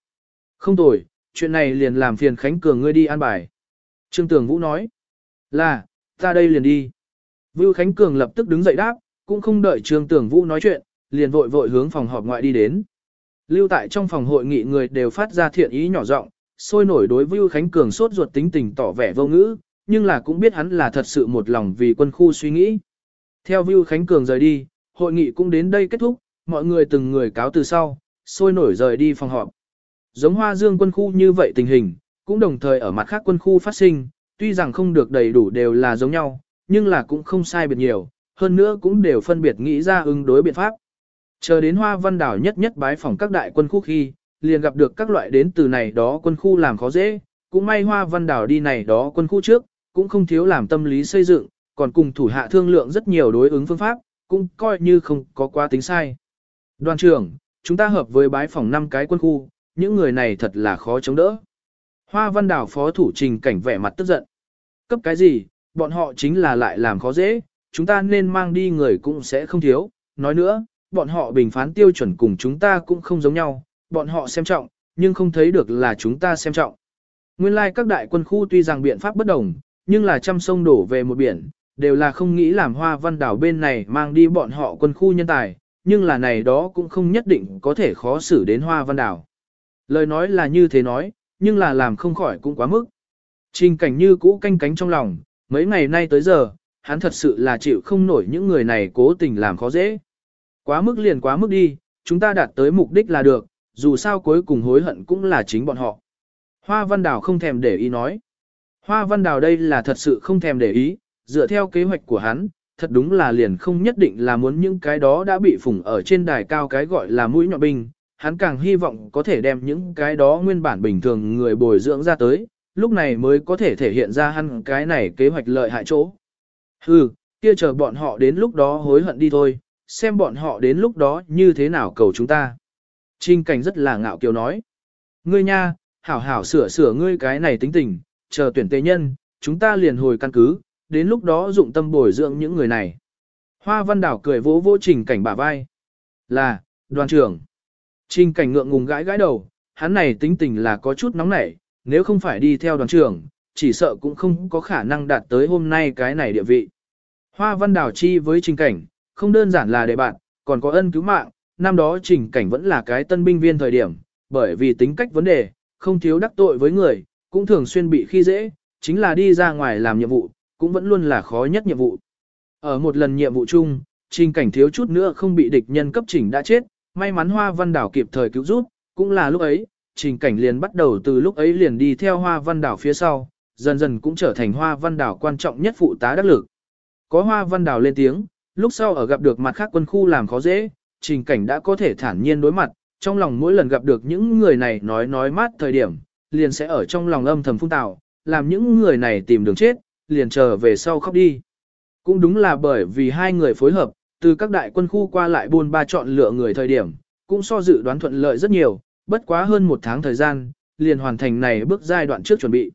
Không tồi, chuyện này liền làm phiền Khánh Cường ngươi đi an bài. Trương Tường Vũ nói, là, ta đây liền đi. Vưu Khánh Cường lập tức đứng dậy đáp, cũng không đợi Trương Tường Vũ nói chuyện, liền vội vội hướng phòng họp ngoại đi đến. Lưu tại trong phòng hội nghị người đều phát ra thiện ý nhỏ giọng, sôi nổi đối Vưu Khánh Cường sốt ruột tính tình tỏ vẻ vô ngữ, nhưng là cũng biết hắn là thật sự một lòng vì quân khu suy nghĩ. Theo Vưu Khánh Cường rời đi, hội nghị cũng đến đây kết thúc, mọi người từng người cáo từ sau, sôi nổi rời đi phòng họp. Giống Hoa Dương quân khu như vậy tình hình, cũng đồng thời ở mặt khác quân khu phát sinh, tuy rằng không được đầy đủ đều là giống nhau, nhưng là cũng không sai biệt nhiều, hơn nữa cũng đều phân biệt nghĩ ra ứng đối biện pháp. Chờ đến Hoa Văn Đảo nhất nhất bái phòng các đại quân khu khi, liền gặp được các loại đến từ này đó quân khu làm khó dễ, cũng may Hoa Văn Đảo đi này đó quân khu trước, cũng không thiếu làm tâm lý xây dựng, còn cùng thủ hạ thương lượng rất nhiều đối ứng phương pháp, cũng coi như không có quá tính sai. Đoàn trưởng, chúng ta hợp với bái phòng 5 cái quân khu, những người này thật là khó chống đỡ. Hoa Văn Đảo phó thủ trình cảnh vẻ mặt tức giận. Cấp cái gì, bọn họ chính là lại làm khó dễ, chúng ta nên mang đi người cũng sẽ không thiếu. Nói nữa, bọn họ bình phán tiêu chuẩn cùng chúng ta cũng không giống nhau, bọn họ xem trọng, nhưng không thấy được là chúng ta xem trọng. Nguyên lai like các đại quân khu tuy rằng biện pháp bất đồng, nhưng là trăm sông đổ về một biển, đều là không nghĩ làm hoa văn đảo bên này mang đi bọn họ quân khu nhân tài, nhưng là này đó cũng không nhất định có thể khó xử đến hoa văn đảo. Lời nói là như thế nói, nhưng là làm không khỏi cũng quá mức. Trình cảnh như cũ canh cánh trong lòng, mấy ngày nay tới giờ, hắn thật sự là chịu không nổi những người này cố tình làm khó dễ. Quá mức liền quá mức đi, chúng ta đạt tới mục đích là được, dù sao cuối cùng hối hận cũng là chính bọn họ. Hoa Văn Đào không thèm để ý nói. Hoa Văn Đào đây là thật sự không thèm để ý, dựa theo kế hoạch của hắn, thật đúng là liền không nhất định là muốn những cái đó đã bị phủng ở trên đài cao cái gọi là mũi nhọn binh, hắn càng hy vọng có thể đem những cái đó nguyên bản bình thường người bồi dưỡng ra tới, lúc này mới có thể thể hiện ra hắn cái này kế hoạch lợi hại chỗ. Hừ, kia chờ bọn họ đến lúc đó hối hận đi thôi, xem bọn họ đến lúc đó như thế nào cầu chúng ta. Trinh cảnh rất là ngạo kiều nói. Ngươi nha, hảo hảo sửa sửa ngươi cái này tính tình, chờ tuyển tế nhân, chúng ta liền hồi căn cứ, đến lúc đó dụng tâm bồi dưỡng những người này. Hoa văn đảo cười vỗ vỗ trình cảnh bả vai. Là, đoàn trưởng. Trình cảnh ngượng ngùng gãi gãi đầu, hắn này tính tình là có chút nóng nảy, nếu không phải đi theo đoàn trưởng, chỉ sợ cũng không có khả năng đạt tới hôm nay cái này địa vị. Hoa văn đảo chi với trình cảnh, không đơn giản là để bạn, còn có ân cứu mạng, năm đó trình cảnh vẫn là cái tân binh viên thời điểm, bởi vì tính cách vấn đề, không thiếu đắc tội với người, cũng thường xuyên bị khi dễ, chính là đi ra ngoài làm nhiệm vụ, cũng vẫn luôn là khó nhất nhiệm vụ. Ở một lần nhiệm vụ chung, trình cảnh thiếu chút nữa không bị địch nhân cấp chỉnh đã chết, may mắn Hoa Văn Đảo kịp thời cứu giúp, cũng là lúc ấy, trình cảnh liền bắt đầu từ lúc ấy liền đi theo Hoa Văn Đảo phía sau, dần dần cũng trở thành Hoa Văn Đảo quan trọng nhất phụ tá đắc lực. Có Hoa Văn Đảo lên tiếng, lúc sau ở gặp được mặt khác quân khu làm khó dễ, trình cảnh đã có thể thản nhiên đối mặt, trong lòng mỗi lần gặp được những người này nói nói mát thời điểm, liền sẽ ở trong lòng âm thầm phung tạo, làm những người này tìm đường chết, liền chờ về sau khóc đi. Cũng đúng là bởi vì hai người phối hợp, từ các đại quân khu qua lại buôn ba chọn lựa người thời điểm, cũng so dự đoán thuận lợi rất nhiều, bất quá hơn một tháng thời gian, liền hoàn thành này bước giai đoạn trước chuẩn bị.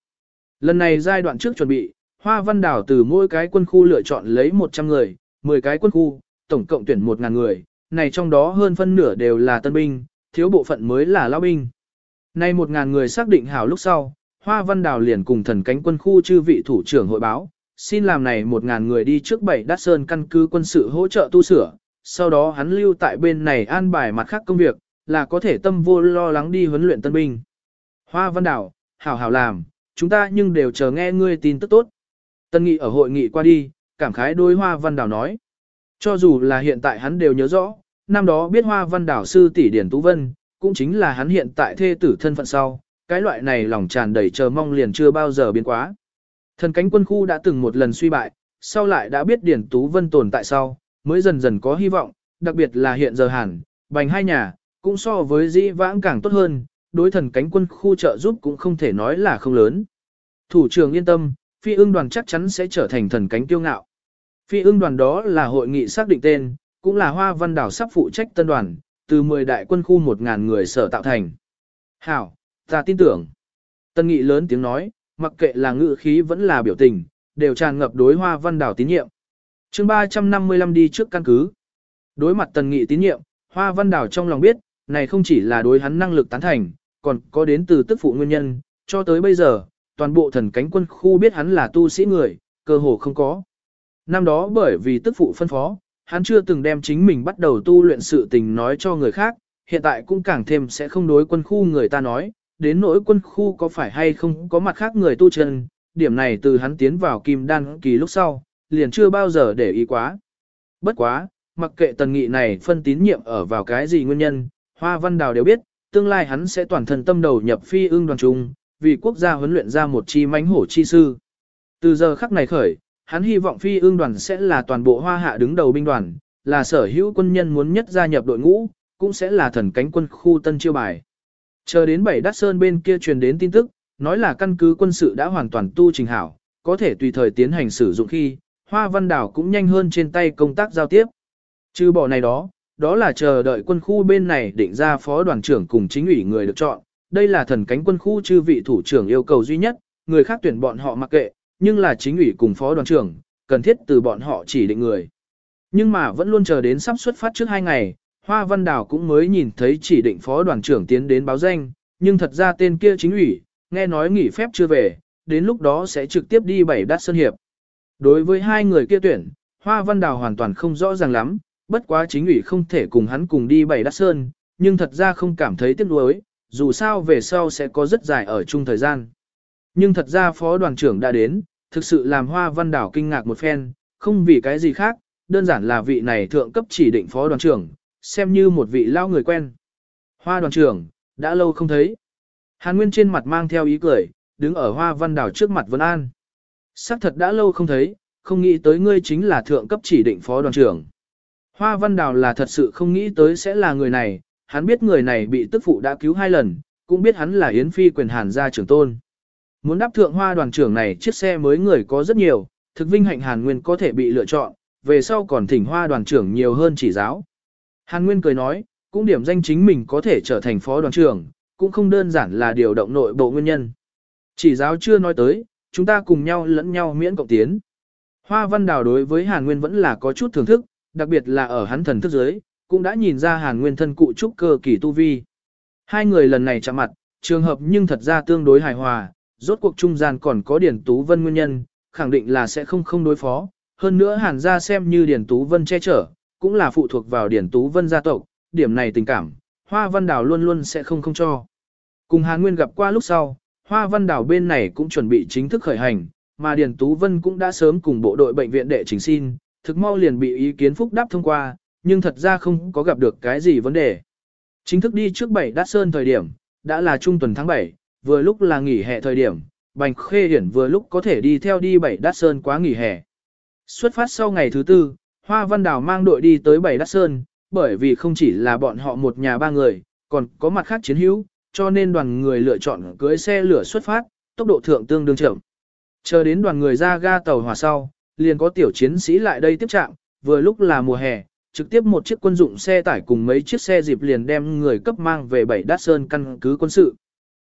Lần này giai đoạn trước chuẩn bị, Hoa Văn Đảo từ mỗi cái quân khu lựa chọn lấy 100 người, 10 cái quân khu, tổng cộng tuyển 1.000 người, này trong đó hơn phân nửa đều là tân binh, thiếu bộ phận mới là lao binh. Nay 1.000 người xác định hảo lúc sau, Hoa Văn Đào liền cùng thần cánh quân khu chư vị thủ trưởng hội báo, xin làm này một ngàn người đi trước bảy đát sơn căn cứ quân sự hỗ trợ tu sửa, sau đó hắn lưu tại bên này an bài mặt khác công việc, là có thể tâm vô lo lắng đi huấn luyện tân binh. Hoa Văn Đào, hảo hảo làm, chúng ta nhưng đều chờ nghe ngươi tin tức tốt. Tân nghị ở hội nghị qua đi, cảm khái đôi Hoa Văn Đào nói. Cho dù là hiện tại hắn đều nhớ rõ, năm đó biết Hoa Văn Đào sư tỷ Điển Tú Vân, cũng chính là hắn hiện tại thê tử thân phận sau, cái loại này lòng tràn đầy chờ mong liền chưa bao giờ biến quá. Thần cánh quân khu đã từng một lần suy bại, sau lại đã biết Điển Tú Vân tồn tại sau, mới dần dần có hy vọng, đặc biệt là hiện giờ hẳn, bành hai nhà, cũng so với dĩ vãng càng tốt hơn, đối thần cánh quân khu trợ giúp cũng không thể nói là không lớn. Thủ trưởng yên tâm, phi ương đoàn chắc chắn sẽ trở thành thần cánh tiêu ngạo. Phi ương đoàn đó là hội nghị xác định tên, cũng là hoa văn đảo sắp phụ trách tân đoàn, từ 10 đại quân khu 1.000 người sở tạo thành. Hảo, ta tin tưởng. Tân nghị lớn tiếng nói, mặc kệ là ngữ khí vẫn là biểu tình, đều tràn ngập đối hoa văn đảo tín nhiệm. chương 355 đi trước căn cứ. Đối mặt tần nghị tín nhiệm, hoa văn đảo trong lòng biết, này không chỉ là đối hắn năng lực tán thành, còn có đến từ tức phụ nguyên nhân, cho tới bây giờ, toàn bộ thần cánh quân khu biết hắn là tu sĩ người, cơ hồ không có. Năm đó bởi vì tức phụ phân phó, hắn chưa từng đem chính mình bắt đầu tu luyện sự tình nói cho người khác, hiện tại cũng càng thêm sẽ không đối quân khu người ta nói, đến nỗi quân khu có phải hay không có mặt khác người tu chân, điểm này từ hắn tiến vào kim đan kỳ lúc sau, liền chưa bao giờ để ý quá. Bất quá, mặc kệ tần nghị này phân tín nhiệm ở vào cái gì nguyên nhân, Hoa Văn Đào đều biết, tương lai hắn sẽ toàn thân tâm đầu nhập phi ương đoàn trung, vì quốc gia huấn luyện ra một chi mãnh hổ chi sư. Từ giờ khắc này khởi, hắn hy vọng phi ương đoàn sẽ là toàn bộ hoa hạ đứng đầu binh đoàn, là sở hữu quân nhân muốn nhất gia nhập đội ngũ, cũng sẽ là thần cánh quân khu tân chiêu bài. Chờ đến bảy đát sơn bên kia truyền đến tin tức, nói là căn cứ quân sự đã hoàn toàn tu trình hảo, có thể tùy thời tiến hành sử dụng khi, hoa văn đảo cũng nhanh hơn trên tay công tác giao tiếp. Chứ bỏ này đó, đó là chờ đợi quân khu bên này định ra phó đoàn trưởng cùng chính ủy người được chọn, đây là thần cánh quân khu chư vị thủ trưởng yêu cầu duy nhất, người khác tuyển bọn họ mặc kệ, nhưng là chính ủy cùng phó đoàn trưởng, cần thiết từ bọn họ chỉ định người. Nhưng mà vẫn luôn chờ đến sắp xuất phát trước hai ngày, Hoa Văn Đào cũng mới nhìn thấy chỉ định phó đoàn trưởng tiến đến báo danh, nhưng thật ra tên kia chính ủy, nghe nói nghỉ phép chưa về, đến lúc đó sẽ trực tiếp đi bảy đắt sân hiệp. Đối với hai người kia tuyển, Hoa Văn Đào hoàn toàn không rõ ràng lắm, bất quá chính ủy không thể cùng hắn cùng đi bảy đắt sơn, nhưng thật ra không cảm thấy tiếc nuối, dù sao về sau sẽ có rất dài ở chung thời gian. Nhưng thật ra phó đoàn trưởng đã đến, thực sự làm hoa văn đảo kinh ngạc một phen, không vì cái gì khác, đơn giản là vị này thượng cấp chỉ định phó đoàn trưởng, xem như một vị lao người quen. Hoa đoàn trưởng, đã lâu không thấy. Hàn Nguyên trên mặt mang theo ý cười, đứng ở hoa văn đảo trước mặt Vân An. Sắc thật đã lâu không thấy, không nghĩ tới ngươi chính là thượng cấp chỉ định phó đoàn trưởng. Hoa văn đảo là thật sự không nghĩ tới sẽ là người này, hắn biết người này bị tức phụ đã cứu hai lần, cũng biết hắn là Yến Phi quyền hàn gia trưởng tôn. Muốn đáp thượng hoa đoàn trưởng này chiếc xe mới người có rất nhiều, thực vinh hạnh Hàn Nguyên có thể bị lựa chọn, về sau còn thỉnh hoa đoàn trưởng nhiều hơn chỉ giáo. Hàn Nguyên cười nói, cũng điểm danh chính mình có thể trở thành phó đoàn trưởng, cũng không đơn giản là điều động nội bộ nguyên nhân. Chỉ giáo chưa nói tới, chúng ta cùng nhau lẫn nhau miễn cộng tiến. Hoa văn đào đối với Hàn Nguyên vẫn là có chút thưởng thức, đặc biệt là ở hắn thần thức giới, cũng đã nhìn ra Hàn Nguyên thân cụ trúc cơ kỳ tu vi. Hai người lần này chạm mặt, trường hợp nhưng thật ra tương đối hài hòa, rốt cuộc trung gian còn có Điển Tú Vân nguyên nhân, khẳng định là sẽ không không đối phó. Hơn nữa Hàn gia xem như Điển Tú Vân che chở, cũng là phụ thuộc vào Điển Tú Vân gia tộc, điểm này tình cảm, Hoa Văn Đào luôn luôn sẽ không không cho. Cùng Hàn Nguyên gặp qua lúc sau, Hoa Văn Đào bên này cũng chuẩn bị chính thức khởi hành, mà Điển Tú Vân cũng đã sớm cùng bộ đội bệnh viện đệ trình xin, thực mau liền bị ý kiến phúc đáp thông qua, nhưng thật ra không có gặp được cái gì vấn đề. Chính thức đi trước bảy đát sơn thời điểm, đã là trung tuần tháng 7, vừa lúc là nghỉ hè thời điểm, Bành Khê Hiển vừa lúc có thể đi theo đi bảy đát sơn quá nghỉ hè. Xuất phát sau ngày thứ tư, Hoa Văn Đào mang đội đi tới bảy đát sơn, bởi vì không chỉ là bọn họ một nhà ba người, còn có mặt khác chiến hữu, cho nên đoàn người lựa chọn cưới xe lửa xuất phát, tốc độ thượng tương đương chậm. Chờ đến đoàn người ra ga tàu hỏa sau, liền có tiểu chiến sĩ lại đây tiếp trạng, vừa lúc là mùa hè, trực tiếp một chiếc quân dụng xe tải cùng mấy chiếc xe dịp liền đem người cấp mang về bảy đát sơn căn cứ quân sự.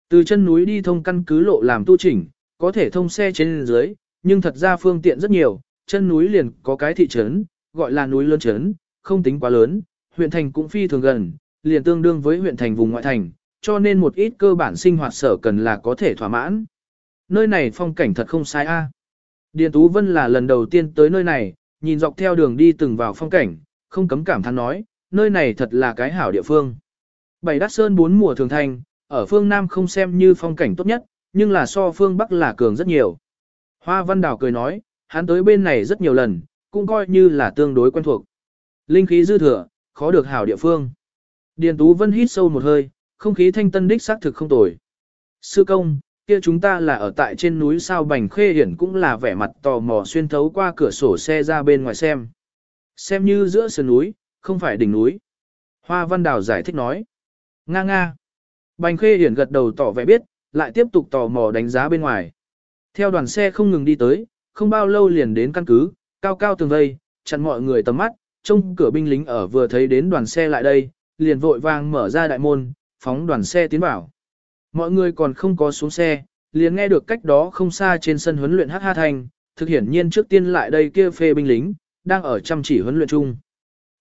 Từ chân núi đi thông căn cứ lộ làm tu chỉnh, có thể thông xe trên dưới, nhưng thật ra phương tiện rất nhiều, chân núi liền có cái thị trấn, gọi là núi lớn trấn, không tính quá lớn, huyện thành cũng phi thường gần, liền tương đương với huyện thành vùng ngoại thành, cho nên một ít cơ bản sinh hoạt sở cần là có thể thỏa mãn. Nơi này phong cảnh thật không sai a. À. Điền Tú Vân là lần đầu tiên tới nơi này, nhìn dọc theo đường đi từng vào phong cảnh, không cấm cảm thán nói, nơi này thật là cái hảo địa phương. Bảy đắt sơn bốn mùa thường thành, ở phương Nam không xem như phong cảnh tốt nhất, nhưng là so phương Bắc là cường rất nhiều. Hoa Văn Đào cười nói, hắn tới bên này rất nhiều lần, cũng coi như là tương đối quen thuộc. Linh khí dư thừa, khó được hảo địa phương. Điền Tú Vân hít sâu một hơi, không khí thanh tân đích xác thực không tồi. Sư công, kia chúng ta là ở tại trên núi sao bành khê hiển cũng là vẻ mặt tò mò xuyên thấu qua cửa sổ xe ra bên ngoài xem. Xem như giữa sườn núi, không phải đỉnh núi. Hoa Văn Đào giải thích nói. Nga nga. Bành khê hiển gật đầu tỏ vẻ biết, lại tiếp tục tò mò đánh giá bên ngoài. Theo đoàn xe không ngừng đi tới, không bao lâu liền đến căn cứ, cao cao tường vây, chặn mọi người tầm mắt, trông cửa binh lính ở vừa thấy đến đoàn xe lại đây, liền vội vàng mở ra đại môn, phóng đoàn xe tiến vào. Mọi người còn không có xuống xe, liền nghe được cách đó không xa trên sân huấn luyện hát ha thành, thực hiển nhiên trước tiên lại đây kia phê binh lính, đang ở chăm chỉ huấn luyện chung.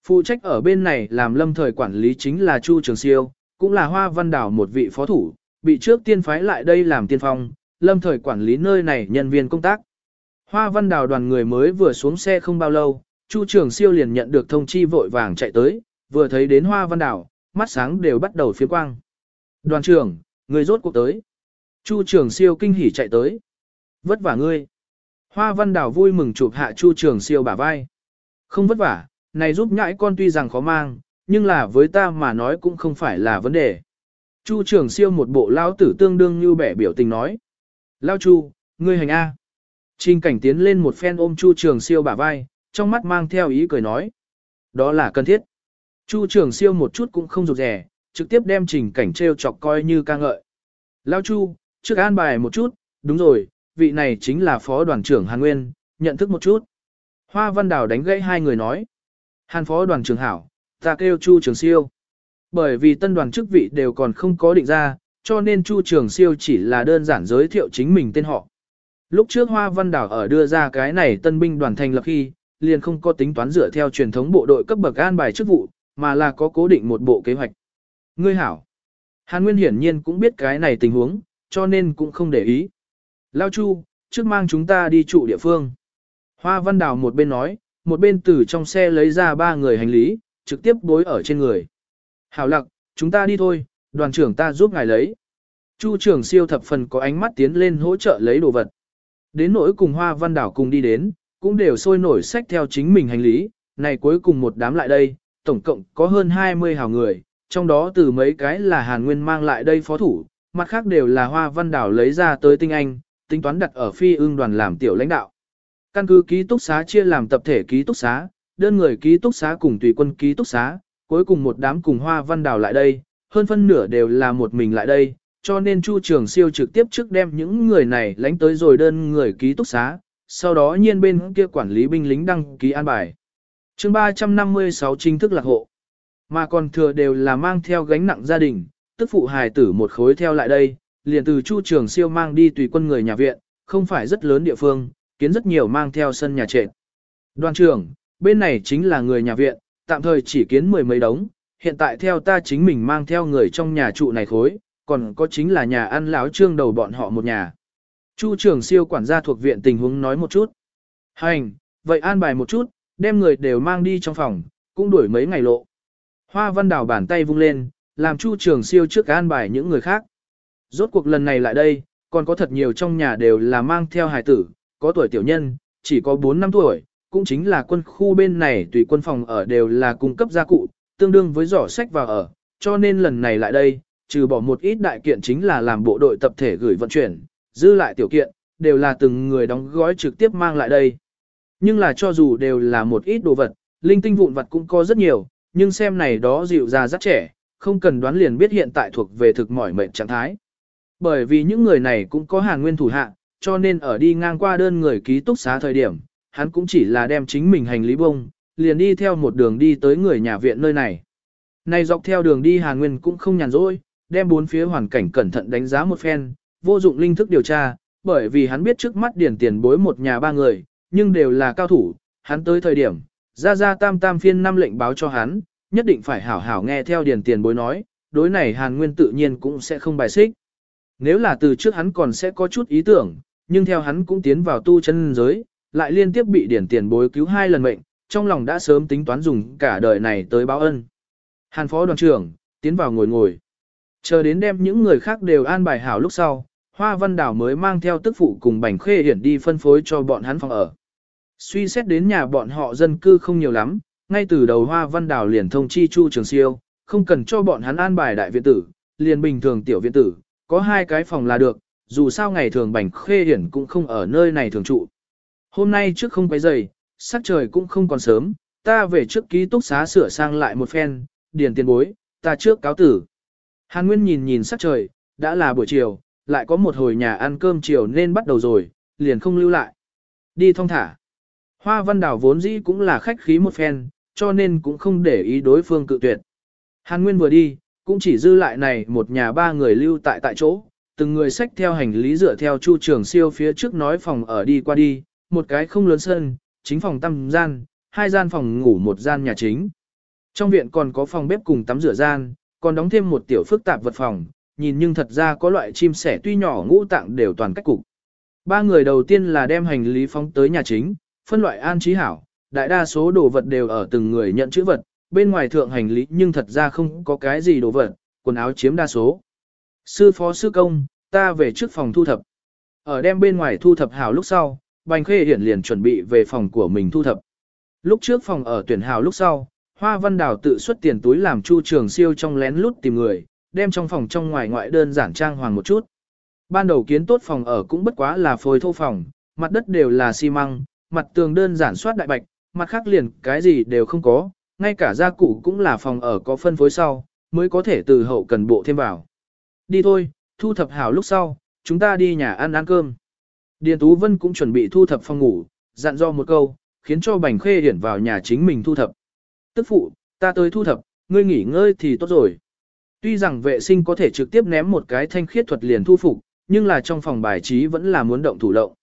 Phụ trách ở bên này làm lâm thời quản lý chính là Chu Trường Siêu, cũng là Hoa Văn Đảo một vị phó thủ, bị trước tiên phái lại đây làm tiên phong, lâm thời quản lý nơi này nhân viên công tác. Hoa Văn Đào đoàn người mới vừa xuống xe không bao lâu, Chu Trường Siêu liền nhận được thông chi vội vàng chạy tới, vừa thấy đến Hoa Văn Đào, mắt sáng đều bắt đầu phía quang. Đoàn trưởng, người rốt cuộc tới. Chu Trường Siêu kinh hỉ chạy tới. Vất vả ngươi. Hoa Văn Đào vui mừng chụp hạ Chu Trường Siêu bả vai. Không vất vả, này giúp nhãi con tuy rằng khó mang, nhưng là với ta mà nói cũng không phải là vấn đề. Chu Trường Siêu một bộ lao tử tương đương như bẻ biểu tình nói. Lao Chu, ngươi hành A. Trình cảnh tiến lên một phen ôm Chu Trường Siêu bả vai, trong mắt mang theo ý cười nói. Đó là cần thiết. Chu Trường Siêu một chút cũng không rụt rẻ, trực tiếp đem trình cảnh treo chọc coi như ca ngợi. Lao Chu, trước an bài một chút, đúng rồi, vị này chính là phó đoàn trưởng Hàn Nguyên, nhận thức một chút. Hoa Văn Đào đánh gãy hai người nói. Hàn phó đoàn trưởng hảo, ta kêu Chu Trường Siêu. Bởi vì tân đoàn chức vị đều còn không có định ra, cho nên Chu Trường Siêu chỉ là đơn giản giới thiệu chính mình tên họ. Lúc trước Hoa Văn Đảo ở đưa ra cái này tân binh đoàn thành lập khi, liền không có tính toán dựa theo truyền thống bộ đội cấp bậc an bài chức vụ, mà là có cố định một bộ kế hoạch. Ngươi hảo. Hàn Nguyên hiển nhiên cũng biết cái này tình huống, cho nên cũng không để ý. Lao Chu, trước mang chúng ta đi trụ địa phương. Hoa Văn Đào một bên nói, một bên từ trong xe lấy ra ba người hành lý, trực tiếp bối ở trên người. Hảo lặc, chúng ta đi thôi, đoàn trưởng ta giúp ngài lấy. Chu trưởng siêu thập phần có ánh mắt tiến lên hỗ trợ lấy đồ vật. Đến nỗi cùng Hoa Văn Đảo cùng đi đến, cũng đều sôi nổi sách theo chính mình hành lý, này cuối cùng một đám lại đây, tổng cộng có hơn 20 hào người, trong đó từ mấy cái là Hàn Nguyên mang lại đây phó thủ, mặt khác đều là Hoa Văn Đảo lấy ra tới tinh anh, tính toán đặt ở phi ương đoàn làm tiểu lãnh đạo. Căn cứ ký túc xá chia làm tập thể ký túc xá, đơn người ký túc xá cùng tùy quân ký túc xá, cuối cùng một đám cùng Hoa Văn Đảo lại đây, hơn phân nửa đều là một mình lại đây, cho nên Chu Trường Siêu trực tiếp trước đem những người này lánh tới rồi đơn người ký túc xá, sau đó nhiên bên kia quản lý binh lính đăng ký an bài. chương 356 chính thức lạc hộ, mà còn thừa đều là mang theo gánh nặng gia đình, tức phụ hài tử một khối theo lại đây, liền từ Chu Trường Siêu mang đi tùy quân người nhà viện, không phải rất lớn địa phương, kiến rất nhiều mang theo sân nhà trệt. Đoàn trưởng, bên này chính là người nhà viện, tạm thời chỉ kiến mười mấy đống, hiện tại theo ta chính mình mang theo người trong nhà trụ này khối, còn có chính là nhà ăn láo trương đầu bọn họ một nhà. Chu trưởng siêu quản gia thuộc viện tình huống nói một chút. Hành, vậy an bài một chút, đem người đều mang đi trong phòng, cũng đuổi mấy ngày lộ. Hoa văn đảo bàn tay vung lên, làm chu trưởng siêu trước an bài những người khác. Rốt cuộc lần này lại đây, còn có thật nhiều trong nhà đều là mang theo hài tử, có tuổi tiểu nhân, chỉ có 4 năm tuổi, cũng chính là quân khu bên này tùy quân phòng ở đều là cung cấp gia cụ, tương đương với giỏ sách vào ở, cho nên lần này lại đây, trừ bỏ một ít đại kiện chính là làm bộ đội tập thể gửi vận chuyển, dư lại tiểu kiện, đều là từng người đóng gói trực tiếp mang lại đây. Nhưng là cho dù đều là một ít đồ vật, linh tinh vụn vật cũng có rất nhiều, nhưng xem này đó dịu ra rất trẻ, không cần đoán liền biết hiện tại thuộc về thực mỏi mệnh trạng thái. Bởi vì những người này cũng có hàng nguyên thủ hạ, cho nên ở đi ngang qua đơn người ký túc xá thời điểm, hắn cũng chỉ là đem chính mình hành lý bông, liền đi theo một đường đi tới người nhà viện nơi này. Này dọc theo đường đi Hàn Nguyên cũng không nhàn rỗi, đem bốn phía hoàn cảnh cẩn thận đánh giá một phen, vô dụng linh thức điều tra, bởi vì hắn biết trước mắt điển tiền bối một nhà ba người, nhưng đều là cao thủ, hắn tới thời điểm, ra ra tam tam phiên năm lệnh báo cho hắn, nhất định phải hảo hảo nghe theo điển tiền bối nói, đối này Hàn Nguyên tự nhiên cũng sẽ không bài xích. Nếu là từ trước hắn còn sẽ có chút ý tưởng, nhưng theo hắn cũng tiến vào tu chân giới, lại liên tiếp bị điển tiền bối cứu hai lần mệnh, trong lòng đã sớm tính toán dùng cả đời này tới báo ân. Hàn phó đoàn trưởng, tiến vào ngồi ngồi. Chờ đến đem những người khác đều an bài hảo lúc sau, Hoa Văn Đảo mới mang theo tức phụ cùng Bành Khê Hiển đi phân phối cho bọn hắn phòng ở. Suy xét đến nhà bọn họ dân cư không nhiều lắm, ngay từ đầu Hoa Văn Đảo liền thông chi Chu Trường Siêu, không cần cho bọn hắn an bài đại viện tử, liền bình thường tiểu viện tử, có hai cái phòng là được, dù sao ngày thường Bành Khê Hiển cũng không ở nơi này thường trụ. Hôm nay trước không quay giày, sắc trời cũng không còn sớm, ta về trước ký túc xá sửa sang lại một phen, điền tiền bối, ta trước cáo tử. Hàn Nguyên nhìn nhìn sắc trời, đã là buổi chiều, lại có một hồi nhà ăn cơm chiều nên bắt đầu rồi, liền không lưu lại. Đi thong thả. Hoa văn đảo vốn dĩ cũng là khách khí một phen, cho nên cũng không để ý đối phương cự tuyệt. Hàn Nguyên vừa đi, cũng chỉ dư lại này một nhà ba người lưu tại tại chỗ, từng người xách theo hành lý dựa theo chu trường siêu phía trước nói phòng ở đi qua đi, một cái không lớn sân, chính phòng tăm gian, hai gian phòng ngủ một gian nhà chính. Trong viện còn có phòng bếp cùng tắm rửa gian, còn đóng thêm một tiểu phức tạp vật phòng, nhìn nhưng thật ra có loại chim sẻ tuy nhỏ ngũ tạng đều toàn cách cục. Ba người đầu tiên là đem hành lý phóng tới nhà chính, phân loại an trí hảo, đại đa số đồ vật đều ở từng người nhận chữ vật, bên ngoài thượng hành lý nhưng thật ra không có cái gì đồ vật, quần áo chiếm đa số. Sư phó sư công, ta về trước phòng thu thập. Ở đem bên ngoài thu thập hảo lúc sau, Bành Khê Hiển liền chuẩn bị về phòng của mình thu thập. Lúc trước phòng ở tuyển hảo lúc sau, Hoa Văn Đào tự xuất tiền túi làm Chu Trường Siêu trong lén lút tìm người, đem trong phòng trong ngoài ngoại đơn giản trang hoàng một chút. Ban đầu kiến tốt phòng ở cũng bất quá là phôi thô phòng, mặt đất đều là xi măng, mặt tường đơn giản soát đại bạch, mặt khác liền cái gì đều không có, ngay cả gia cụ cũng là phòng ở có phân phối sau, mới có thể từ hậu cần bộ thêm vào. Đi thôi, thu thập hảo lúc sau, chúng ta đi nhà ăn ăn cơm. Điền Tú Vân cũng chuẩn bị thu thập phòng ngủ, dặn do một câu, khiến cho Bành Khê Hiển vào nhà chính mình thu thập. Tức phụ, ta tới thu thập, ngươi nghỉ ngơi thì tốt rồi. Tuy rằng vệ sinh có thể trực tiếp ném một cái thanh khiết thuật liền thu phục, nhưng là trong phòng bài trí vẫn là muốn động thủ lộng.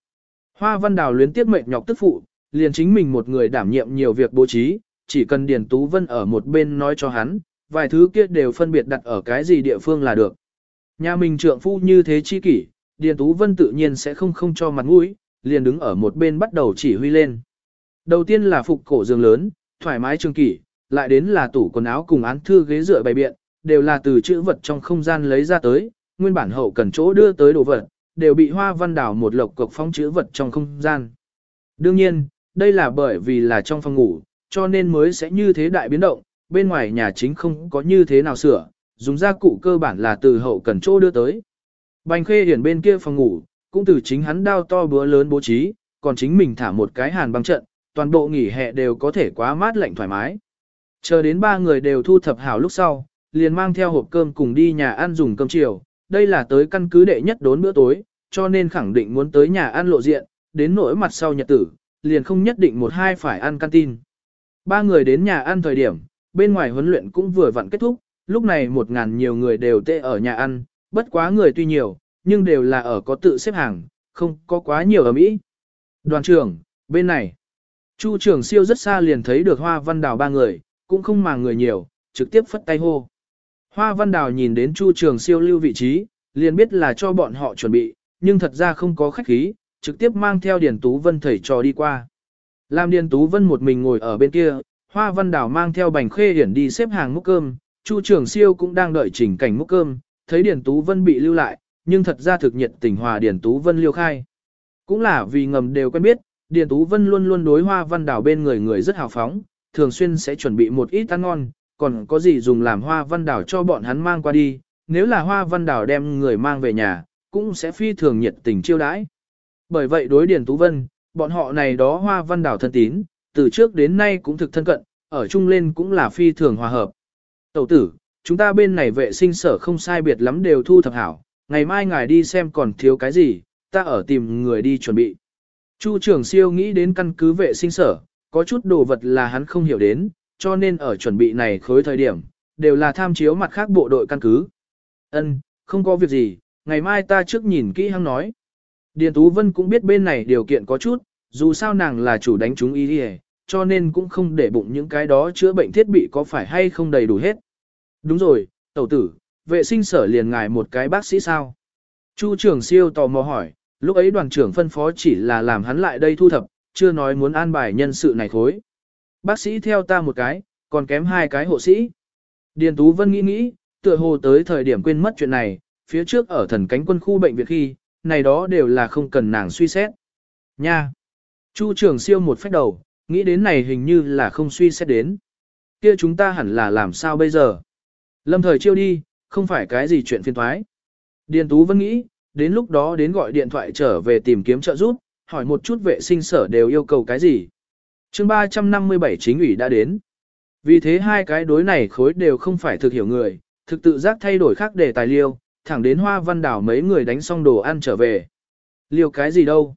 Hoa Văn Đào luyến tiếp mệt nhọc tức phụ, liền chính mình một người đảm nhiệm nhiều việc bố trí, chỉ cần Điền Tú Vân ở một bên nói cho hắn, vài thứ kia đều phân biệt đặt ở cái gì địa phương là được. Nhà mình trượng phu như thế chi kỷ, Điền Tú Vân tự nhiên sẽ không không cho mặt mũi, liền đứng ở một bên bắt đầu chỉ huy lên. Đầu tiên là phục cổ giường lớn, thoải mái trường kỷ, lại đến là tủ quần áo cùng án thư ghế dựa bày biện, đều là từ chữ vật trong không gian lấy ra tới, nguyên bản hậu cần chỗ đưa tới đồ vật, đều bị hoa văn đảo một lộc cục phóng chữ vật trong không gian. Đương nhiên, đây là bởi vì là trong phòng ngủ, cho nên mới sẽ như thế đại biến động, bên ngoài nhà chính không có như thế nào sửa, dùng gia cụ cơ bản là từ hậu cần chỗ đưa tới. Bành khê hiển bên kia phòng ngủ, cũng từ chính hắn đao to bữa lớn bố trí, còn chính mình thả một cái hàn băng trận, toàn bộ nghỉ hè đều có thể quá mát lạnh thoải mái. Chờ đến ba người đều thu thập hảo lúc sau, liền mang theo hộp cơm cùng đi nhà ăn dùng cơm chiều, đây là tới căn cứ đệ nhất đốn bữa tối, cho nên khẳng định muốn tới nhà ăn lộ diện, đến nỗi mặt sau nhật tử, liền không nhất định một hai phải ăn canteen. Ba người đến nhà ăn thời điểm, bên ngoài huấn luyện cũng vừa vặn kết thúc, lúc này một ngàn nhiều người đều tê ở nhà ăn, bất quá người tuy nhiều, nhưng đều là ở có tự xếp hàng, không có quá nhiều ở Mỹ. Đoàn trưởng, bên này. Chu trưởng siêu rất xa liền thấy được hoa văn đào ba người, cũng không màng người nhiều, trực tiếp phất tay hô. Hoa văn đào nhìn đến chu trường siêu lưu vị trí, liền biết là cho bọn họ chuẩn bị, nhưng thật ra không có khách khí, trực tiếp mang theo Điền Tú Vân thầy trò đi qua. Làm Điền Tú Vân một mình ngồi ở bên kia, Hoa Văn Đào mang theo bành khê hiển đi xếp hàng múc cơm, Chu Trường Siêu cũng đang đợi chỉnh cảnh múc cơm, thấy Điền Tú Vân bị lưu lại, nhưng thật ra thực nhiệt tình hòa Điền Tú Vân liêu khai. Cũng là vì ngầm đều quen biết, Điền Tú Vân luôn luôn đối Hoa Văn Đào bên người người rất hào phóng, thường xuyên sẽ chuẩn bị một ít ăn ngon, còn có gì dùng làm Hoa Văn Đào cho bọn hắn mang qua đi, nếu là Hoa Văn Đào đem người mang về nhà, cũng sẽ phi thường nhiệt tình chiêu đãi. Bởi vậy đối Điền Tú Vân, bọn họ này đó Hoa Văn Đào thân tín, từ trước đến nay cũng thực thân cận, ở chung lên cũng là phi thường hòa hợp. Tẩu tử, chúng ta bên này vệ sinh sở không sai biệt lắm đều thu thập hảo, ngày mai ngài đi xem còn thiếu cái gì, ta ở tìm người đi chuẩn bị. Chu trưởng siêu nghĩ đến căn cứ vệ sinh sở, có chút đồ vật là hắn không hiểu đến, cho nên ở chuẩn bị này khối thời điểm, đều là tham chiếu mặt khác bộ đội căn cứ. Ân, không có việc gì, ngày mai ta trước nhìn kỹ hắn nói. Điền Tú Vân cũng biết bên này điều kiện có chút, dù sao nàng là chủ đánh chúng y đi cho nên cũng không để bụng những cái đó chữa bệnh thiết bị có phải hay không đầy đủ hết. Đúng rồi, tẩu tử, vệ sinh sở liền ngài một cái bác sĩ sao? Chu trưởng siêu tò mò hỏi, lúc ấy đoàn trưởng phân phó chỉ là làm hắn lại đây thu thập, chưa nói muốn an bài nhân sự này thối. bác sĩ theo ta một cái, còn kém hai cái hộ sĩ. Điền Tú Vân nghĩ nghĩ, tựa hồ tới thời điểm quên mất chuyện này, phía trước ở thần cánh quân khu bệnh viện khi, này đó đều là không cần nàng suy xét. Nha! Chu trưởng siêu một phép đầu, nghĩ đến này hình như là không suy xét đến. Kia chúng ta hẳn là làm sao bây giờ? Lâm thời chiêu đi, không phải cái gì chuyện phiền thoái. Điền Tú Vân nghĩ, đến lúc đó đến gọi điện thoại trở về tìm kiếm trợ giúp, hỏi một chút vệ sinh sở đều yêu cầu cái gì. chương 357 chính ủy đã đến. Vì thế hai cái đối này khối đều không phải thực hiểu người, thực tự giác thay đổi khác đề tài liêu, thẳng đến hoa văn đảo mấy người đánh xong đồ ăn trở về. Liêu cái gì đâu?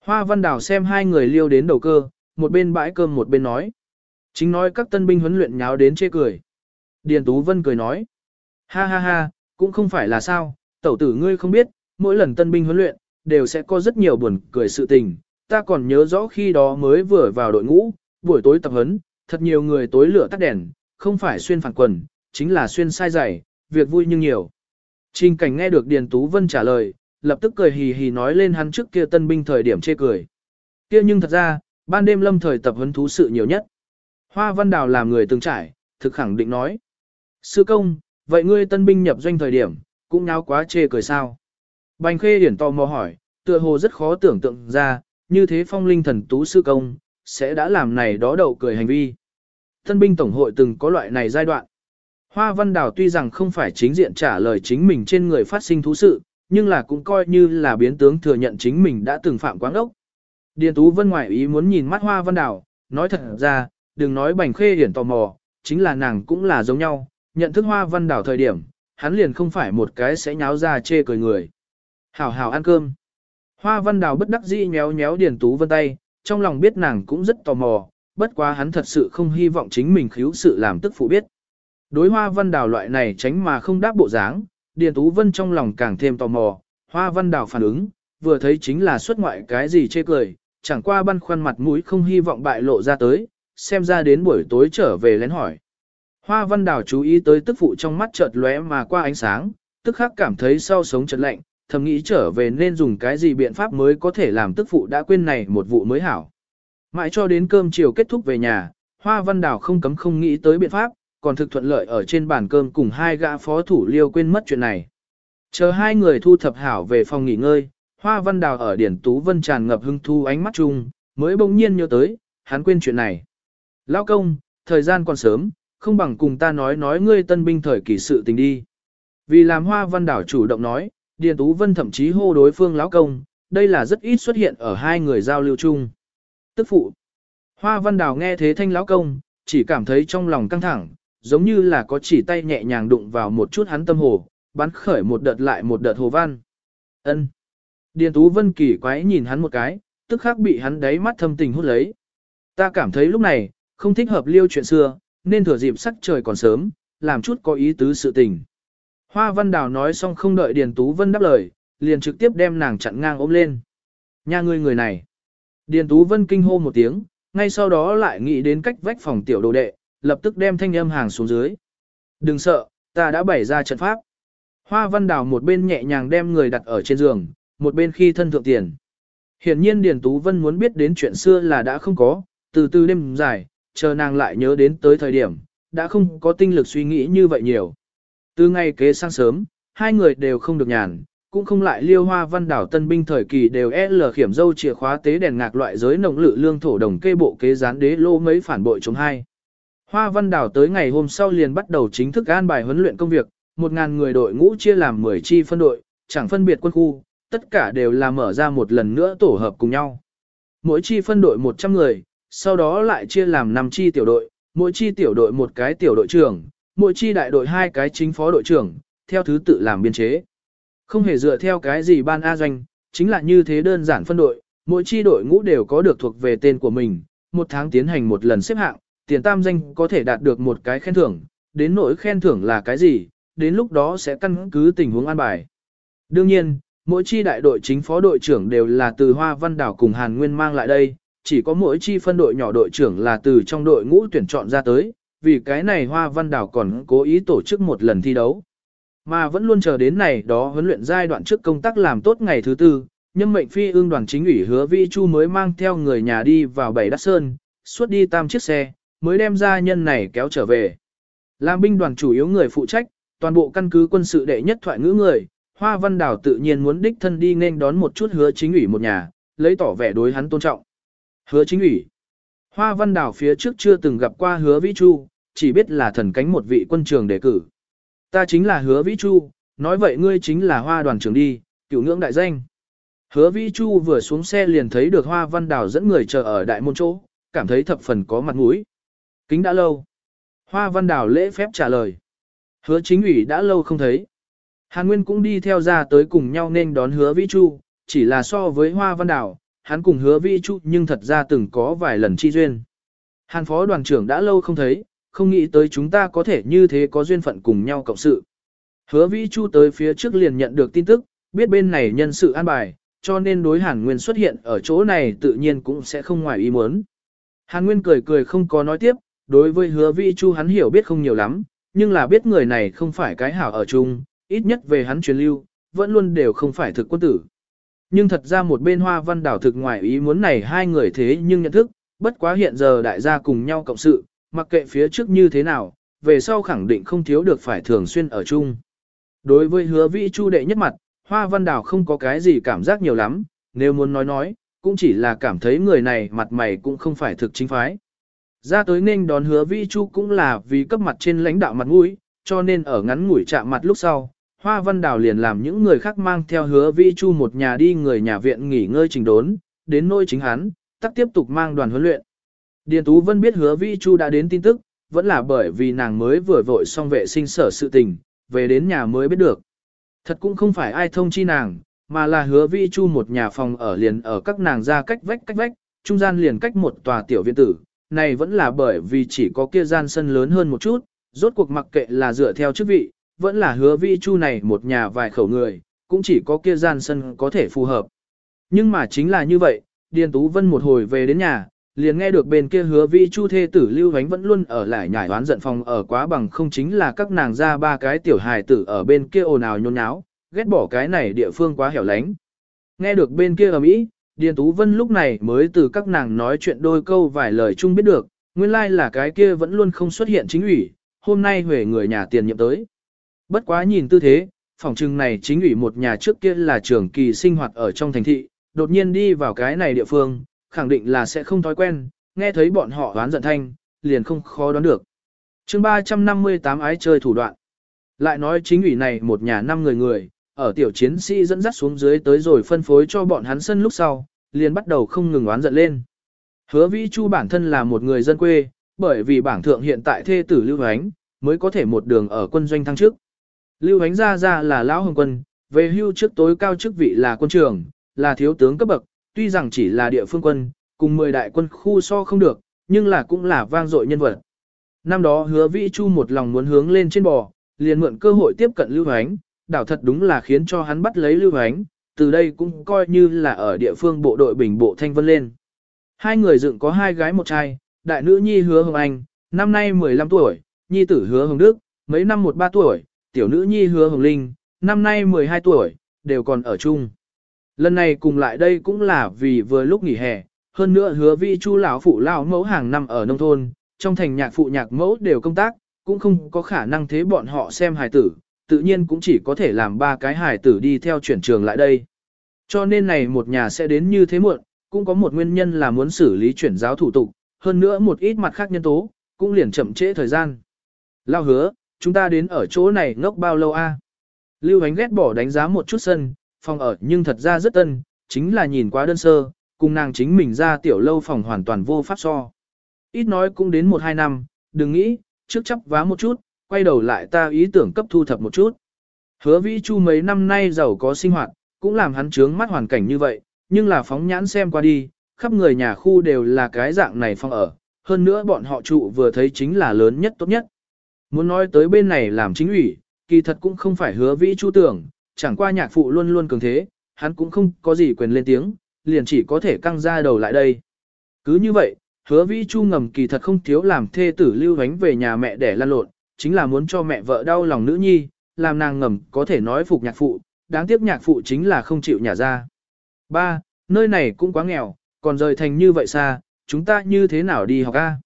Hoa văn đảo xem hai người liêu đến đầu cơ, một bên bãi cơm một bên nói. Chính nói các tân binh huấn luyện nháo đến chê cười. Điền Tú Vân cười nói. Ha ha ha, cũng không phải là sao, tẩu tử ngươi không biết, mỗi lần tân binh huấn luyện, đều sẽ có rất nhiều buồn cười sự tình. Ta còn nhớ rõ khi đó mới vừa vào đội ngũ, buổi tối tập huấn, thật nhiều người tối lửa tắt đèn, không phải xuyên phản quần, chính là xuyên sai giày, việc vui nhưng nhiều. Trình cảnh nghe được Điền Tú Vân trả lời, lập tức cười hì hì nói lên hắn trước kia tân binh thời điểm chê cười. Kia nhưng thật ra, ban đêm lâm thời tập huấn thú sự nhiều nhất. Hoa Văn Đào làm người từng trải, thực khẳng định nói. Sư công, vậy ngươi tân binh nhập doanh thời điểm, cũng nháo quá chê cười sao? Bành khê điển tò mò hỏi, tựa hồ rất khó tưởng tượng ra, như thế phong linh thần tú sư công, sẽ đã làm này đó đậu cười hành vi. Tân binh tổng hội từng có loại này giai đoạn. Hoa Văn Đào tuy rằng không phải chính diện trả lời chính mình trên người phát sinh thú sự, nhưng là cũng coi như là biến tướng thừa nhận chính mình đã từng phạm quáng ốc. Điền Tú Vân ngoại ý muốn nhìn mắt Hoa Văn Đào, nói thật ra, đừng nói bành khê hiển tò mò, chính là nàng cũng là giống nhau, nhận thức Hoa Văn Đào thời điểm, hắn liền không phải một cái sẽ nháo ra chê cười người. Hảo hảo ăn cơm. Hoa Văn Đào bất đắc dĩ nhéo nhéo Điền Tú Vân tay, trong lòng biết nàng cũng rất tò mò, bất quá hắn thật sự không hy vọng chính mình khiếu sự làm tức phụ biết. Đối Hoa Văn Đào loại này tránh mà không đáp bộ dáng, Điền Tú Vân trong lòng càng thêm tò mò, Hoa Văn Đào phản ứng, vừa thấy chính là xuất ngoại cái gì chê cười, chẳng qua băn khoăn mặt mũi không hy vọng bại lộ ra tới, xem ra đến buổi tối trở về lén hỏi. Hoa Văn Đào chú ý tới tức phụ trong mắt chợt lóe mà qua ánh sáng, tức khắc cảm thấy sau sống chợt lạnh, thầm nghĩ trở về nên dùng cái gì biện pháp mới có thể làm tức phụ đã quên này một vụ mới hảo. Mãi cho đến cơm chiều kết thúc về nhà, Hoa Văn Đào không cấm không nghĩ tới biện pháp, còn thực thuận lợi ở trên bàn cơm cùng hai gã phó thủ liêu quên mất chuyện này. Chờ hai người thu thập hảo về phòng nghỉ ngơi, Hoa Văn Đào ở Điển Tú Vân tràn ngập hưng thu ánh mắt chung, mới bỗng nhiên nhớ tới, hắn quên chuyện này. Lão công, thời gian còn sớm, không bằng cùng ta nói nói ngươi tân binh thời kỳ sự tình đi. Vì làm Hoa Văn Đào chủ động nói, Điền Tú Vân thậm chí hô đối phương lão công, đây là rất ít xuất hiện ở hai người giao lưu chung. Tức phụ. Hoa Văn Đào nghe thế thanh lão công, chỉ cảm thấy trong lòng căng thẳng, giống như là có chỉ tay nhẹ nhàng đụng vào một chút hắn tâm hồ, bắn khởi một đợt lại một đợt hồ văn. Ân. Điền Tú Vân kỳ quái nhìn hắn một cái, tức khắc bị hắn đáy mắt thâm tình hút lấy. Ta cảm thấy lúc này, không thích hợp liêu chuyện xưa, nên thừa dịp sắc trời còn sớm, làm chút có ý tứ sự tình. Hoa Văn Đào nói xong không đợi Điền Tú Vân đáp lời, liền trực tiếp đem nàng chặn ngang ôm lên. Nha ngươi người này. Điền Tú Vân kinh hô một tiếng, ngay sau đó lại nghĩ đến cách vách phòng tiểu đồ đệ, lập tức đem thanh âm hàng xuống dưới. Đừng sợ, ta đã bày ra trận pháp. Hoa Văn Đào một bên nhẹ nhàng đem người đặt ở trên giường, một bên khi thân thượng tiền. Hiển nhiên Điền Tú Vân muốn biết đến chuyện xưa là đã không có, từ từ đêm dài, chờ nàng lại nhớ đến tới thời điểm, đã không có tinh lực suy nghĩ như vậy nhiều. Từ ngày kế sang sớm, hai người đều không được nhàn, cũng không lại liêu hoa văn đảo tân binh thời kỳ đều L khiểm dâu chìa khóa tế đèn ngạc loại giới nồng lự lương thổ đồng kê bộ kế gián đế lô mấy phản bội chống hai. Hoa văn đảo tới ngày hôm sau liền bắt đầu chính thức an bài huấn luyện công việc, một ngàn người đội ngũ chia làm 10 chi phân đội, chẳng phân biệt quân khu, tất cả đều là mở ra một lần nữa tổ hợp cùng nhau. Mỗi chi phân đội 100 người, sau đó lại chia làm 5 chi tiểu đội, mỗi chi tiểu đội một cái tiểu đội trưởng, mỗi chi đại đội hai cái chính phó đội trưởng, theo thứ tự làm biên chế. Không hề dựa theo cái gì ban A doanh, chính là như thế đơn giản phân đội, mỗi chi đội ngũ đều có được thuộc về tên của mình, một tháng tiến hành một lần xếp hạng, tiền tam danh có thể đạt được một cái khen thưởng, đến nỗi khen thưởng là cái gì, đến lúc đó sẽ căn cứ tình huống an bài. Đương nhiên, mỗi chi đại đội chính phó đội trưởng đều là từ Hoa Văn Đảo cùng Hàn Nguyên mang lại đây, chỉ có mỗi chi phân đội nhỏ đội trưởng là từ trong đội ngũ tuyển chọn ra tới, vì cái này Hoa Văn Đảo còn cố ý tổ chức một lần thi đấu. Mà vẫn luôn chờ đến này đó huấn luyện giai đoạn trước công tác làm tốt ngày thứ tư, nhân mệnh phi ương đoàn chính ủy hứa Vi Chu mới mang theo người nhà đi vào Bảy Đắc Sơn, suốt đi tam chiếc xe, mới đem gia nhân này kéo trở về. Làm binh đoàn chủ yếu người phụ trách, toàn bộ căn cứ quân sự đệ nhất thoại ngữ người, Hoa Văn Đảo tự nhiên muốn đích thân đi nên đón một chút hứa chính ủy một nhà, lấy tỏ vẻ đối hắn tôn trọng. Hứa chính ủy. Hoa Văn Đào phía trước chưa từng gặp qua hứa Vĩ Chu, chỉ biết là thần cánh một vị quân trường đề cử. Ta chính là hứa Vĩ Chu, nói vậy ngươi chính là hoa đoàn trưởng đi, cựu ngưỡng đại danh. Hứa Vĩ Chu vừa xuống xe liền thấy được Hoa Văn Đào dẫn người chờ ở đại môn chỗ, cảm thấy thập phần có mặt mũi. Kính đã lâu. Hoa Văn Đào lễ phép trả lời. Hứa chính ủy đã lâu không thấy. Hàn Nguyên cũng đi theo ra tới cùng nhau nên đón hứa Vĩ Chu, chỉ là so với Hoa Văn Đào, hắn cùng hứa Vi Chu nhưng thật ra từng có vài lần chi duyên. Hàn phó đoàn trưởng đã lâu không thấy, không nghĩ tới chúng ta có thể như thế có duyên phận cùng nhau cộng sự. Hứa Vi Chu tới phía trước liền nhận được tin tức, biết bên này nhân sự an bài, cho nên đối Hàn Nguyên xuất hiện ở chỗ này tự nhiên cũng sẽ không ngoài ý muốn. Hàn Nguyên cười cười không có nói tiếp, đối với hứa Vi Chu hắn hiểu biết không nhiều lắm, nhưng là biết người này không phải cái hảo ở chung, ít nhất về hắn truyền lưu, vẫn luôn đều không phải thực quân tử. Nhưng thật ra một bên hoa văn đảo thực ngoài ý muốn này hai người thế nhưng nhận thức, bất quá hiện giờ đại gia cùng nhau cộng sự, mặc kệ phía trước như thế nào, về sau khẳng định không thiếu được phải thường xuyên ở chung. Đối với hứa vĩ chu đệ nhất mặt, hoa văn đảo không có cái gì cảm giác nhiều lắm, nếu muốn nói nói, cũng chỉ là cảm thấy người này mặt mày cũng không phải thực chính phái. Ra tới nên đón hứa vĩ chu cũng là vì cấp mặt trên lãnh đạo mặt mũi, cho nên ở ngắn ngủi chạm mặt lúc sau, Hoa Văn Đào liền làm những người khác mang theo hứa vĩ chu một nhà đi người nhà viện nghỉ ngơi trình đốn, đến nôi chính hắn, tắc tiếp tục mang đoàn huấn luyện. Điền Tú Vân biết hứa vĩ chu đã đến tin tức, vẫn là bởi vì nàng mới vừa vội xong vệ sinh sở sự tình, về đến nhà mới biết được. Thật cũng không phải ai thông chi nàng, mà là hứa vĩ chu một nhà phòng ở liền ở các nàng ra cách vách cách vách, trung gian liền cách một tòa tiểu viện tử. Này vẫn là bởi vì chỉ có kia gian sân lớn hơn một chút, rốt cuộc mặc kệ là dựa theo chức vị, vẫn là hứa vi chu này một nhà vài khẩu người, cũng chỉ có kia gian sân có thể phù hợp. Nhưng mà chính là như vậy, Điền Tú Vân một hồi về đến nhà, liền nghe được bên kia hứa vi chu thê tử lưu vánh vẫn luôn ở lại nhải đoán giận phòng ở quá bằng không chính là các nàng ra ba cái tiểu hài tử ở bên kia ồn ào nhôn nháo, ghét bỏ cái này địa phương quá hẻo lánh. Nghe được bên kia ở Mỹ, Điền Tú Vân lúc này mới từ các nàng nói chuyện đôi câu vài lời chung biết được, nguyên lai like là cái kia vẫn luôn không xuất hiện chính ủy, hôm nay huề người nhà tiền nhiệm tới. Bất quá nhìn tư thế, phòng trừng này chính ủy một nhà trước kia là trưởng kỳ sinh hoạt ở trong thành thị, đột nhiên đi vào cái này địa phương, khẳng định là sẽ không thói quen, nghe thấy bọn họ đoán giận thanh, liền không khó đoán được. chương 358 ái chơi thủ đoạn. Lại nói chính ủy này một nhà năm người người, ở tiểu chiến sĩ dẫn dắt xuống dưới tới rồi phân phối cho bọn hắn sân lúc sau, liền bắt đầu không ngừng oán giận lên. Hứa Vĩ Chu bản thân là một người dân quê, bởi vì bảng thượng hiện tại thê tử Lưu Ánh, mới có thể một đường ở quân doanh thăng trước. Lưu Hánh Gia Gia là lão hồng quân, về hưu trước tối cao chức vị là quân trưởng, là thiếu tướng cấp bậc, tuy rằng chỉ là địa phương quân, cùng 10 đại quân khu so không được, nhưng là cũng là vang dội nhân vật. Năm đó hứa vĩ chu một lòng muốn hướng lên trên bò, liền mượn cơ hội tiếp cận Lưu Hánh, đảo thật đúng là khiến cho hắn bắt lấy Lưu Hánh, từ đây cũng coi như là ở địa phương bộ đội bình bộ thanh vân lên. Hai người dựng có hai gái một trai, đại nữ nhi hứa hồng anh, năm nay 15 tuổi, nhi tử hứa hồng đức, mấy năm một ba tuổi, tiểu nữ nhi hứa hồng linh, năm nay 12 tuổi, đều còn ở chung. Lần này cùng lại đây cũng là vì vừa lúc nghỉ hè, hơn nữa hứa vi chu lão phụ lão mẫu hàng năm ở nông thôn, trong thành nhạc phụ nhạc mẫu đều công tác, cũng không có khả năng thế bọn họ xem hài tử, tự nhiên cũng chỉ có thể làm ba cái hài tử đi theo chuyển trường lại đây. Cho nên này một nhà sẽ đến như thế muộn, cũng có một nguyên nhân là muốn xử lý chuyển giáo thủ tục, hơn nữa một ít mặt khác nhân tố, cũng liền chậm trễ thời gian. Lao hứa, chúng ta đến ở chỗ này ngốc bao lâu a? Lưu Hánh ghét bỏ đánh giá một chút sân, phòng ở nhưng thật ra rất tân, chính là nhìn quá đơn sơ, cùng nàng chính mình ra tiểu lâu phòng hoàn toàn vô pháp so. Ít nói cũng đến 1-2 năm, đừng nghĩ, trước chấp vá một chút, quay đầu lại ta ý tưởng cấp thu thập một chút. Hứa vĩ chu mấy năm nay giàu có sinh hoạt, cũng làm hắn trướng mắt hoàn cảnh như vậy, nhưng là phóng nhãn xem qua đi, khắp người nhà khu đều là cái dạng này phòng ở, hơn nữa bọn họ trụ vừa thấy chính là lớn nhất tốt nhất. Muốn nói tới bên này làm chính ủy, kỳ thật cũng không phải hứa vĩ chu tưởng, chẳng qua nhạc phụ luôn luôn cường thế, hắn cũng không có gì quyền lên tiếng, liền chỉ có thể căng ra đầu lại đây. Cứ như vậy, hứa vĩ chu ngầm kỳ thật không thiếu làm thê tử lưu vánh về nhà mẹ để lan lộn, chính là muốn cho mẹ vợ đau lòng nữ nhi, làm nàng ngầm có thể nói phục nhạc phụ, đáng tiếc nhạc phụ chính là không chịu nhà ra. Ba, nơi này cũng quá nghèo, còn rời thành như vậy xa, chúng ta như thế nào đi học a?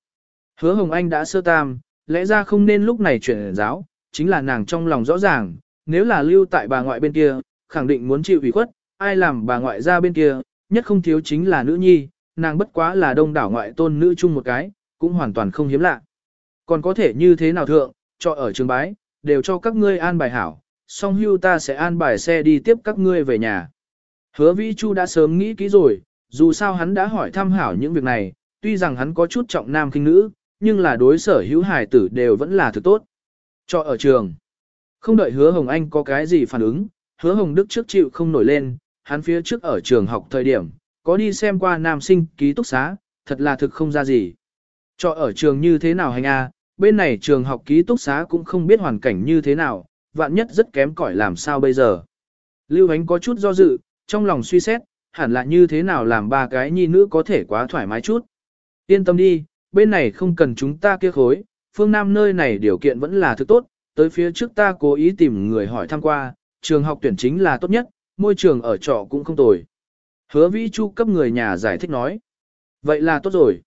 Hứa Hồng Anh đã sơ tam, lẽ ra không nên lúc này chuyển giáo, chính là nàng trong lòng rõ ràng, nếu là lưu tại bà ngoại bên kia, khẳng định muốn chịu ủy khuất, ai làm bà ngoại ra bên kia, nhất không thiếu chính là nữ nhi, nàng bất quá là đông đảo ngoại tôn nữ chung một cái, cũng hoàn toàn không hiếm lạ. Còn có thể như thế nào thượng, cho ở trường bái, đều cho các ngươi an bài hảo, song hưu ta sẽ an bài xe đi tiếp các ngươi về nhà. Hứa Vĩ Chu đã sớm nghĩ kỹ rồi, dù sao hắn đã hỏi thăm hảo những việc này, tuy rằng hắn có chút trọng nam kinh nữ, nhưng là đối sở hữu hài tử đều vẫn là thứ tốt. Cho ở trường. Không đợi hứa Hồng Anh có cái gì phản ứng, hứa Hồng Đức trước chịu không nổi lên, hắn phía trước ở trường học thời điểm, có đi xem qua nam sinh ký túc xá, thật là thực không ra gì. Cho ở trường như thế nào hành a? bên này trường học ký túc xá cũng không biết hoàn cảnh như thế nào, vạn nhất rất kém cỏi làm sao bây giờ. Lưu Ánh có chút do dự, trong lòng suy xét, hẳn là như thế nào làm ba cái nhi nữ có thể quá thoải mái chút. Yên tâm đi, bên này không cần chúng ta kia khối, phương Nam nơi này điều kiện vẫn là thứ tốt, tới phía trước ta cố ý tìm người hỏi thăm qua, trường học tuyển chính là tốt nhất, môi trường ở trọ cũng không tồi. Hứa vĩ chu cấp người nhà giải thích nói. Vậy là tốt rồi.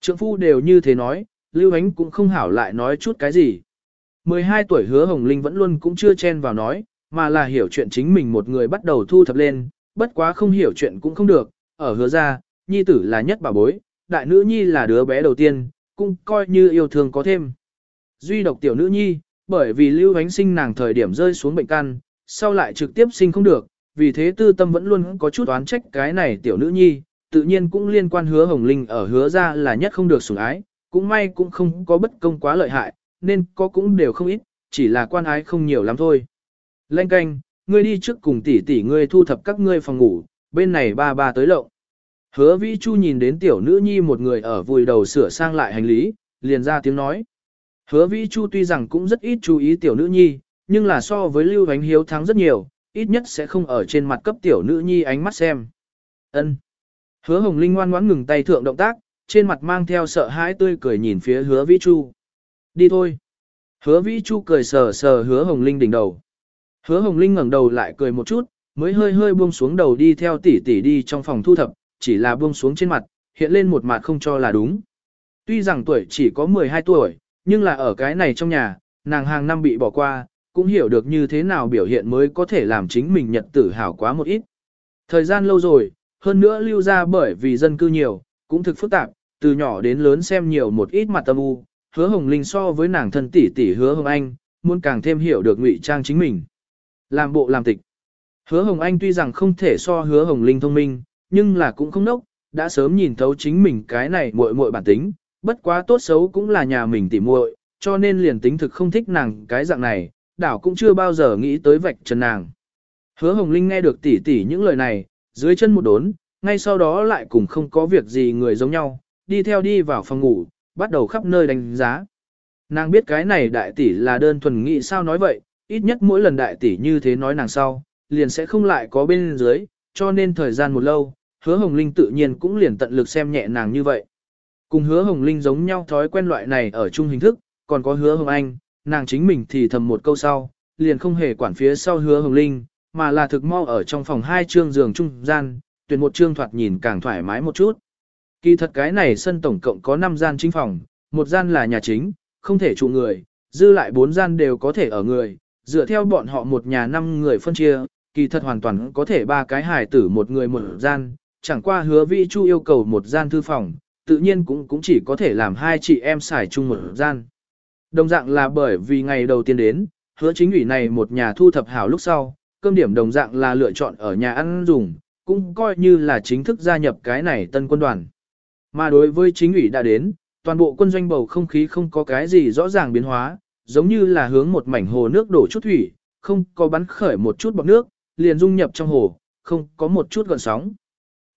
Trượng phu đều như thế nói, Lưu Ánh cũng không hảo lại nói chút cái gì. 12 tuổi hứa Hồng Linh vẫn luôn cũng chưa chen vào nói, mà là hiểu chuyện chính mình một người bắt đầu thu thập lên, bất quá không hiểu chuyện cũng không được, ở hứa ra, nhi tử là nhất bà bối, đại nữ nhi là đứa bé đầu tiên, cũng coi như yêu thương có thêm. Duy độc tiểu nữ nhi, bởi vì lưu ánh sinh nàng thời điểm rơi xuống bệnh căn, sau lại trực tiếp sinh không được, vì thế tư tâm vẫn luôn có chút oán trách cái này tiểu nữ nhi, tự nhiên cũng liên quan hứa hồng linh ở hứa ra là nhất không được sủng ái, cũng may cũng không có bất công quá lợi hại, nên có cũng đều không ít, chỉ là quan ái không nhiều lắm thôi. Lênh canh, ngươi đi trước cùng tỷ tỷ ngươi thu thập các ngươi phòng ngủ, bên này ba ba tới lộng. Hứa Vĩ Chu nhìn đến tiểu nữ nhi một người ở vùi đầu sửa sang lại hành lý, liền ra tiếng nói. Hứa Vĩ Chu tuy rằng cũng rất ít chú ý tiểu nữ nhi, nhưng là so với Lưu Ánh Hiếu thắng rất nhiều, ít nhất sẽ không ở trên mặt cấp tiểu nữ nhi ánh mắt xem. Ân. Hứa Hồng Linh ngoan ngoãn ngừng tay thượng động tác, trên mặt mang theo sợ hãi tươi cười nhìn phía Hứa Vĩ Chu. Đi thôi. Hứa Vĩ Chu cười sờ sờ Hứa Hồng Linh đỉnh đầu. Hứa Hồng Linh ngẩng đầu lại cười một chút, mới hơi hơi buông xuống đầu đi theo tỷ tỷ đi trong phòng thu thập, chỉ là buông xuống trên mặt, hiện lên một mặt không cho là đúng. Tuy rằng tuổi chỉ có 12 tuổi, nhưng là ở cái này trong nhà, nàng hàng năm bị bỏ qua, cũng hiểu được như thế nào biểu hiện mới có thể làm chính mình nhận tử hào quá một ít. Thời gian lâu rồi, hơn nữa lưu ra bởi vì dân cư nhiều, cũng thực phức tạp, từ nhỏ đến lớn xem nhiều một ít mặt tâm u, hứa hồng linh so với nàng thân tỷ tỷ hứa hồng anh, muốn càng thêm hiểu được ngụy trang chính mình. Làm bộ làm tịch. Hứa hồng anh tuy rằng không thể so hứa hồng linh thông minh, nhưng là cũng không nốc, đã sớm nhìn thấu chính mình cái này muội muội bản tính, bất quá tốt xấu cũng là nhà mình tỉ muội, cho nên liền tính thực không thích nàng cái dạng này, đảo cũng chưa bao giờ nghĩ tới vạch trần nàng. Hứa Hồng Linh nghe được tỉ tỉ những lời này, dưới chân một đốn, ngay sau đó lại cùng không có việc gì người giống nhau, đi theo đi vào phòng ngủ, bắt đầu khắp nơi đánh giá. Nàng biết cái này đại tỷ là đơn thuần nghĩ sao nói vậy, ít nhất mỗi lần đại tỷ như thế nói nàng sau, liền sẽ không lại có bên dưới, cho nên thời gian một lâu, hứa hồng linh tự nhiên cũng liền tận lực xem nhẹ nàng như vậy. Cùng hứa hồng linh giống nhau thói quen loại này ở chung hình thức, còn có hứa hồng anh, nàng chính mình thì thầm một câu sau, liền không hề quản phía sau hứa hồng linh, mà là thực mau ở trong phòng hai trương giường trung gian, tuyển một trương thoạt nhìn càng thoải mái một chút. Kỳ thật cái này sân tổng cộng có 5 gian chính phòng, một gian là nhà chính, không thể trụ người, dư lại 4 gian đều có thể ở người, dựa theo bọn họ một nhà 5 người phân chia, kỳ thật hoàn toàn có thể ba cái hài tử một người một gian, chẳng qua hứa vi chu yêu cầu một gian thư phòng, tự nhiên cũng cũng chỉ có thể làm hai chị em xài chung một gian. Đồng dạng là bởi vì ngày đầu tiên đến, hứa chính ủy này một nhà thu thập hảo lúc sau, cơm điểm đồng dạng là lựa chọn ở nhà ăn dùng, cũng coi như là chính thức gia nhập cái này tân quân đoàn. Mà đối với chính ủy đã đến, toàn bộ quân doanh bầu không khí không có cái gì rõ ràng biến hóa, giống như là hướng một mảnh hồ nước đổ chút thủy, không có bắn khởi một chút bọt nước, liền dung nhập trong hồ, không có một chút gợn sóng.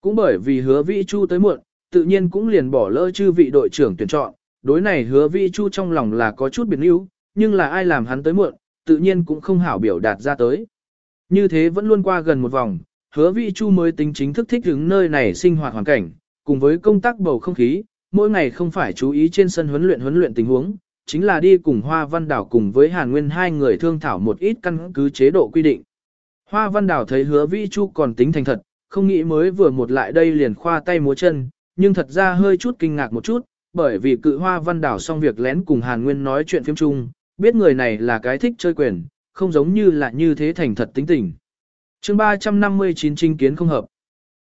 Cũng bởi vì hứa vĩ chu tới muộn, tự nhiên cũng liền bỏ lỡ chư vị đội trưởng tuyển chọn, đối này hứa vĩ chu trong lòng là có chút biệt níu, nhưng là ai làm hắn tới muộn, tự nhiên cũng không hảo biểu đạt ra tới. Như thế vẫn luôn qua gần một vòng, hứa vĩ chu mới tính chính thức thích ứng nơi này sinh hoạt hoàn cảnh, cùng với công tác bầu không khí, mỗi ngày không phải chú ý trên sân huấn luyện huấn luyện tình huống, chính là đi cùng Hoa Văn Đảo cùng với Hàn Nguyên hai người thương thảo một ít căn cứ chế độ quy định. Hoa Văn Đảo thấy hứa Vĩ Chu còn tính thành thật, không nghĩ mới vừa một lại đây liền khoa tay múa chân, nhưng thật ra hơi chút kinh ngạc một chút, bởi vì cự hoa văn đảo xong việc lén cùng Hàn Nguyên nói chuyện phim chung, biết người này là cái thích chơi quyền, không giống như là như thế thành thật tính tình. chương 359 trinh kiến không hợp.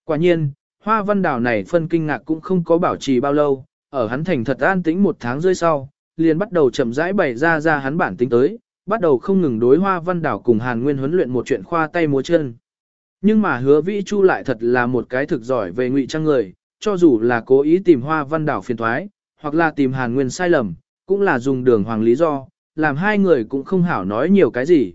Quả nhiên, hoa văn đảo này phân kinh ngạc cũng không có bảo trì bao lâu, ở hắn thành thật an tĩnh một tháng rơi sau, liền bắt đầu chậm rãi bày ra ra hắn bản tính tới, bắt đầu không ngừng đối hoa văn đảo cùng Hàn Nguyên huấn luyện một chuyện khoa tay múa chân. Nhưng mà hứa vĩ chu lại thật là một cái thực giỏi về ngụy trang người, cho dù là cố ý tìm hoa văn đảo phiền thoái, hoặc là tìm Hàn Nguyên sai lầm, cũng là dùng đường hoàng lý do, làm hai người cũng không hảo nói nhiều cái gì.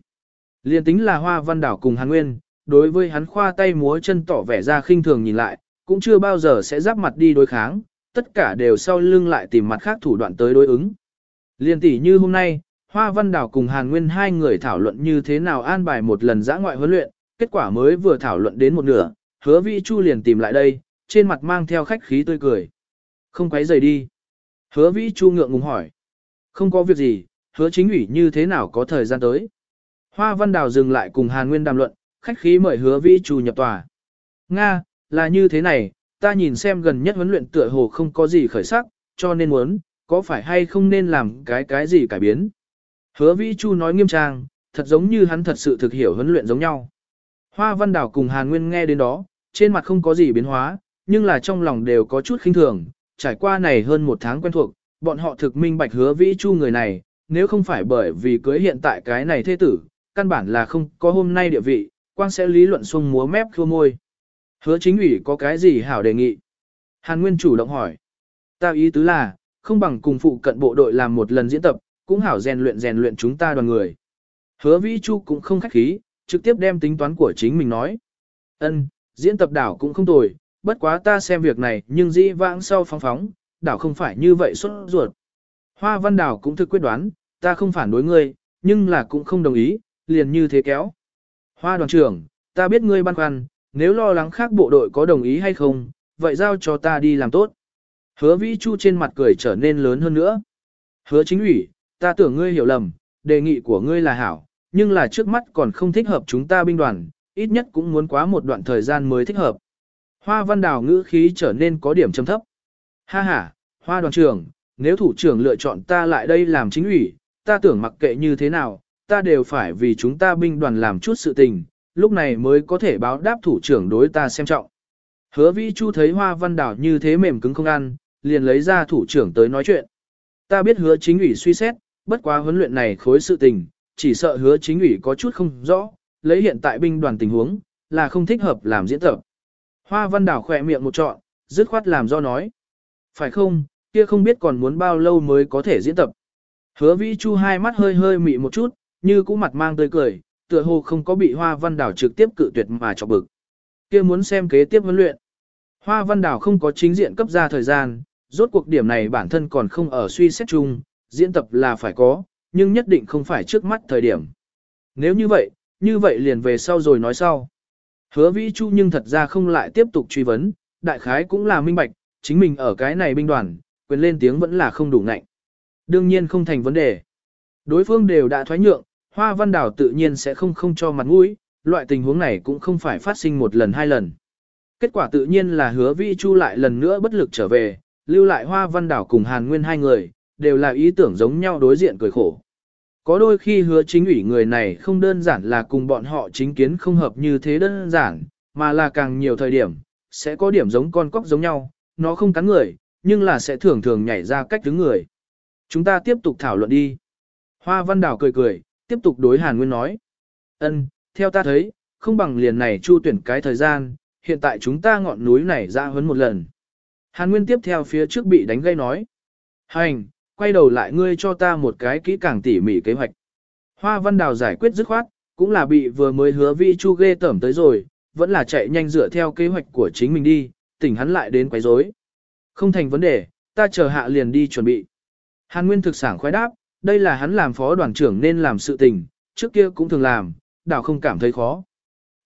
Liên tính là hoa văn đảo cùng Hàn Nguyên, đối với hắn khoa tay múa chân tỏ vẻ ra khinh thường nhìn lại, cũng chưa bao giờ sẽ giáp mặt đi đối kháng, tất cả đều sau lưng lại tìm mặt khác thủ đoạn tới đối ứng. Liên tỷ như hôm nay, Hoa Văn Đảo cùng Hàn Nguyên hai người thảo luận như thế nào an bài một lần giã ngoại huấn luyện, kết quả mới vừa thảo luận đến một nửa, hứa Vi Chu liền tìm lại đây, trên mặt mang theo khách khí tươi cười. Không quấy rời đi. Hứa Vĩ Chu ngượng ngùng hỏi. Không có việc gì, hứa chính ủy như thế nào có thời gian tới. Hoa Văn Đào dừng lại cùng Hàn Nguyên đàm luận, khách khí mời hứa Vĩ Chu nhập tòa. Nga, là như thế này, ta nhìn xem gần nhất huấn luyện tựa hồ không có gì khởi sắc, cho nên muốn, có phải hay không nên làm cái cái gì cải biến. Hứa Vĩ Chu nói nghiêm trang, thật giống như hắn thật sự thực hiểu huấn luyện giống nhau. Hoa Văn Đào cùng Hàn Nguyên nghe đến đó, trên mặt không có gì biến hóa, nhưng là trong lòng đều có chút khinh thường, trải qua này hơn một tháng quen thuộc, bọn họ thực minh bạch hứa vĩ chu người này, nếu không phải bởi vì cưới hiện tại cái này thế tử, căn bản là không có hôm nay địa vị, quang sẽ lý luận xuông múa mép khua môi. Hứa chính ủy có cái gì hảo đề nghị? Hàn Nguyên chủ động hỏi. Tao ý tứ là, không bằng cùng phụ cận bộ đội làm một lần diễn tập, cũng hảo rèn luyện rèn luyện chúng ta đoàn người. Hứa vĩ chu cũng không khách khí, trực tiếp đem tính toán của chính mình nói. Ân, diễn tập đảo cũng không tồi, bất quá ta xem việc này nhưng dĩ vãng sau phóng phóng, đảo không phải như vậy xuất ruột. Hoa văn đảo cũng thực quyết đoán, ta không phản đối ngươi, nhưng là cũng không đồng ý, liền như thế kéo. Hoa đoàn trưởng, ta biết ngươi băn khoăn, nếu lo lắng khác bộ đội có đồng ý hay không, vậy giao cho ta đi làm tốt. Hứa vĩ chu trên mặt cười trở nên lớn hơn nữa. Hứa chính ủy, ta tưởng ngươi hiểu lầm, đề nghị của ngươi là hảo, nhưng là trước mắt còn không thích hợp chúng ta binh đoàn, ít nhất cũng muốn quá một đoạn thời gian mới thích hợp. Hoa văn đào ngữ khí trở nên có điểm trầm thấp. Ha ha, hoa đoàn trưởng, nếu thủ trưởng lựa chọn ta lại đây làm chính ủy, ta tưởng mặc kệ như thế nào, ta đều phải vì chúng ta binh đoàn làm chút sự tình, lúc này mới có thể báo đáp thủ trưởng đối ta xem trọng. Hứa Vi Chu thấy hoa văn đảo như thế mềm cứng không ăn, liền lấy ra thủ trưởng tới nói chuyện. Ta biết hứa chính ủy suy xét, bất quá huấn luyện này khối sự tình, chỉ sợ hứa chính ủy có chút không rõ, lấy hiện tại binh đoàn tình huống, là không thích hợp làm diễn tập. Hoa văn đảo khỏe miệng một trọn, dứt khoát làm do nói. Phải không, kia không biết còn muốn bao lâu mới có thể diễn tập. Hứa vĩ chu hai mắt hơi hơi mị một chút, như cũ mặt mang tươi cười, tựa hồ không có bị hoa văn đảo trực tiếp cự tuyệt mà chọc bực. kia muốn xem kế tiếp huấn luyện. Hoa văn đảo không có chính diện cấp ra thời gian, rốt cuộc điểm này bản thân còn không ở suy xét chung, diễn tập là phải có, nhưng nhất định không phải trước mắt thời điểm. Nếu như vậy, như vậy liền về sau rồi nói sau. Hứa vĩ chu nhưng thật ra không lại tiếp tục truy vấn, đại khái cũng là minh bạch, chính mình ở cái này binh đoàn, quyền lên tiếng vẫn là không đủ ngạnh. Đương nhiên không thành vấn đề. Đối phương đều đã thoái nhượng, hoa văn đảo tự nhiên sẽ không không cho mặt mũi, loại tình huống này cũng không phải phát sinh một lần hai lần. Kết quả tự nhiên là hứa vĩ chu lại lần nữa bất lực trở về, lưu lại hoa văn đảo cùng hàn nguyên hai người, đều là ý tưởng giống nhau đối diện cười khổ. Có đôi khi hứa chính ủy người này không đơn giản là cùng bọn họ chính kiến không hợp như thế đơn giản, mà là càng nhiều thời điểm, sẽ có điểm giống con cóc giống nhau, nó không cắn người, nhưng là sẽ thường thường nhảy ra cách đứng người. Chúng ta tiếp tục thảo luận đi. Hoa Văn Đào cười cười, tiếp tục đối Hàn Nguyên nói. Ân, theo ta thấy, không bằng liền này chu tuyển cái thời gian, hiện tại chúng ta ngọn núi này ra hơn một lần. Hàn Nguyên tiếp theo phía trước bị đánh gây nói. Hành, quay đầu lại ngươi cho ta một cái kỹ càng tỉ mỉ kế hoạch. Hoa Văn Đào giải quyết dứt khoát, cũng là bị vừa mới hứa vi chu ghê tẩm tới rồi, vẫn là chạy nhanh dựa theo kế hoạch của chính mình đi, tỉnh hắn lại đến quấy rối. Không thành vấn đề, ta chờ hạ liền đi chuẩn bị. Hàn Nguyên thực sản khoái đáp, đây là hắn làm phó đoàn trưởng nên làm sự tình, trước kia cũng thường làm, đảo không cảm thấy khó.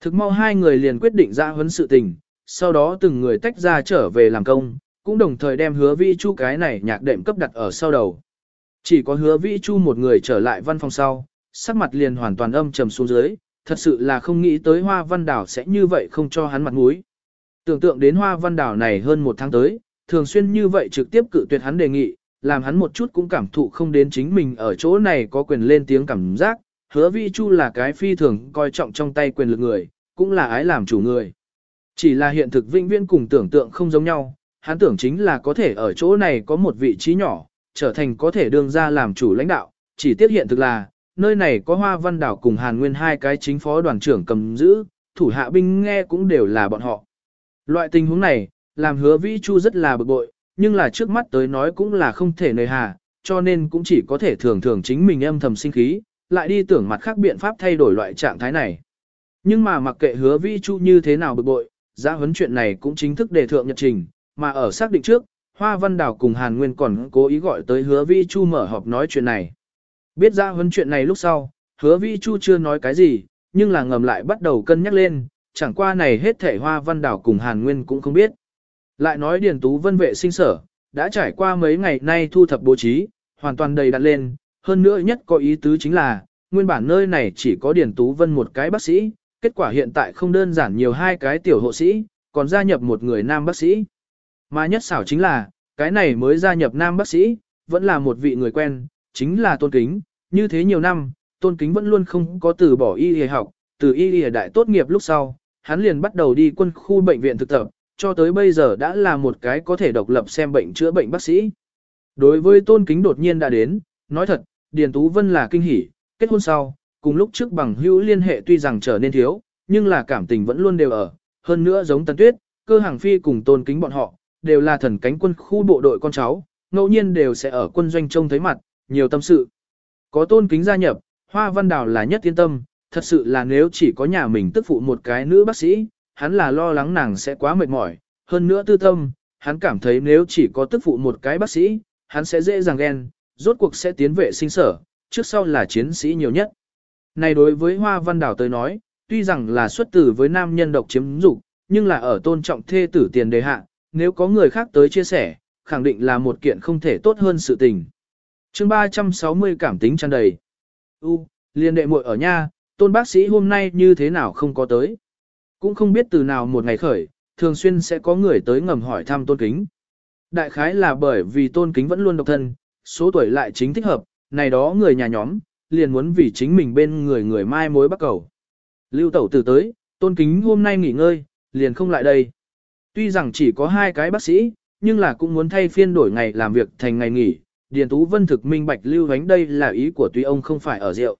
Thực mau hai người liền quyết định ra huấn sự tình, sau đó từng người tách ra trở về làm công, cũng đồng thời đem hứa vi chu cái này nhạc đệm cấp đặt ở sau đầu. Chỉ có hứa vi chu một người trở lại văn phòng sau, sắc mặt liền hoàn toàn âm trầm xuống dưới, thật sự là không nghĩ tới hoa văn đảo sẽ như vậy không cho hắn mặt mũi. Tưởng tượng đến hoa văn đảo này hơn một tháng tới, thường xuyên như vậy trực tiếp cự tuyệt hắn đề nghị, làm hắn một chút cũng cảm thụ không đến chính mình ở chỗ này có quyền lên tiếng cảm giác, hứa vi chu là cái phi thường coi trọng trong tay quyền lực người, cũng là ái làm chủ người. Chỉ là hiện thực vĩnh viễn cùng tưởng tượng không giống nhau, hắn tưởng chính là có thể ở chỗ này có một vị trí nhỏ, trở thành có thể đương ra làm chủ lãnh đạo, chỉ tiết hiện thực là, nơi này có Hoa Văn Đảo cùng Hàn Nguyên hai cái chính phó đoàn trưởng cầm giữ, thủ hạ binh nghe cũng đều là bọn họ. Loại tình huống này, làm hứa vĩ chu rất là bực bội, nhưng là trước mắt tới nói cũng là không thể nơi hà, cho nên cũng chỉ có thể thường thường chính mình âm thầm sinh khí, lại đi tưởng mặt khác biện pháp thay đổi loại trạng thái này. Nhưng mà mặc kệ hứa vĩ chu như thế nào bực bội, ra huấn chuyện này cũng chính thức đề thượng nhật trình, mà ở xác định trước, Hoa Văn Đảo cùng Hàn Nguyên còn cố ý gọi tới hứa Vi chu mở họp nói chuyện này. Biết ra huấn chuyện này lúc sau, hứa Vi chu chưa nói cái gì, nhưng là ngầm lại bắt đầu cân nhắc lên, chẳng qua này hết thể Hoa Văn Đảo cùng Hàn Nguyên cũng không biết. Lại nói Điền Tú Vân vệ sinh sở, đã trải qua mấy ngày nay thu thập bố trí, hoàn toàn đầy đặn lên, hơn nữa nhất có ý tứ chính là, nguyên bản nơi này chỉ có Điền Tú Vân một cái bác sĩ, kết quả hiện tại không đơn giản nhiều hai cái tiểu hộ sĩ, còn gia nhập một người nam bác sĩ. Mà nhất xảo chính là, cái này mới gia nhập nam bác sĩ, vẫn là một vị người quen, chính là Tôn Kính, như thế nhiều năm, Tôn Kính vẫn luôn không có từ bỏ y y học, từ y y đại tốt nghiệp lúc sau, hắn liền bắt đầu đi quân khu bệnh viện thực tập, cho tới bây giờ đã là một cái có thể độc lập xem bệnh chữa bệnh bác sĩ. Đối với tôn kính đột nhiên đã đến, nói thật, Điền Tú Vân là kinh hỉ, kết hôn sau, cùng lúc trước bằng hữu liên hệ tuy rằng trở nên thiếu, nhưng là cảm tình vẫn luôn đều ở, hơn nữa giống Tần Tuyết, cơ hàng phi cùng tôn kính bọn họ, đều là thần cánh quân khu bộ đội con cháu, ngẫu nhiên đều sẽ ở quân doanh trông thấy mặt, nhiều tâm sự. Có tôn kính gia nhập, Hoa Văn Đào là nhất yên tâm, thật sự là nếu chỉ có nhà mình tức phụ một cái nữ bác sĩ, hắn là lo lắng nàng sẽ quá mệt mỏi, hơn nữa tư tâm, hắn cảm thấy nếu chỉ có tức phụ một cái bác sĩ, hắn sẽ dễ dàng ghen, rốt cuộc sẽ tiến vệ sinh sở, trước sau là chiến sĩ nhiều nhất. Này đối với Hoa Văn Đảo tới nói, tuy rằng là xuất tử với nam nhân độc chiếm dục, nhưng là ở tôn trọng thê tử tiền đề hạ, nếu có người khác tới chia sẻ, khẳng định là một kiện không thể tốt hơn sự tình. chương 360 cảm tính tràn đầy. U, liên đệ muội ở nha, tôn bác sĩ hôm nay như thế nào không có tới. Cũng không biết từ nào một ngày khởi, thường xuyên sẽ có người tới ngầm hỏi thăm tôn kính. Đại khái là bởi vì tôn kính vẫn luôn độc thân, số tuổi lại chính thích hợp, này đó người nhà nhóm, liền muốn vì chính mình bên người người mai mối bắt cầu. Lưu tẩu từ tới, tôn kính hôm nay nghỉ ngơi, liền không lại đây. Tuy rằng chỉ có hai cái bác sĩ, nhưng là cũng muốn thay phiên đổi ngày làm việc thành ngày nghỉ. Điền Tú Vân thực minh bạch lưu vánh đây là ý của tuy ông không phải ở rượu.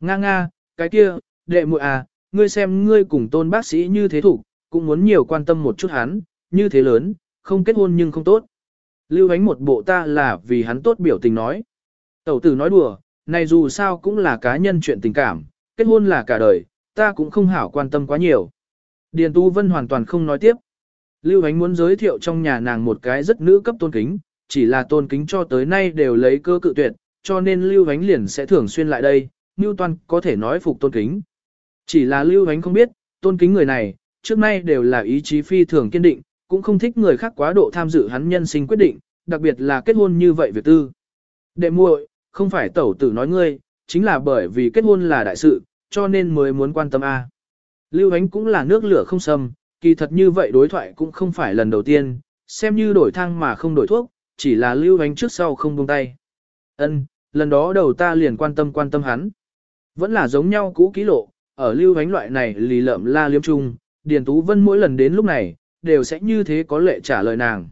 Nga nga, cái kia, đệ muội à, ngươi xem ngươi cùng tôn bác sĩ như thế thủ, cũng muốn nhiều quan tâm một chút hắn, như thế lớn, không kết hôn nhưng không tốt. Lưu ánh một bộ ta là vì hắn tốt biểu tình nói. Tẩu tử nói đùa, này dù sao cũng là cá nhân chuyện tình cảm, kết hôn là cả đời, ta cũng không hảo quan tâm quá nhiều. Điền Tu Vân hoàn toàn không nói tiếp. Lưu ánh muốn giới thiệu trong nhà nàng một cái rất nữ cấp tôn kính, chỉ là tôn kính cho tới nay đều lấy cơ cự tuyệt, cho nên Lưu ánh liền sẽ thường xuyên lại đây, Newton có thể nói phục tôn kính. Chỉ là Lưu Ánh không biết, tôn kính người này, trước nay đều là ý chí phi thường kiên định, cũng không thích người khác quá độ tham dự hắn nhân sinh quyết định, đặc biệt là kết hôn như vậy việc tư. Đệ muội, không phải tẩu tử nói ngươi, chính là bởi vì kết hôn là đại sự, cho nên mới muốn quan tâm a. Lưu Ánh cũng là nước lửa không sầm kỳ thật như vậy đối thoại cũng không phải lần đầu tiên, xem như đổi thang mà không đổi thuốc, chỉ là Lưu ánh trước sau không buông tay. Ân, lần đó đầu ta liền quan tâm quan tâm hắn. Vẫn là giống nhau cũ ký lộ, ở lưu ánh loại này lì lợm la liếm chung, Điền Tú Vân mỗi lần đến lúc này, đều sẽ như thế có lệ trả lời nàng.